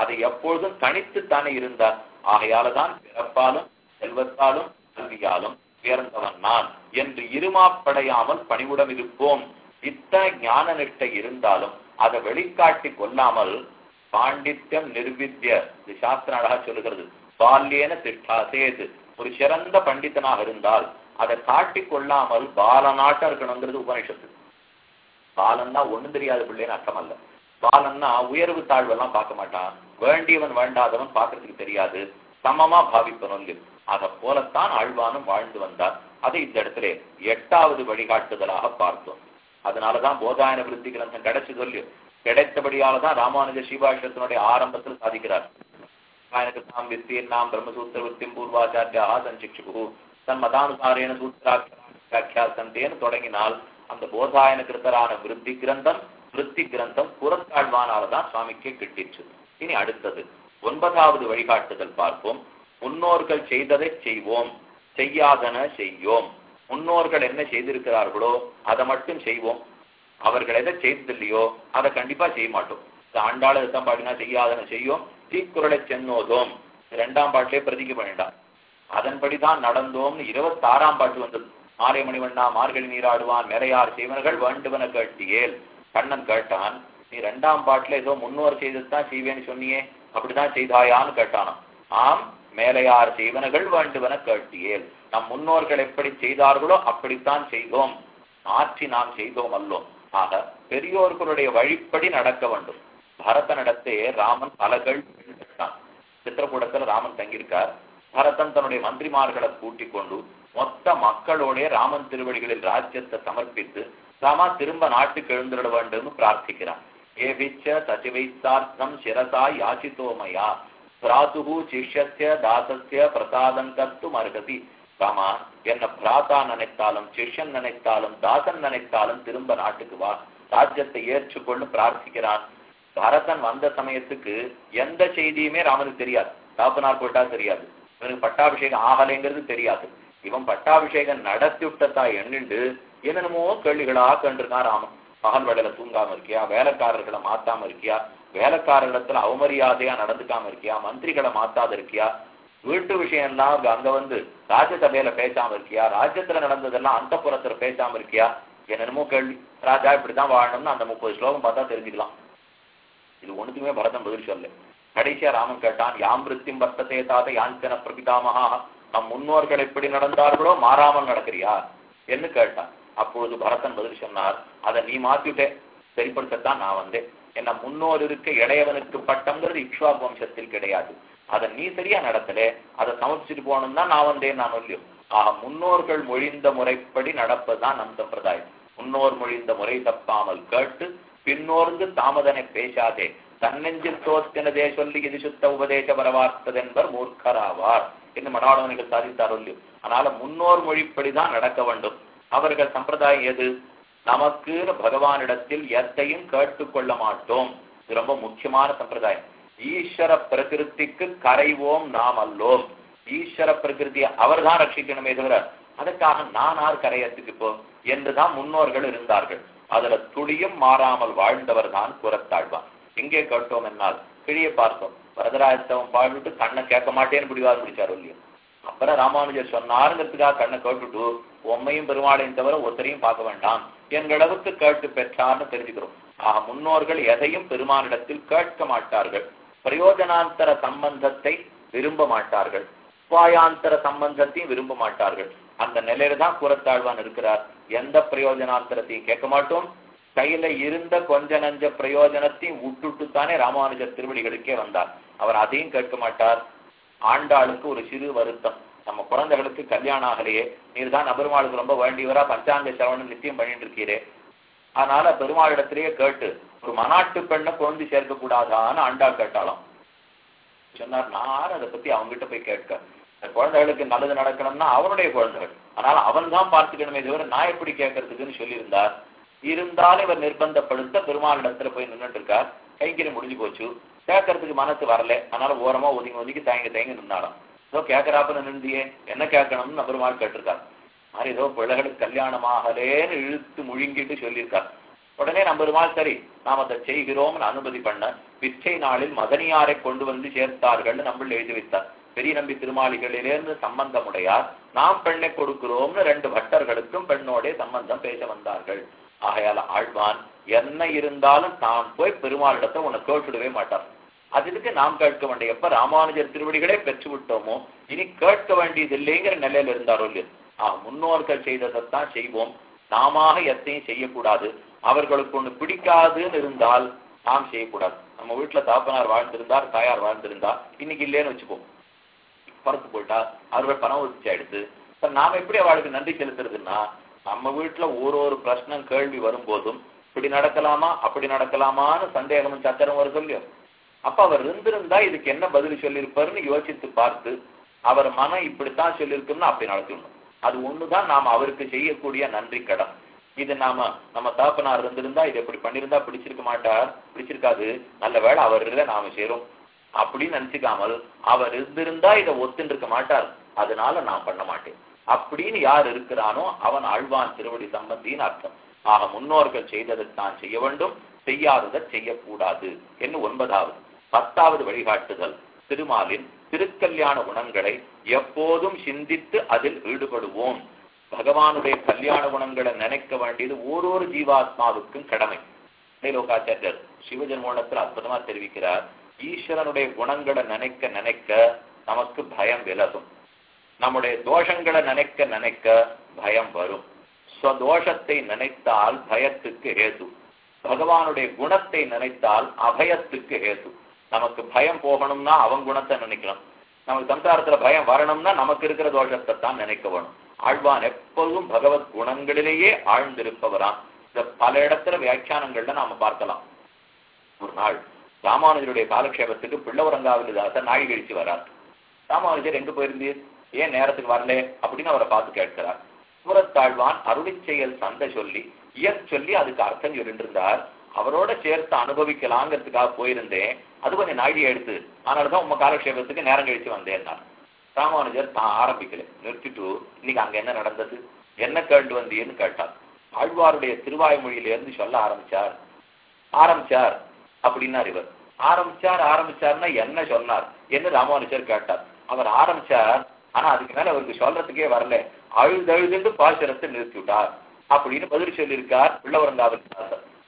அதை எப்பொழுதும் தனித்து தானே இருந்தார். ஆகையாலதான் பிறப்பாலும் செல்வத்தாலும் கல்வியாலும் உயர்ந்தவன் நான் என்று இருமாப்படையாமல் பணிவுடன் இருப்போம். இத்தனை ஞான நிட்டை இருந்தாலும் அதை வெளிக்காட்டி கொள்ளாமல் பாண்டித்யம் நிர்வித்ய இது அழகா சொல்லுகிறது பால்யேன திஷ்டாசேது. ஒரு சிறந்த பண்டித்தனாக இருந்தால் அதை காட்டி கொள்ளாமல் பாலநாட்டம் இருக்கணுங்கிறது உபனிஷத்து பாலன்னா ஒண்ணும் தெரியாத பிள்ளைன்னு அர்த்தம் அல்ல பாலன்னா உயர்வு தாழ்வெல்லாம் பார்க்க மாட்டான். வேண்டியவன் வேண்டாதவன் பார்க்கறதுக்கு தெரியாது. சமமா பாவிப்பனும் அதை போலத்தான் ஆழ்வானும் வாழ்ந்து வந்தார். அதை இந்த இடத்துல எட்டாவது வழிகாட்டுதலாக பார்த்தோம். அதனாலதான் போதாயன விருத்தி கிரந்தம் கிடைச்சு சொல்லி கிடைத்தபடியாலதான் ராமானுஜ சீபாஷத்தினுடைய ஆரம்பத்தில் சாதிக்கிறார். எனக்கு தாம் பிரம்மசூத்திர வித்தியம் பூர்வாச்சாரியா சஞ்சிக்ஷு தன் மதானுசாரேன சூத்திராக்கியா சந்தேன்னு தொடங்கினால் அந்த போதாயன கிருத்தரான விருத்தி கிரந்தம் விருத்தி கிரந்தம் புறத்தாழ்வானால்தான் சுவாமிக்கே கிட்டிச்சு இனி அடுத்தது ஒன்பதாவது வழிகாட்டுதல் பார்ப்போம். முன்னோர்கள் செய்ததை செய்வோம் செய்யாதன செய்யோம். முன்னோர்கள் என்ன செய்திருக்கிறார்களோ அதை மட்டும் செய்வோம். அவர்கள் எதை செய்ததில்லையோ அதை கண்டிப்பா செய்ய மாட்டோம். இந்த தான் பாட்டினா பாடினா செய்யாதன செய்யும் தீக்குறளை சென்னோதோம். இரண்டாம் பாட்டிலே பிரதிக்க வேண்டாம் அதன்படிதான் நடந்தோம்னு இருபத்தாறாம் பாட்டு வந்தது. மாலை மணிவண்ணா மார்கழி நீராடுவான் மேலையார் செய்வனர்கள் வேண்டுவன கேட்டியேல். கண்ணன் கேட்டான் நீ ரெண்டாம் பாட்டுல ஏதோ முன்னோர் செய்ததுதான் செய்வேன்னு சொன்னியே அப்படிதான் செய்தாயான்னு கேட்டானாம். ஆம் மேலையார் செய்வனகள் வேண்டுவன கேட்டியேல். நம் முன்னோர்கள் எப்படி செய்தார்களோ அப்படித்தான் செய்தோம். மாற்றி நாம் செய்தோம் அல்லோம் ஆக பெரியோர்களுடைய வழிப்படி நடக்க வேண்டும். பரத நடத்தே ராமன் பல கேள்வி கேட்டான் சித்திரக்கூடத்துல ராமன் தங்கியிருக்கார். பரதன் தன்னுடைய மந்திரிமார்களை கூட்டிக் கொண்டு மொத்த மக்களோடைய ராமன் திருவடிகளில் ராஜ்யத்தை சமர்ப்பித்து ராமா திரும்ப நாட்டுக்கு எழுந்துட வேண்டும் பிரார்த்திக்கிறான். ஏபிச்ச சச்சிவைத்தார்த்தம் சிரசா யாசித்தோமயா. பிராத்துகு சிஷ்யசிய தாசசிய பிரசாதம் கர்த்தும் அருகதி. ராமா என்ன பிராத்தா நினைத்தாலும் சிஷ்யன் நினைத்தாலும் தாசன் நினைத்தாலும் திரும்ப நாட்டுக்கு வா. ராஜ்யத்தை ஏற்றுக்கொண்டு பிரார்த்திக்கிறான். பரதன் வந்த சமயத்துக்கு எந்த செய்தியுமே ராமனுக்கு தெரியாது. தாப்பனார் போயிட்டா தெரியாது. இவனுக்கு பட்டாபிஷேகம் ஆகலைங்கிறது தெரியாது. இவன் பட்டாபிஷேகம் நடத்தி விட்டதா எண்ணிண்டு என்னென்னமோ கேள்விகளா கண்டிருக்கான் ராமன். பகல் வேலையில தூங்காம இருக்கியா? வேலைக்காரர்களை மாத்தாம இருக்கியா? வேலைக்காரர்களிடத்துல அவமரியாதையா நடந்துக்காம இருக்கியா? மந்திரிகளை மாத்தாத இருக்கியா? வீட்டு விஷயம் எல்லாம் அங்க- அங்க வந்து ராஜ்யசபையில பேசாம இருக்கியா? ராஜ்யத்துல நடந்ததெல்லாம் அந்த புறத்துல பேசாம இருக்கியா? என்னென்னமோ கேள்வி. ராஜா இப்படிதான் வாழணும்னு அந்த முப்பது ஸ்லோகம் பார்த்தா தெரிஞ்சுக்கலாம். இது ஒண்ணுக்குமே பரதம் பதில் சொல்ல கடைசியா ராமன் கேட்டான் யாம் விருத்திம் வர்த்ததே தாத யாஞ்சன பிரபிதாமகா நம் முன்னோர்கள் எப்படி நடந்தார்களோ மாறாமல் நடக்கிறியா என்று கேட்டான். அப்பொழுது பரதன் பதில் சொன்னார் அதை நீ மாத்திட்டே சரிப்படுத்தத்தான் நான் வந்தேன். என்ன முன்னோர் இருக்க இளையவனுக்கு பட்டம்ங்கிறது இக்ஷ்வா வம்சத்தில் கிடையாது. அதை நீ சரியா நடத்தலே அதை சமர்ப்பிச்சுட்டு போகணும் தான் நான் வந்தேன் நான் சொல்லியும் ஆக முன்னோர்கள் மொழிந்த முறைப்படி நடப்பதுதான் நம் சம்பிரதாயம். முன்னோர் மொழிந்த முறை தப்பாமல் கேட்டு பின்னோர்ந்து தாமதனை பேசாதே தன்னெஞ்சில் தோற்கினதே சொல்லி இது சுத்த உபதேச பரவார்த்ததென்பர் மூர்க்கராவார் என்று மடாடவனிகள் சாதித்தார் சொல்லியும் அதனால முன்னோர் மொழிப்படிதான் நடக்க வேண்டும். அவர்கள் சம்பிரதாயம் எது? நமக்கு பகவானிடத்தில் எத்தையும் கேட்டுக்கொள்ள மாட்டோம். இது ரொம்ப முக்கியமான சம்பிரதாயம். ஈஸ்வர பிரகிருதிக்கு கரைவோம் நாம் அல்லோம். ஈஸ்வர பிரகிருதியை அவர்தான் ரட்சிக்கணுமே தவிர அதுக்காக நான் ஆர் கரையத்துக்கு என்றுதான் முன்னோர்கள் இருந்தார்கள். அதுல துளியும் மாறாமல் வாழ்ந்தவர் தான் குரத்தாழ்வான் எங்கே கேட்டோம் என்னால்? கிழிய பார்த்தோம். வரதராஜத்தவன் பாடிட்டு கண்ணை கேட்க மாட்டேன்னு பிடிவாது பிடிச்சார் இல்லையோ? அப்புறம் ராமானுஜர் சொன்னாருங்கிறதுக்காக கண்ணை கேட்டுட்டு உண்மையும் பெருமாளையும் தவிர ஒருத்தரையும் பார்க்க வேண்டாம். எங்களவுக்கு கேட்டு பெற்றார்னு தெரிஞ்சுக்கிறோம். ஆக முன்னோர்கள் எதையும் பெருமானிடத்தில் கேட்க மாட்டார்கள். பிரயோஜனாந்தர சம்பந்தத்தை விரும்ப மாட்டார்கள். உபாயாந்தர சம்பந்தத்தையும் விரும்ப மாட்டார்கள். அந்த நிலையில தான் கூறத்தாழ்வான் இருக்கிறார். எந்த பிரயோஜனாந்தரத்தையும் கேட்க மாட்டோம். கையில இருந்த கொஞ்ச நஞ்ச பிரயோஜனத்தையும் விட்டுட்டு தானே ராமானுஜர் திருவடிகளுக்கே வந்தார். அவர் அதையும் கேட்க மாட்டார். ஆண்டாளுக்கு ஒரு சிறு வருத்தம். நம்ம குழந்தைகளுக்கு கல்யாணம் ஆகலையே. நீர் தான் பெருமாளுக்கு ரொம்ப வேண்டியவரா பஞ்சாங்க சிரவணம் நித்தியம் பண்ணிட்டு இருக்கிறே அதனால பெருமாளிடத்திலேயே கேட்டு ஒரு மனாட்டு பெண்ணை குழந்தை சேர்க்க கூடாதான்னு ஆண்டாள் கேட்டாலும் சொன்னார் நான் அதை பத்தி அவங்ககிட்ட போய் கேட்க? குழந்தைகளுக்கு நல்லது நடக்கணும்னா அவனுடைய குழந்தைகள். அதனால அவன் தான் பார்த்துக்கணுமே தவிர நான் எப்படி கேட்கறதுக்குன்னு சொல்லியிருந்தார். இருந்தாலும் இவர் நிர்பந்தப்படுத்த பெருமாளிடத்துல போய் நின்றுட்டு இருக்கார் கைங்கிரி முடிஞ்சு போச்சு. கேட்கறதுக்கு மனசு வரல. அதனால ஓரமா ஒதுங்கி ஒதுங்கி தயங்கி தயங்கி நின்னாராம். ஏதோ கேட்கறாப்புல நின்றியே என்ன கேட்கணும்னு பெருமாள் கேட்டிருக்கார். மாதிரி ஏதோ பிள்ளைகளுக்கு கல்யாணம் ஆகலேன்னு இழுத்து முழுங்கிட்டு சொல்லியிருக்கார். உடனே நம்ம பெருமாள் சரி நாம் அதை செய்கிறோம்னு அனுமதி பண்ண பிச்சை நாளில் மதனியாரை கொண்டு வந்து சேர்த்தார்கள் நம்மள் எழுதி வைத்தார். பெரிய நம்பி திருமாளிகளிலிருந்து சம்பந்தமுடையார். நாம் பெண்ணை கொடுக்கிறோம்னு ரெண்டு பட்டர்களுக்கும் பெண்ணோடைய சம்பந்தம் பேச வந்தார்கள். ஆகையால ஆழ்வான் என்ன இருந்தாலும் தான் போய் பெருமாளிடத்தை உன்னை கேட்டுடவே மாட்டார் அதுக்கு நாம் கேட்க வேண்டிய எப்ப ராமானுஜர் திருவடிகளே பெற்று விட்டோமோ இனி கேட்க வேண்டியது இல்லைங்கிற நிலையில இருந்தாரோ இல்லையோ. ஆஹ் முன்னோர்கள் செய்ததைத்தான் செய்வோம். நாம எத்தையும் செய்யக்கூடாது. அவர்களுக்கு ஒண்ணு பிடிக்காதுன்னு இருந்தால் நாம் செய்யக்கூடாது. நம்ம வீட்டுல தாப்பனார் வாழ்ந்திருந்தார் தாயார் வாழ்ந்திருந்தா இன்னைக்கு இல்லைன்னு வச்சுப்போம். பறத்து போயிட்டா அவர்கள் பணம் ஒதுச்சு ஆயிடுது. நாம எப்படி அவளுக்கு நன்றி செலுத்துறதுன்னா நம்ம வீட்டுல ஒரு ஒரு பிரச்சனை கேள்வி வரும்போதும் இப்படி நடக்கலாமா அப்படி நடக்கலாமான்னு சந்தேகமும் சத்திரம் வரும் இல்லையோ? அப்ப அவர் இருந்திருந்தா இதுக்கு என்ன பதில் சொல்லியிருப்பாருன்னு யோசித்து பார்த்து அவர் மனம் இப்படித்தான் சொல்லியிருக்கும்னா அப்படி நடத்தணும் அது ஒண்ணுதான் நாம அவருக்கு செய்யக்கூடிய நன்றி கடன். இது நாம நம்ம தாப்பனார் இருந்திருந்தா இது எப்படி பண்ணிருந்தா பிடிச்சிருக்க மாட்டார் பிடிச்சிருக்காது நல்ல வேளை அவர் நாம சேரும். அப்படின்னு நினைச்சுக்காமல் அவர் இருந்திருந்தா இதை ஒத்துன்னு இருக்க மாட்டார். அதனால நான் பண்ண மாட்டேன். அப்படின்னு யார் இருக்கிறானோ அவன் ஆழ்வான் திருவடி சம்பந்தின்னு அர்த்தம். ஆக முன்னோர்கள் செய்ததை தான் செய்ய வேண்டும் செய்யாததை செய்யக்கூடாது என்று ஒன்பதாவது பத்தாவது வழிகாட்டுதல். திருமாலின் திருக்கல்யாண குணங்களை எப்போதும் சிந்தித்து அதில் ஈடுபடுவோம். பகவானுடைய கல்யாண குணங்களை நினைக்க வேண்டியது ஓரொரு ஜீவாத்மாவுக்கும் கடமை. லோகாச்சாரியர் சிவஜன்மோனத்தில் அற்புதமா தெரிவிக்கிறார் ஈஸ்வரனுடைய குணங்களை நினைக்க நினைக்க நமக்கு பயம் விலகும். நம்முடைய தோஷங்களை நினைக்க நினைக்க பயம் வரும். ஸ்வதோஷத்தை நினைத்தால் பயத்துக்கு ஹேது பகவானுடைய குணத்தை நினைத்தால் அபயத்துக்கு ஹேது நமக்கு பயம் போகணும்னா அவன் குணத்தை நினைக்கணும் நமக்கு சம்சாரத்துல பயம் வரணும்னா நமக்கு இருக்கிற தோஷத்தை தான் நினைக்க வேணும். ஆழ்வான் எப்போதும் பகவத் குணங்களிலேயே ஆழ்ந்திருப்பவராம். இத பல இடத்துல வியாக்கியானங்கள்ல நாம பார்க்கலாம். ஒரு நாள் ராமானுஜருடைய காலக்ஷேபத்துக்கு பிள்ளவரங்காவிலிதாசர் நாழி கழிச்சு வரார். ராமானுஜர் எங்க போயிருந்தீர்? ஏன் நேரத்துக்கு வரல அப்படின்னு அவரை பார்த்து கேட்கிறார். சூரத்தாழ்வான் அருளி செயல் சந்தை சொல்லி இயற் சொல்லி அதுக்கு அர்த்தம் சொல்லிட்டு இருந்தார் அவரோட சேர்த்து அனுபவிக்கலாங்கிறதுக்காக போயிருந்தேன். அது கொஞ்சம் நாடி எடுத்து அதனாலதான் உங்க காலக்ஷேபத்துக்கு நேரம் கழிச்சு வந்தேன் ராமானுஜர் தான் ஆரம்பிக்கல. நிறுத்திட்டு இன்னைக்கு அங்க என்ன நடந்தது? என்ன கேட்டு வந்தீன்னு கேட்டார். ஆழ்வாருடைய திருவாய்மொழியிலிருந்து சொல்ல ஆரம்பிச்சார். ஆரம்பிச்சார் அப்படின்னார் இவர். ஆரம்பிச்சார் ஆரம்பிச்சார்னா என்ன சொன்னார் என்று ராமானுஜர் கேட்டார். அவர் ஆரம்பிச்சார் ஆனா அதுக்கு மேல அவருக்கு சொல்றதுக்கே வரல. அழுதழுதுண்டு பாசுரத்தை நிறுத்தி விட்டார். அப்படின்னு பதில் சொல்லியிருக்கார் பிள்ளவரங்காவல்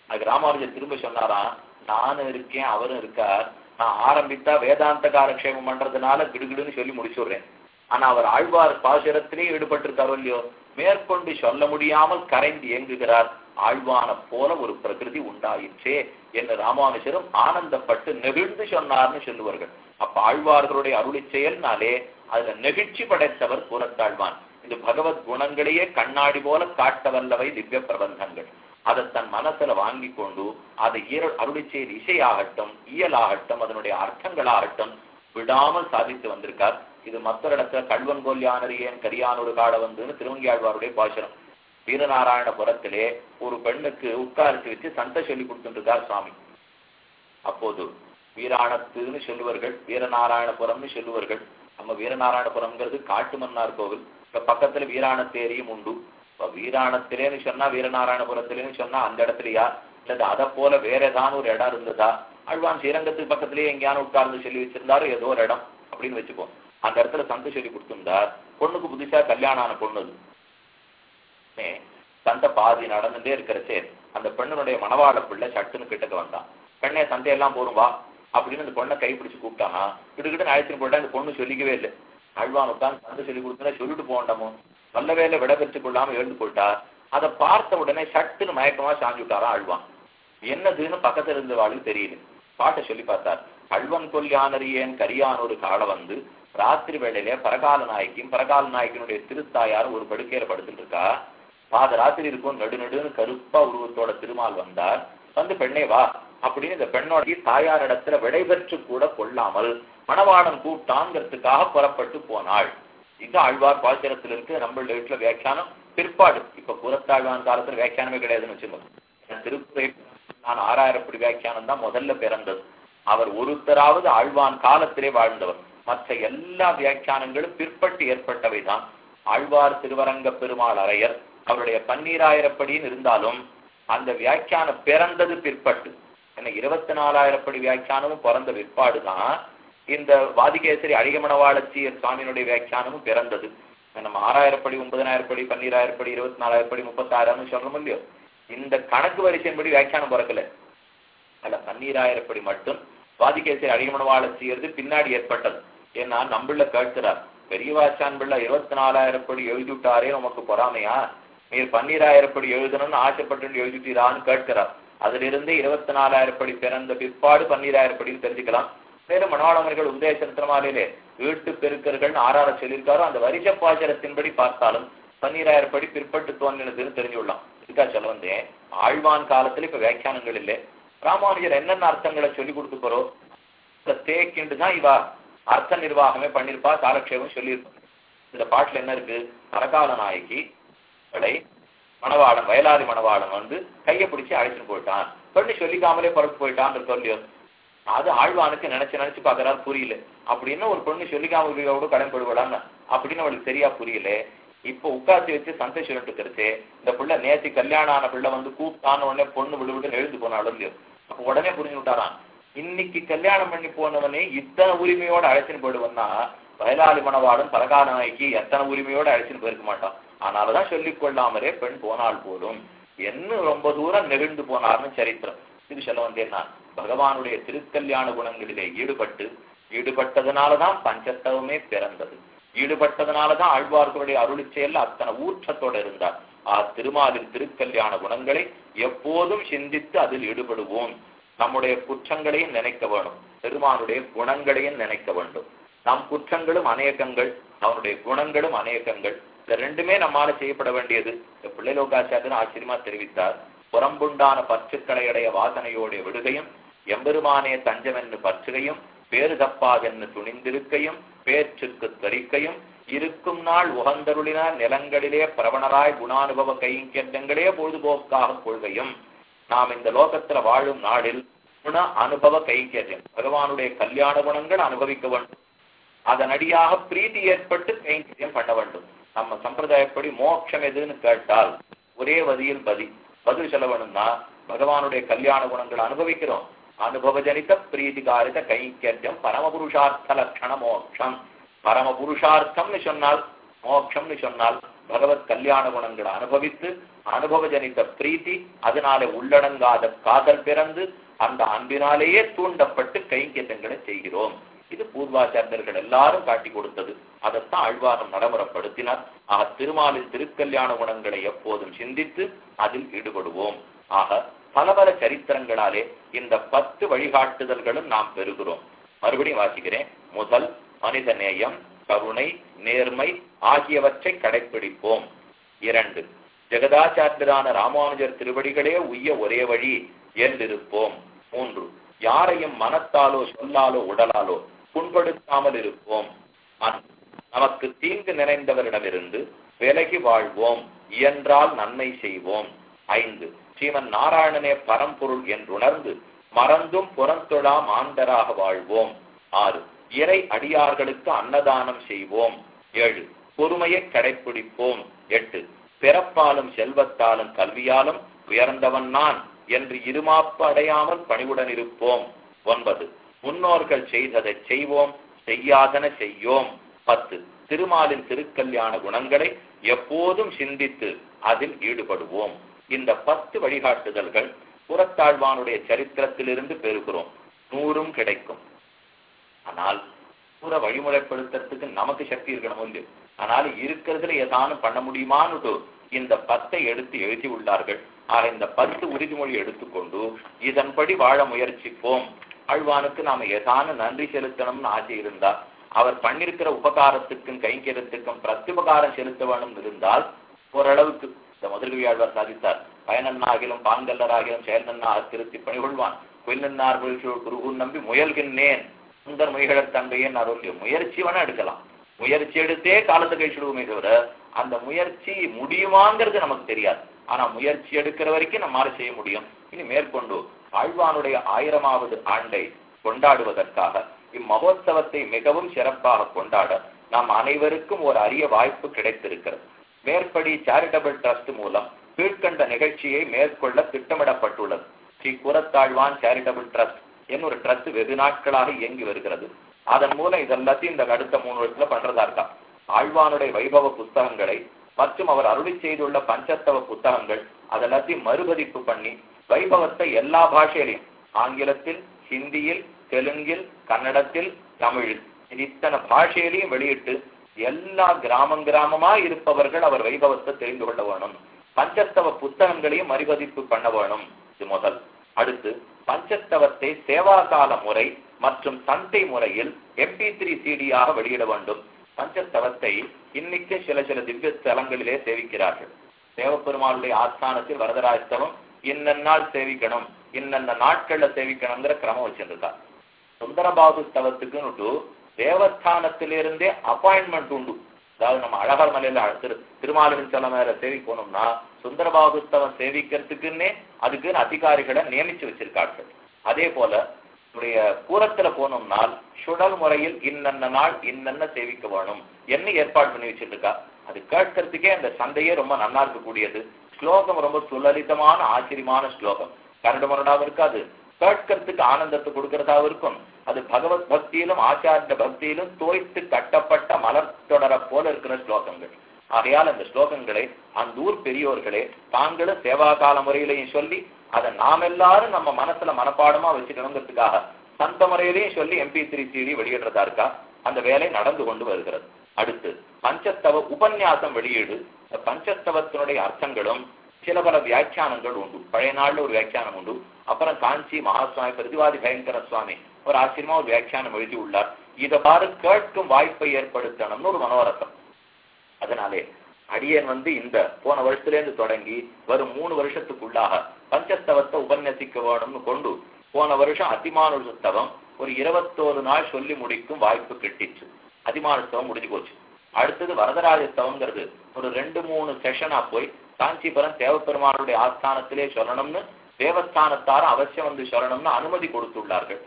அதுக்கு ராமானுஜர் திரும்ப சொன்னாராம் நானும் இருக்கேன் அவரும் இருக்கார். நான் ஆரம்பித்தா வேதாந்த காலக்ஷேமம் பண்றதுனால கிடுகிடுன்னு சொல்லி முடிச்சுடுறேன் ஆனா அவர் ஆழ்வார் பாசுரத்திலே ஈடுபட்டிருக்காரோ இல்லையோ மேற்கொண்டு சொல்ல முடியாமல் கரைந்து இயங்குகிறார். ஆழ்வான போல ஒரு பிரகிருதி உண்டாயிற்றே என்று ராமானுஜரும் ஆனந்தப்பட்டு நெகிழ்ந்து சொன்னார்னு சொல்லுவார்கள். அப்ப ஆழ்வார்களுடைய அருளி செயல்னாலே அதுல நெகிழ்ச்சி படைத்தவர் புலத்தாழ்வான் இந்த பகவத் குணங்களையே கண்ணாடி போல காட்ட வல்லவை திவ்ய பிரபந்தங்கள். அதை தன் மனசுல வாங்கி கொண்டு அதை இயல் அருளி செயல் இசையாகட்டும் இயலாகட்டும் அதனுடைய அர்த்தங்களாகட்டும் விடாமல் சாதித்து வந்திருக்கார். இது மற்ற இடத்துல கல்வன் கொல்யானரியன் கரியானொரு காட வந்துன்னு திருவங்கியாழ்வாருடைய பாசுரம். வீரநாராயணபுரத்திலே ஒரு பெண்ணுக்கு உட்கார்த்து வச்சு சண்டை சொல்லி கொடுத்துருக்கார் சுவாமி. அப்போது வீராணத்துன்னு சொல்லுவார்கள் வீரநாராயணபுரம்னு சொல்லுவார்கள். நம்ம வீரநாராயணபுரம்ங்கிறது காட்டு மன்னார் கோவில். இப்ப பக்கத்துல வீராணத்தேரியும் உண்டு. இப்ப வீராணத்திலேன்னு சொன்னா வீரநாராயணபுரத்திலேன்னு சொன்னா அந்த இடத்துலயா இல்லது அதை போல வேற ஏதாவது ஒரு இடம் இருந்ததா? அழ்வான் ஸ்ரீரங்கத்துக்கு பக்கத்திலேயே எங்கேயானு உட்கார்ந்து சொல்லி வச்சிருந்தாரு ஏதோ ஒரு இடம் அப்படின்னு வச்சுப்போம் அந்த இடத்துல சந்தை சொல்லி கொடுத்திருந்தார் பொண்ணுக்கு புதுசா கல்யாணம் ஆன பொண்ணு அது. உடனே சந்தை பாதி நடந்துட்டே இருக்கிறச்சே அந்த பெண்ணுடைய மணவாள பிள்ளை சட்டுன்னு கிட்டக்க வந்தான் பெண்ணே சந்தையெல்லாம் போரும் வா. அப்படின்னு அந்த பொண்ணை கைப்பிடிச்சு கூப்பிட்டானா? கிடுக்கிட்டு அழைச்சிட்டு போட்டா அந்த பொண்ணு சொல்லிக்கவே இல்லை. ஆழ்வான் உட்காந்து வந்து சொல்லி கொடுத்தா சொல்லிட்டு போகண்டமோ நல்ல வேலை விட பெற்று கொள்ளாம எழுந்து போயிட்டா? அதை பார்த்த உடனே சட்டுன்னு மயக்கமா சாஞ்சு விட்டாரா ஆழ்வான் என்னதுன்னு பக்கத்துல இருந்த வாழ்க்கை தெரியுது பாட்டை சொல்லி பார்த்தார். அழ்வன் கொல்யானரியேன் கரியான் ஒரு கால வந்து ராத்திரி வேளையில பரகால நாயக்கியும் பரகால நாயக்கினுடைய திருத்தாயார் ஒரு படுக்கையில படுத்துட்டு இருக்கா? பாத ராத்திரி இருக்கும் நடு நடுன்னு கருப்பா உருவத்தோட திருமால் வந்தார். வந்து பெண்ணே வா. அப்படின்னு இந்த பெண்ணோட தாயார் இடத்துல விடைபெற்று கூட கொள்ளாமல் மணவாளன் கூட்டாங்கிறதுக்காக புறப்பட்டு போனாள். இது ஆழ்வார் பாத்திரத்தில் இருக்கு நம்மளுடைய வீட்டுல வியாக்கியானம் பிற்பாடு. இப்ப புறத்தாழ்வான் காலத்துல வியாக்கியானமே கிடையாதுன்னு வச்சுக்கோங்க. திருக்குறை நான் ஆறாயிரப்படி வியாக்கியானம் தான் முதல்ல பிறந்தது. அவர் ஒருத்தராவது ஆழ்வான் காலத்திலே வாழ்ந்தவர். மற்ற எல்லா வியாக்கியானங்களும் பிற்பட்டு ஏற்பட்டவை தான். ஆழ்வார் திருவரங்க பெருமாள் அரையர் அவருடைய பன்னீராயிரப்படின்னு இருந்தாலும் அந்த வியாக்கியானம் பிறந்தது பிற்பட்டு. என்ன இருபத்தி நாலாயிரப்படி வியாக்கியானமும் பிறந்த பிற்பாடு தான் இந்த வாதிகேசரி அழிகமணவாளச்சியர் சுவாமியினுடைய வியாக்கியானமும் பிறந்தது. நம்ம ஆறாயிரப்படி ஒன்பதனாயிரப்படி பன்னீராயிரப்படி இருபத்தி நாலாயிரப்படி முப்பத்தாயிரம்னு சொல்றோம் இல்லையோ? இந்த கணக்கு வரிசையின்படி வியாக்கியானம் பிறக்கல. அல்ல பன்னீராயிரப்படி மட்டும் வாதிகேசரி அழிகமணவாள பின்னாடி ஏற்பட்டது. ஏன்னா நம்பிள்ள கேட்கிறார் பெரியவாச்சான் பிள்ளை இருபத்தி நாலாயிரப்படி எழுதிவிட்டாரே உமக்கு பொறாமையா? நீர் பன்னீராயிரப்படி எழுதணும்னு ஆசைப்பட்டு எழுதிட்டீரான்னு கேட்கிறார். அதிலிருந்து இருபத்தி இருபத்தி நாலாயிரப்படி பிறந்த பிற்பாடு பன்னீராயிரப்படின்னு தெரிஞ்சுக்கலாம். மேலும் மனவாளமர்கள் உதயசரத்திரமாலையிலே வீட்டு பெருக்கர்கள் ஆறாறு சொல்லியிருக்காரோ அந்த வரிச பாச்சரத்தின்படி பார்த்தாலும் பன்னீராயிரப்படி பிற்பட்டு தோன்றினதுன்னு தெரிஞ்சுள்ளோம். இதுக்கா சொல்ல வந்தேன் ஆழ்வான் காலத்துல இப்ப வியாக்கியானங்கள் இல்லை. ராமானுஜர் என்னென்ன அர்த்தங்களை சொல்லி கொடுத்து போறோம் தேக்கிண்டு தான் இவா அர்த்த நிர்வாகமே பண்ணிருப்பா காலக்ஷேபம் சொல்லியிருப்பா. இந்த பாட்டுல என்ன இருக்கு? பரகால நாயகி மணவாளன் வயலாதி மணவாளன் வந்து கையை பிடிச்சி அழைச்சிட்டு போயிட்டான். பெண்ணு சொல்லிக்காமலே பிறப்பு போயிட்டான் சொல்லியோ அது ஆழ்வானுக்கு நினைச்சு நினைச்சு பாக்குறாரு புரியல. அப்படின்னு ஒரு பொண்ணு சொல்லிக்காம கூட கடன்படுவாடான்னு அப்படின்னு அவளுக்கு சரியா புரியல. இப்ப உட்காந்து வச்சு சந்தை சொல்லிட்டு இருக்கிறது இந்த பிள்ளை நேத்தி கல்யாணம் ஆன பிள்ளை வந்து கூப்பிட்டான உடனே பொண்ணு விழுவிட்டு எழுந்து போனாலும் இல்லையோ? அப்ப உடனே புரிஞ்சு விட்டாரான் இன்னைக்கு கல்யாணம் பண்ணி போனவனே இத்தனை உரிமையோட அழைச்சின்னு போயிடுவன்னா வயலாளி மணவாளன் பரகாநாய்க்கு எத்தனை உரிமையோட அழைச்சின்னு போயிருக்க மாட்டான். அதனாலதான் சொல்லிக் கொள்ளாமலே பெண் போனால் போதும். என்ன ரொம்ப தூரம் நெருண்டு போனார்னு சரித்திரம். திரு சொல்ல பகவானுடைய திருக்கல்யாண குணங்களிலே ஈடுபட்டு ஈடுபட்டதுனாலதான் பஞ்சத்தவமே பிறந்தது. ஈடுபட்டதுனாலதான் ஆழ்வார்களுடைய அருளி செயல் அத்தனை ஊற்றத்தோட இருந்தார். ஆ திருமாலின் திருக்கல்யாண குணங்களை எப்போதும் சிந்தித்து அதில் ஈடுபடுவோம். நம்முடைய குற்றங்களையும் நினைக்க வேணும் பெருமானுடைய குணங்களையும் நினைக்க வேண்டும். நம் குற்றங்களும் அநேகங்கள் அவனுடைய குணங்களும் அநேகங்கள். இந்த ரெண்டுமே நம்மால செய்யப்பட வேண்டியது. இந்த பிள்ளைலோகாச்சாரியன் ஆச்சரியமா தெரிவித்தார். புறம்புண்டான பற்றுக்களையடைய வாசனையோடைய விடுகையும் எம்பெருமானே தஞ்சமென்று பற்றுகையும் பேரு தப்பாதென்னு துணிந்திருக்கையும் பேச்சுக்கு தரிக்கையும் இருக்கும் நாள் உகந்தருளினார் நிலங்களிலே பிரவணராய் குணானுபவ கைங்கெண்டங்களே பொழுதுபோக்காக கொள்கையும் நாம் இந்த லோகத்துல வாழும் நாளில் குண அனுபவ கைங்கரியம் பகவானுடைய கல்யாண குணங்கள் அனுபவிக்க வேண்டும். அதனடியாக பிரீதி ஏற்பட்டு கைங்கரியம் பண்ண வேண்டும். நம்ம சம்பிரதாயப்படி மோட்சம் எதுன்னு கேட்டால் ஒரே வதியில் பதி. பதில் சொல்ல வேணும்னா பகவானுடைய கல்யாண குணங்களை அனுபவிக்கிறோம். அனுபவஜனித பிரீதிகாரித கைங்கரியம் பரமபுருஷார்த்த லட்சண மோட்சம். பரம புருஷார்த்தம்னு சொன்னால் மோட்சம்னு சொன்னால் பகவத் கல்யாண குணங்களை அனுபவித்து அனுபவஜனித்த பிரீத்தி அதனாலே உள்ளடங்காத காதல் பிறந்து அந்த அன்பினாலேயே தூண்டப்பட்டு கைங்கரியங்களை செய்கிறோம். இது பூர்வாச்சாரியர்கள் எல்லாரும் காட்டி கொடுத்தது. அதைத்தான் ஆழ்வாரம் நடைமுறைப்படுத்தினார். ஆக திருமாலின் திருக்கல்யாண குணங்களை எப்போதும் சிந்தித்து அதில் ஈடுபடுவோம். ஆக பல பல சரித்திரங்களாலே இந்த பத்து வழிகாட்டுதல்களும் நாம் பெறுகிறோம். மறுபடியும் வாசிக்கிறேன். முதல் மனித நேயம் கருணை நேர்மை ஆகியவற்றை கடைபிடிப்போம் இரண்டு ஜெகதாச்சாரியரான ராமானுஜர் திருவடிகளே உய்ய ஒரே வழி என்றிருப்போம் மூன்று யாரையும் மனத்தாலோ சொல்லாலோ உடலாலோ புண்படுத்தாமல் இருப்போம். நமக்கு தீங்கு நிறைந்தவரிடமிருந்து விலகி வாழ்வோம். இயன்றால் நன்மை செய்வோம். ஐந்து ஸ்ரீமன் நாராயணனே பரம்பொருள் என்றுணர்ந்து மறந்தும் புறந்தொழா மாந்தராக வாழ்வோம். ஆறு இறை அடியார்களுக்கு அன்னதானம் செய்வோம். ஏழு பொறுமையை கடைபிடிப்போம் எட்டு பிறப்பாலும் செல்வத்தாலும் கல்வியாலும் உயர்ந்தவன் நான் என்று இருமாப்பு அடையாமல் பணிவுடன் இருப்போம். ஒன்பது முன்னோர்கள் செய்ததை செய்வோம் செய்யாதன செய்யோம். பத்து திருமாலின் திருக்கல்யாண குணங்களை எப்போதும் சிந்தித்து அதில் ஈடுபடுவோம். இந்த பத்து வழிகாட்டுதல்கள் புறத்தாழ்வானுடைய சரித்திரத்திலிருந்து பெறுகிறோம். நூறும் கிடைக்கும். ஆனால் புற வழிமுறைப்படுத்துறதுக்கு நமக்கு சக்தி இருக்கணும் இல்லையோ? ஆனால் இருக்கிறதுல ஏதானும் பண்ண முடியுமான்னு இந்த பத்தை எடுத்து எழுதி உள்ளார்கள். ஆக இந்த பத்து உறுதிமொழி எடுத்துக்கொண்டு இதன்படி வாழ முயற்சிப்போம். ஆழ்வானுக்கு நாம ஏதானும் நன்றி செலுத்தணும்னு ஆசை இருந்தா அவர் பண்ணிருக்கிற உபகாரத்துக்கும் கைங்கரத்துக்கும் பிரத்யுபகாரம் செலுத்த வேணும் இருந்தால் ஓரளவுக்கு இந்த முதல்வி ஆழ்வார் சாதித்தார். பயனன்னாகிலும் பாங்கல்லராகிலும் செயல்நன்னாக திருத்தி பணிகொள்வான். கொல்லன்னார் குருகுன் நம்பி முயல்கின்றேன். சுந்தர் முயலர் தந்தையன் அருள் முயற்சி வேணா எடுக்கலாம். முயற்சி எடுத்தே காலத்தை கழிச்சுடுவோமே தவிர அந்த முயற்சி முடியுமாங்கிறது நமக்கு தெரியாது. ஆனா முயற்சி எடுக்கிற வரைக்கும் நம்மால செய்ய முடியும். இனி மேற்கொண்டு ஆழ்வானுடைய ஆயிரமாவது ஆண்டை கொண்டாடுவதற்காக இம்மகோத்சவத்தை மிகவும் சிறப்பாக கொண்டாட நாம் அனைவருக்கும் ஒரு அரிய வாய்ப்பு கிடைத்திருக்கிறது. மேற்படி சேரிட்டபிள் ட்ரஸ்ட் மூலம் கீழ்கண்ட நிகழ்ச்சியை மேற்கொள்ள திட்டமிடப்பட்டுள்ளது. ஸ்ரீ குரத்தாழ்வான் சேரிட்டபிள் ட்ரஸ்ட் என் ஒரு ட்ரஸ்ட் வெகு நாட்களாக இயங்கி வருகிறது. அதன் மூலம் இதெல்லாத்தையும் இந்த அடுத்த மூணு வருஷத்துல பண்றதா இருக்கா? ஆழ்வானுடைய வைபவ புஸ்தகங்களை மற்றும் அவர் அருளி செய்துள்ள பஞ்சத்தவ புத்தகங்கள் அதெல்லாத்தையும் மறுபதிப்பு பண்ணி வைபவத்தை எல்லா பாஷையிலையும். ஆங்கிலத்தில் ஹிந்தியில் தெலுங்கில் கன்னடத்தில் தமிழில் இத்தனை பாஷையிலையும் வெளியிட்டு எல்லா கிராமம் கிராமமா இருப்பவர்கள் அவர் வைபவத்தை தெரிந்து கொள்ள வேணும். பஞ்சத்தவ புத்தகங்களையும் மறுபதிப்பு பண்ண வேணும். இது முதல். அடுத்து பஞ்சத்தவத்தை சேவாகால முறை மற்றும் சந்தை முறையில் எம்பி த்ரீ சிடியாக வெளியிட வேண்டும். பஞ்சத்தவத்தை இன்னைக்கு சில சில திவ்ய ஸ்தலங்களிலே சேவிக்கிறார்கள். தேவப்பெருமாளுடைய ஆஸ்தானத்தில் வரதராஜத்தவம் இன்னநாள் சேவிக்கணும் இன்னென்ன நாட்கள்ல சேவிக்கணுங்கிற கிரமம் வச்சிருக்கா சுந்தரபாபு ஸ்தவத்துக்குன்னு தேவஸ்தானத்திலிருந்தே அப்பாயின்மெண்ட் உண்டு. அதாவது நம்ம அழகர் மலையில திரு திருமாலின் சில மேல சேவிக்கணும்னா சுந்தரபாகுஸ்தவம் சேவிக்கிறதுக்குன்னே அதுக்குன்னு அதிகாரிகளை நியமிச்சு வச்சிருக்கார்கள். அதே போல நம்முடைய பூரத்துல போனோம்னால் சுடல் முறையில் இன்னென்ன நாள் இன்னென்ன சேவிக்க வேணும் என்ன ஏற்பாடு பண்ணி வச்சிருக்கா அது கேட்கறதுக்கே அந்த சந்தையே ரொம்ப நல்லா இருக்கக்கூடியது. ஸ்லோகம் ரொம்ப சுலலிதமான ஆச்சரியமான ஸ்லோகம். கரடு முரடாவும் இருக்காது. கேட்கறதுக்கு ஆனந்தத்தை கொடுக்கறதாவும் இருக்கும். அது பகவத் பக்தியிலும் ஆச்சாரிய பக்தியிலும் தோய்த்து கட்டப்பட்ட மலர் தொடர போல இருக்கிற ஸ்லோகங்கள். ஆகையால் அந்த ஸ்லோகங்களை அந்த ஊர் பெரியோர்களே தாங்களும் சேவாகால முறையிலையும் சொல்லி அதை நாம் எல்லாரும் நம்ம மனசுல மனப்பாடமா வச்சுக்கணுங்கிறதுக்காக சந்த முறையிலையும் சொல்லி எம்பி த்ரீ சிடி வெளியிடுறதா இருக்கா? அந்த வேலை நடந்து கொண்டு வருகிறது. அடுத்து பஞ்சத்தவ உபன்யாசம் வெளியீடு. பஞ்சத்தவத்தினுடைய அர்த்தங்களும் சில பல வியாக்கியானங்கள் உண்டு. பழைய நாள்ல ஒரு வியாக்கியானம் உண்டு. அப்புறம் காஞ்சி மகாசுவாமி பிரதிவாதி பயங்கர சுவாமி ஒரு ஆச்சரியமா ஒரு வியாக்கியானம் எழுதி உள்ளார் இதை பாரு கேட்கும் வாய்ப்பை ஏற்படுத்தணும்னு ஒரு மனோரசம். அதனாலே அடியன் வந்து இந்த போன வருஷத்துலேருந்து தொடங்கி வரும் மூணு வருஷத்துக்குள்ளாக பஞ்சத்தவத்தை உபன்யசிக்க வேணும்னு கொண்டு போன வருஷம் அதிமானுஷத்தவம் ஒரு இருபத்தோரு நாள் சொல்லி முடிக்கும் வாய்ப்பு கிட்டிச்சு. அதிமானத்துவம் முடிஞ்சு போச்சு. அடுத்தது வரதராஜஸ்தவங்கிறது ஒரு ரெண்டு மூணு செஷனா போய் காஞ்சிபுரம் தேவப்பெருமானுடைய ஆஸ்தானத்திலே சொல்லணும்னு தேவஸ்தானத்தார அவசியம் வந்து சொல்லணும்னு அனுமதி கொடுத்துள்ளார்கள்.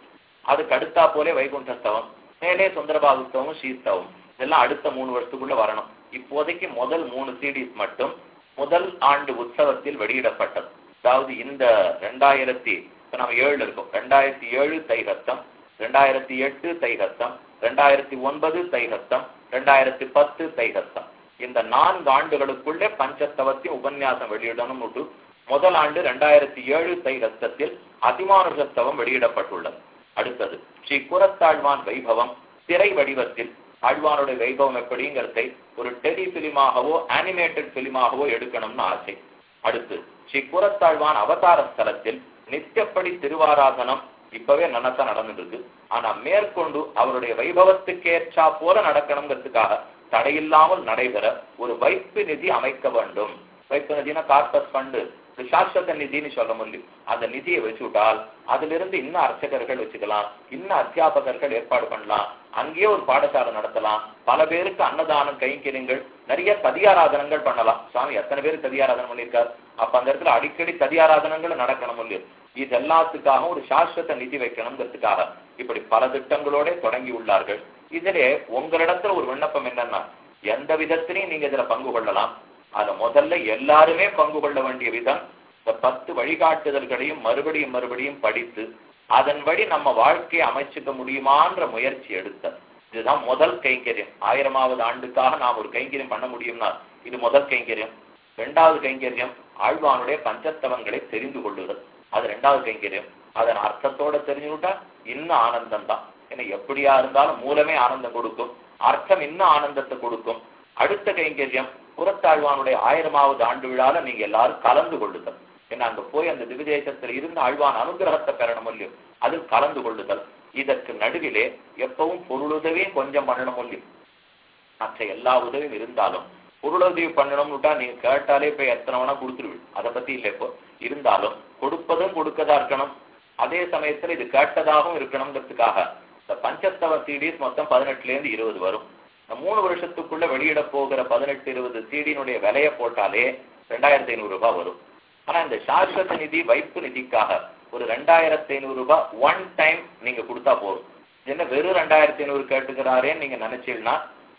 அதுக்கு அடுத்தா போலே வைகுண்டஸ்தவம் மேலே சுந்தரபாகுஸ்தவம் ஸ்ரீஸ்தவம் இதெல்லாம் அடுத்த மூணு வருஷத்துக்குள்ள வரணும். இப்போதைக்கு முதல் மூணு சீடிஸ் மட்டும் முதல் ஆண்டு உற்சவத்தில் வெளியிடப்பட்டது. அதாவது இந்த ரெண்டாயிரத்தி இப்ப நம்ம ஏழுல இருக்கோம். ரெண்டாயிரத்தி ஏழு தைகத்தம் ரெண்டாயிரத்தி எட்டு தைகத்தம் ரெண்டாயிரத்தி ஒன்பது தைகத்தம் ரெண்டாயிரத்தி பத்து தைகத்தம். இந்த நான்கு ஆண்டுகளுக்குள்ளே பஞ்சத்தவத்தை உபன்யாசம் வெளியிடணும் உண்டு. முதல் ஆண்டு ரெண்டாயிரத்தி ஏழு தைகத்தத்தில் அதிமானுஷத்தவம் வெளியிடப்பட்டுள்ளது. அடுத்தது ஸ்ரீ குரத்தாழ்வான் வைபவம் திரை வடிவத்தில். ஆழ்வானுடைய வைபவம் எப்படிங்கிறதை ஒரு டெலி பிலிமாகவோ அனிமேட்டட் பிலிமாகவோ எடுக்கணும்னு ஆசை. அடுத்து ஸ்ரீ குரத்தாழ்வான் அவதார ஸ்தலத்தில் நித்தியப்படி திருவாராதனம் இப்பவே நன்னத்தா நடந்துட்டு இருக்கு ஆனா மேற்கொண்டு அவருடைய வைபவத்துக்கேற்றா போல நடக்கணுங்கிறதுக்காக தடையில்லாமல் நடைபெற ஒரு வைப்பு நிதி அமைக்க வேண்டும். வைப்பு நிதினா கார்பஸ் ஃபண்டு. சாஸ்வத நிதின்னு சொல்ல முடியும் அந்த நிதியை வச்சு விட்டால் அதிலிருந்து இன்னும் அர்ச்சகர்கள் வச்சுக்கலாம் இன்னும் அத்தியாபகர்கள் ஏற்பாடு பண்ணலாம் அங்கேயே ஒரு பாடசாலை நடத்தலாம் பல பேருக்கு அன்னதானம் கைங்கரியங்கள் நிறைய ததியாராதனங்கள் பண்ணலாம். சுவாமி எத்தனை பேர் ததியாராதனம் பண்ணியிருக்காரு? அப்ப அந்த இடத்துல அடிக்கடி ததியாராதனங்களும் நடக்கணும் இல்லையோ? இது எல்லாத்துக்காகவும் ஒரு சாஸ்வத நிதி வைக்கணுங்கிறதுக்காக இப்படி பல திட்டங்களோட தொடங்கி உள்ளார்கள். இதிலே உங்களிடத்துல ஒரு விண்ணப்பம் என்னன்னா எந்த விதத்திலையும் நீங்க இதுல பங்கு கொள்ளலாம். அத முதல்ல எல்லாருமே பங்கு கொள்ள வேண்டிய விதம் இந்த பத்து வழிகாட்டுதல்களையும் மறுபடியும் மறுபடியும் படித்து அதன்படி நம்ம வாழ்க்கையை அமைச்சுக்க முடியுமான்ற முயற்சி எடுத்த. இதுதான் முதல் கைங்கரியம். ஆயிரமாவது ஆண்டுக்காக நாம் ஒரு கைங்கரியம் பண்ண முடியும்னா இது முதல் கைங்கரியம். இரண்டாவது கைங்கரியம் ஆழ்வானுடைய பஞ்சத்தவங்களை தெரிந்து கொள்ளுதல். அது ரெண்டாவது கைங்கரியம். அதன் அர்த்தத்தோட தெரிஞ்சுக்கிட்டா இன்னும் ஆனந்தம் தான் ஏன்னா எப்படியா இருந்தாலும் மூலமே ஆனந்தம் கொடுக்கும். அர்த்தம் இன்னும் ஆனந்தத்தை கொடுக்கும். அடுத்த கைங்கரியம் புறத்தாழ்வானுடைய ஆயிரமாவது ஆண்டு விழால நீங்க எல்லாரும் கலந்து கொள்ளுதல். ஏன்னா அங்க போய் அந்த திவிதேசத்தில் இருந்து ஆழ்வான் அனுகிரகத்தை பெறணும் இல்லையோ அதில் கலந்து கொள்ளுதல். இதற்கு நடுவிலே எப்பவும் பொருளுதவியும் கொஞ்சம் பண்ணணும் இல்லையோ. மற்ற எல்லா உதவியும் இருந்தாலும் பொருளுதவி பண்ணணும்னுட்டா நீங்க கேட்டாலே போய் எத்தனை வேணா கொடுத்துருவீங்க அதை பத்தி இல்லை இப்போ. இருந்தாலும் கொடுப்பதும் கொடுக்கதா இருக்கணும். அதே சமயத்துல இது கேட்டதாகவும் இருக்கணுங்கிறதுக்காக இந்த பஞ்சஸ்தவ சிடிஸ் மொத்தம் பதினெட்டுல இருந்து இருபது வரும். இந்த மூணு வருஷத்துக்குள்ள வெளியிட போகிற பதினெட்டு இருபது சிடியினுடைய விலையை போட்டாலே ரெண்டாயிரத்தி ஐநூறு ரூபாய் வரும். ஆனா இந்த சாஸ்வத நிதி வைப்பு நிதிக்காக ஒரு ரெண்டாயிரத்தி ஐநூறு ரூபாய் ஒன் டைம் நீங்க கொடுத்தா போதும். என்ன வெறும் ரெண்டாயிரத்தி ஐநூறு கேட்டுக்கிறாரேன்னு நீங்க நினைச்சீங்கன்னா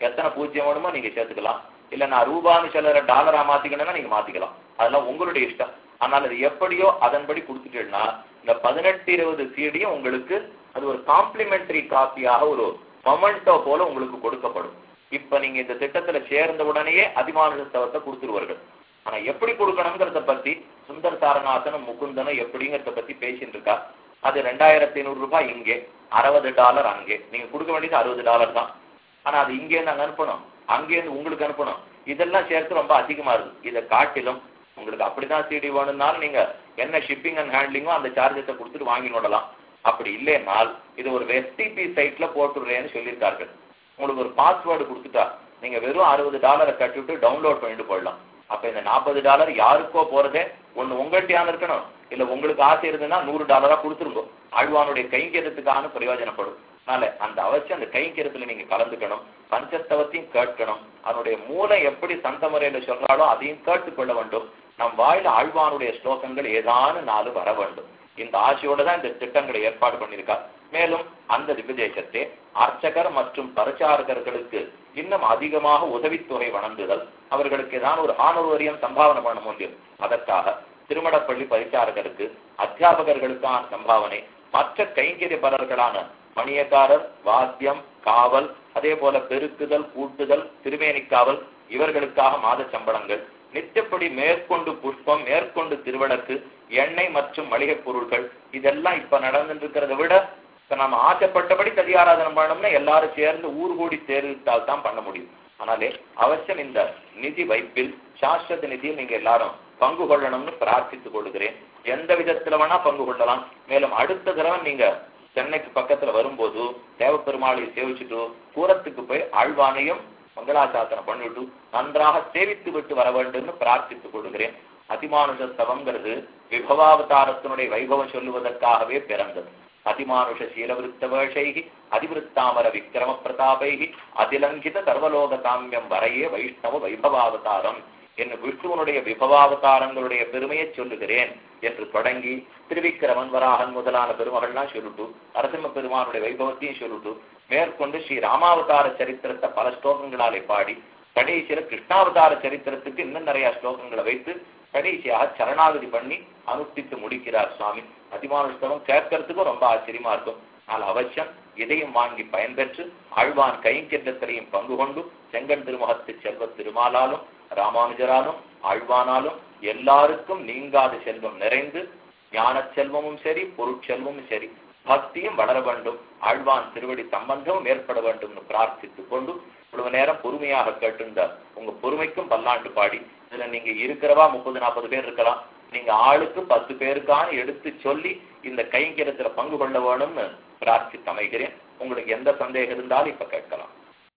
எத்தனை பூஜ்ஜியம் வேணுமோ நீங்க சேர்த்துக்கலாம். இல்ல நான் ரூபான்னு சிலரை டாலரா மாத்திக்கணும்னா நீங்க மாத்திக்கலாம். அதெல்லாம் உங்களுடைய இஷ்டம். ஆனால் அது எப்படியோ அதன்படி கொடுத்துட்டீங்கன்னா இந்த பதினெட்டு இருபது சீடியும் உங்களுக்கு அது ஒரு காம்ப்ளிமெண்டரி காப்பியாக ஒரு மொமெண்டோ போல உங்களுக்கு கொடுக்கப்படும். இப்ப நீங்க இந்த திட்டத்துல சேர்ந்த உடனேயே அதிமானுஷத்தவத்தை கொடுத்துருவார்கள். ஆனா எப்படி கொடுக்கணுங்கிறத பத்தி சுந்தர் சாரநாதனும் முகுந்தனும் எப்படிங்கிறத பத்தி பேசிட்டு இருக்கா? அது ரெண்டாயிரத்தி ஐநூறு ரூபாய் இங்கே அறுபது டாலர் அங்கே. நீங்க கொடுக்க வேண்டியது அறுபது டாலர் தான். ஆனா அது இங்கேருந்து நாங்க அனுப்பணும். அங்கேருந்து உங்களுக்கு அனுப்பணும். இதெல்லாம் சேர்த்து ரொம்ப அதிகமா இருக்கு. இதை காட்டிலும் உங்களுக்கு அப்படிதான் சிடி வேணும்னாலும் நீங்க என்ன ஷிப்பிங் அண்ட் ஹேண்ட்லிங்கோ அந்த சார்ஜஸை கொடுத்துட்டு வாங்கி நோடலாம். அப்படி இல்லைனால் இது ஒரு எஸ்டிபி சைட்ல போட்டுடுறேன்னு சொல்லியிருக்கார்கள். உங்களுக்கு ஒரு பாஸ்வேர்டு கொடுத்துட்டா நீங்க வெறும் அறுபது டாலரை கட்டிவிட்டு டவுன்லோட் பண்ணிட்டு போயிடலாம். அப்ப இந்த நாற்பது டாலர் யாருக்கோ போறதே ஒண்ணு உங்கள்கிட்டயான இருக்கணும். இல்ல உங்களுக்கு ஆசை இருந்ததுன்னா நூறு டாலரா கொடுத்துருங்க. ஆழ்வானுடைய கைங்கிறதுக்கான பிரயோஜனப்படும். அதனால அந்த அவசியம் அந்த கைங்கிறதுல நீங்க கலந்துக்கணும். பஞ்சத்தவத்தையும் கேட்கணும். அதனுடைய மூலம் எப்படி சந்த முறையில சொல்றாலோ அதையும் கேட்டுக்கொள்ள வேண்டும். நம் வாயில ஆழ்வானுடைய ஸ்லோகங்கள் ஏதானு நாலு வர வேண்டும். இந்த ஆசையோட தான் இந்த திட்டங்களை ஏற்பாடு பண்ணியிருக்கார். மேலும் அந்த திவ்யதேசத்தை அர்ச்சகர் மற்றும் பரிசாரகர்களுக்கு இன்னும் அதிகமாக உதவித்தொகை வணங்குதல் அவர்களுக்கு ஏதாவது ஒரு ஆணவரியம் சம்பாவனை பண்ண முடியும். அதற்காக திருமடப்பள்ளி பரிசாரகருக்கு அத்தியாபகர்களுக்கான சம்பாவனை மற்ற கைங்கரியபரர்களான மணியக்காரர் வாத்தியம் காவல் அதே போல பெருக்குதல் கூட்டுதல் திருமேனிக்காவல் இவர்களுக்காக மாத சம்பளங்கள் நித்தப்படி மேற்கொண்டு புஷ்பம் மேற்கொண்டு திருவிளக்கு எண்ணெய் மற்றும் மளிகை பொருட்கள் இதெல்லாம் இப்ப நடந்துட்டு இருக்கிறத விட இப்ப நம்ம ஆசைப்பட்டபடி கதியாராதனை பண்ணோம்னா எல்லாரும் சேர்ந்து ஊர் கூடி சேர்த்தால் தான் பண்ண முடியும். ஆனாலே அவசியம் இந்த நிதி வைப்பில் சாஸ்வத நிதியில் நீங்க எல்லாரும் பங்கு கொள்ளணும்னு பிரார்த்தித்துக் கொள்கிறேன். எந்த விதத்துல வேணா பங்கு கொள்ளலாம். மேலும் அடுத்த தடவை நீங்க சென்னைக்கு பக்கத்துல வரும்போது தேவப்பெருமாளை சேவிச்சுட்டு கூரத்துக்கு போய் ஆழ்வானையும் மங்களாசாசனம் பண்ணிட்டு நன்றாக சேவித்து விட்டு வர வேண்டும்னு பிரார்த்தித்துக் கொள்கிறேன். அதிமானுஷ ஸ்தவங்கிறது விபவாவதாரத்தினுடைய வைபவம் சொல்லுவதற்காகவே பிறந்தது. அதிமானுஷ சீலவிருத்த வேஷைகி அதிவிருத்தாமர விக்கிரம பிரதாபைகி அதிலங்கித சர்வலோக சாமியம் வரையே வைஷ்ணவ வைபவாவதாரம். என்று விஷ்ணுவனுடைய விபவாவதாரங்களுடைய பெருமையை சொல்லுகிறேன் என்று தொடங்கி திருவிக்கிரமன் வராகன் முதலான பெருமகள்லாம் சொல்லிட்டு நரசிம்ம பெருமானுடைய வைபவத்தையும் சொல்லிட்டு மேற்கொண்டு ஸ்ரீ ராமாவதார சரித்திரத்தை பல ஸ்லோகங்களாலே பாடி கடைசியில கிருஷ்ணாவதார சரித்திரத்துக்கு இன்னும் நிறைய ஸ்லோகங்களை வைத்து கடைசியாக சரணாகதி பண்ணி அனுஷ்டித்து முடிக்கிறார் சுவாமி. அதிமானுஷ்டவம் கேட்கறதுக்கும் ரொம்ப ஆச்சரியமா இருக்கும். ஆனால் அவசியம் இதையும் வாங்கி பயன்பெற்று ஆழ்வான் கைங்கரியத்திலையும் பங்கு கொண்டு செங்கன் திருமுகத்து செல்வ திருமாலாலும் ராமானுஜராலும் ஆழ்வானாலும் எல்லாருக்கும் நீங்காத செல்வம் நிறைந்து ஞான செல்வமும் சரி பொருட்செல்வமும் சரி பக்தியும் வளர வேண்டும் ஆழ்வான் திருவடி சம்பந்தமும் ஏற்பட வேண்டும் பிரார்த்தித்துக் கொண்டு இவ்வளவு நேரம் பொறுமையாக கேட்டிருந்தார் உங்க பொறுமைக்கும் பல்லாண்டு பாடி இதுல நீங்க இருக்கிறவா முப்பது நாற்பது பேர் இருக்கலாம் நீங்க ஆளுக்கு பத்து பேருக்கான எடுத்து சொல்லி இந்த கைங்கரத்துல பங்கு கொள்ள வேணும்னு பிரார்த்தித்து அமைகிறேன். உங்களுக்கு எந்த சந்தேகம் இருந்தாலும் இப்ப கேட்கலாம்.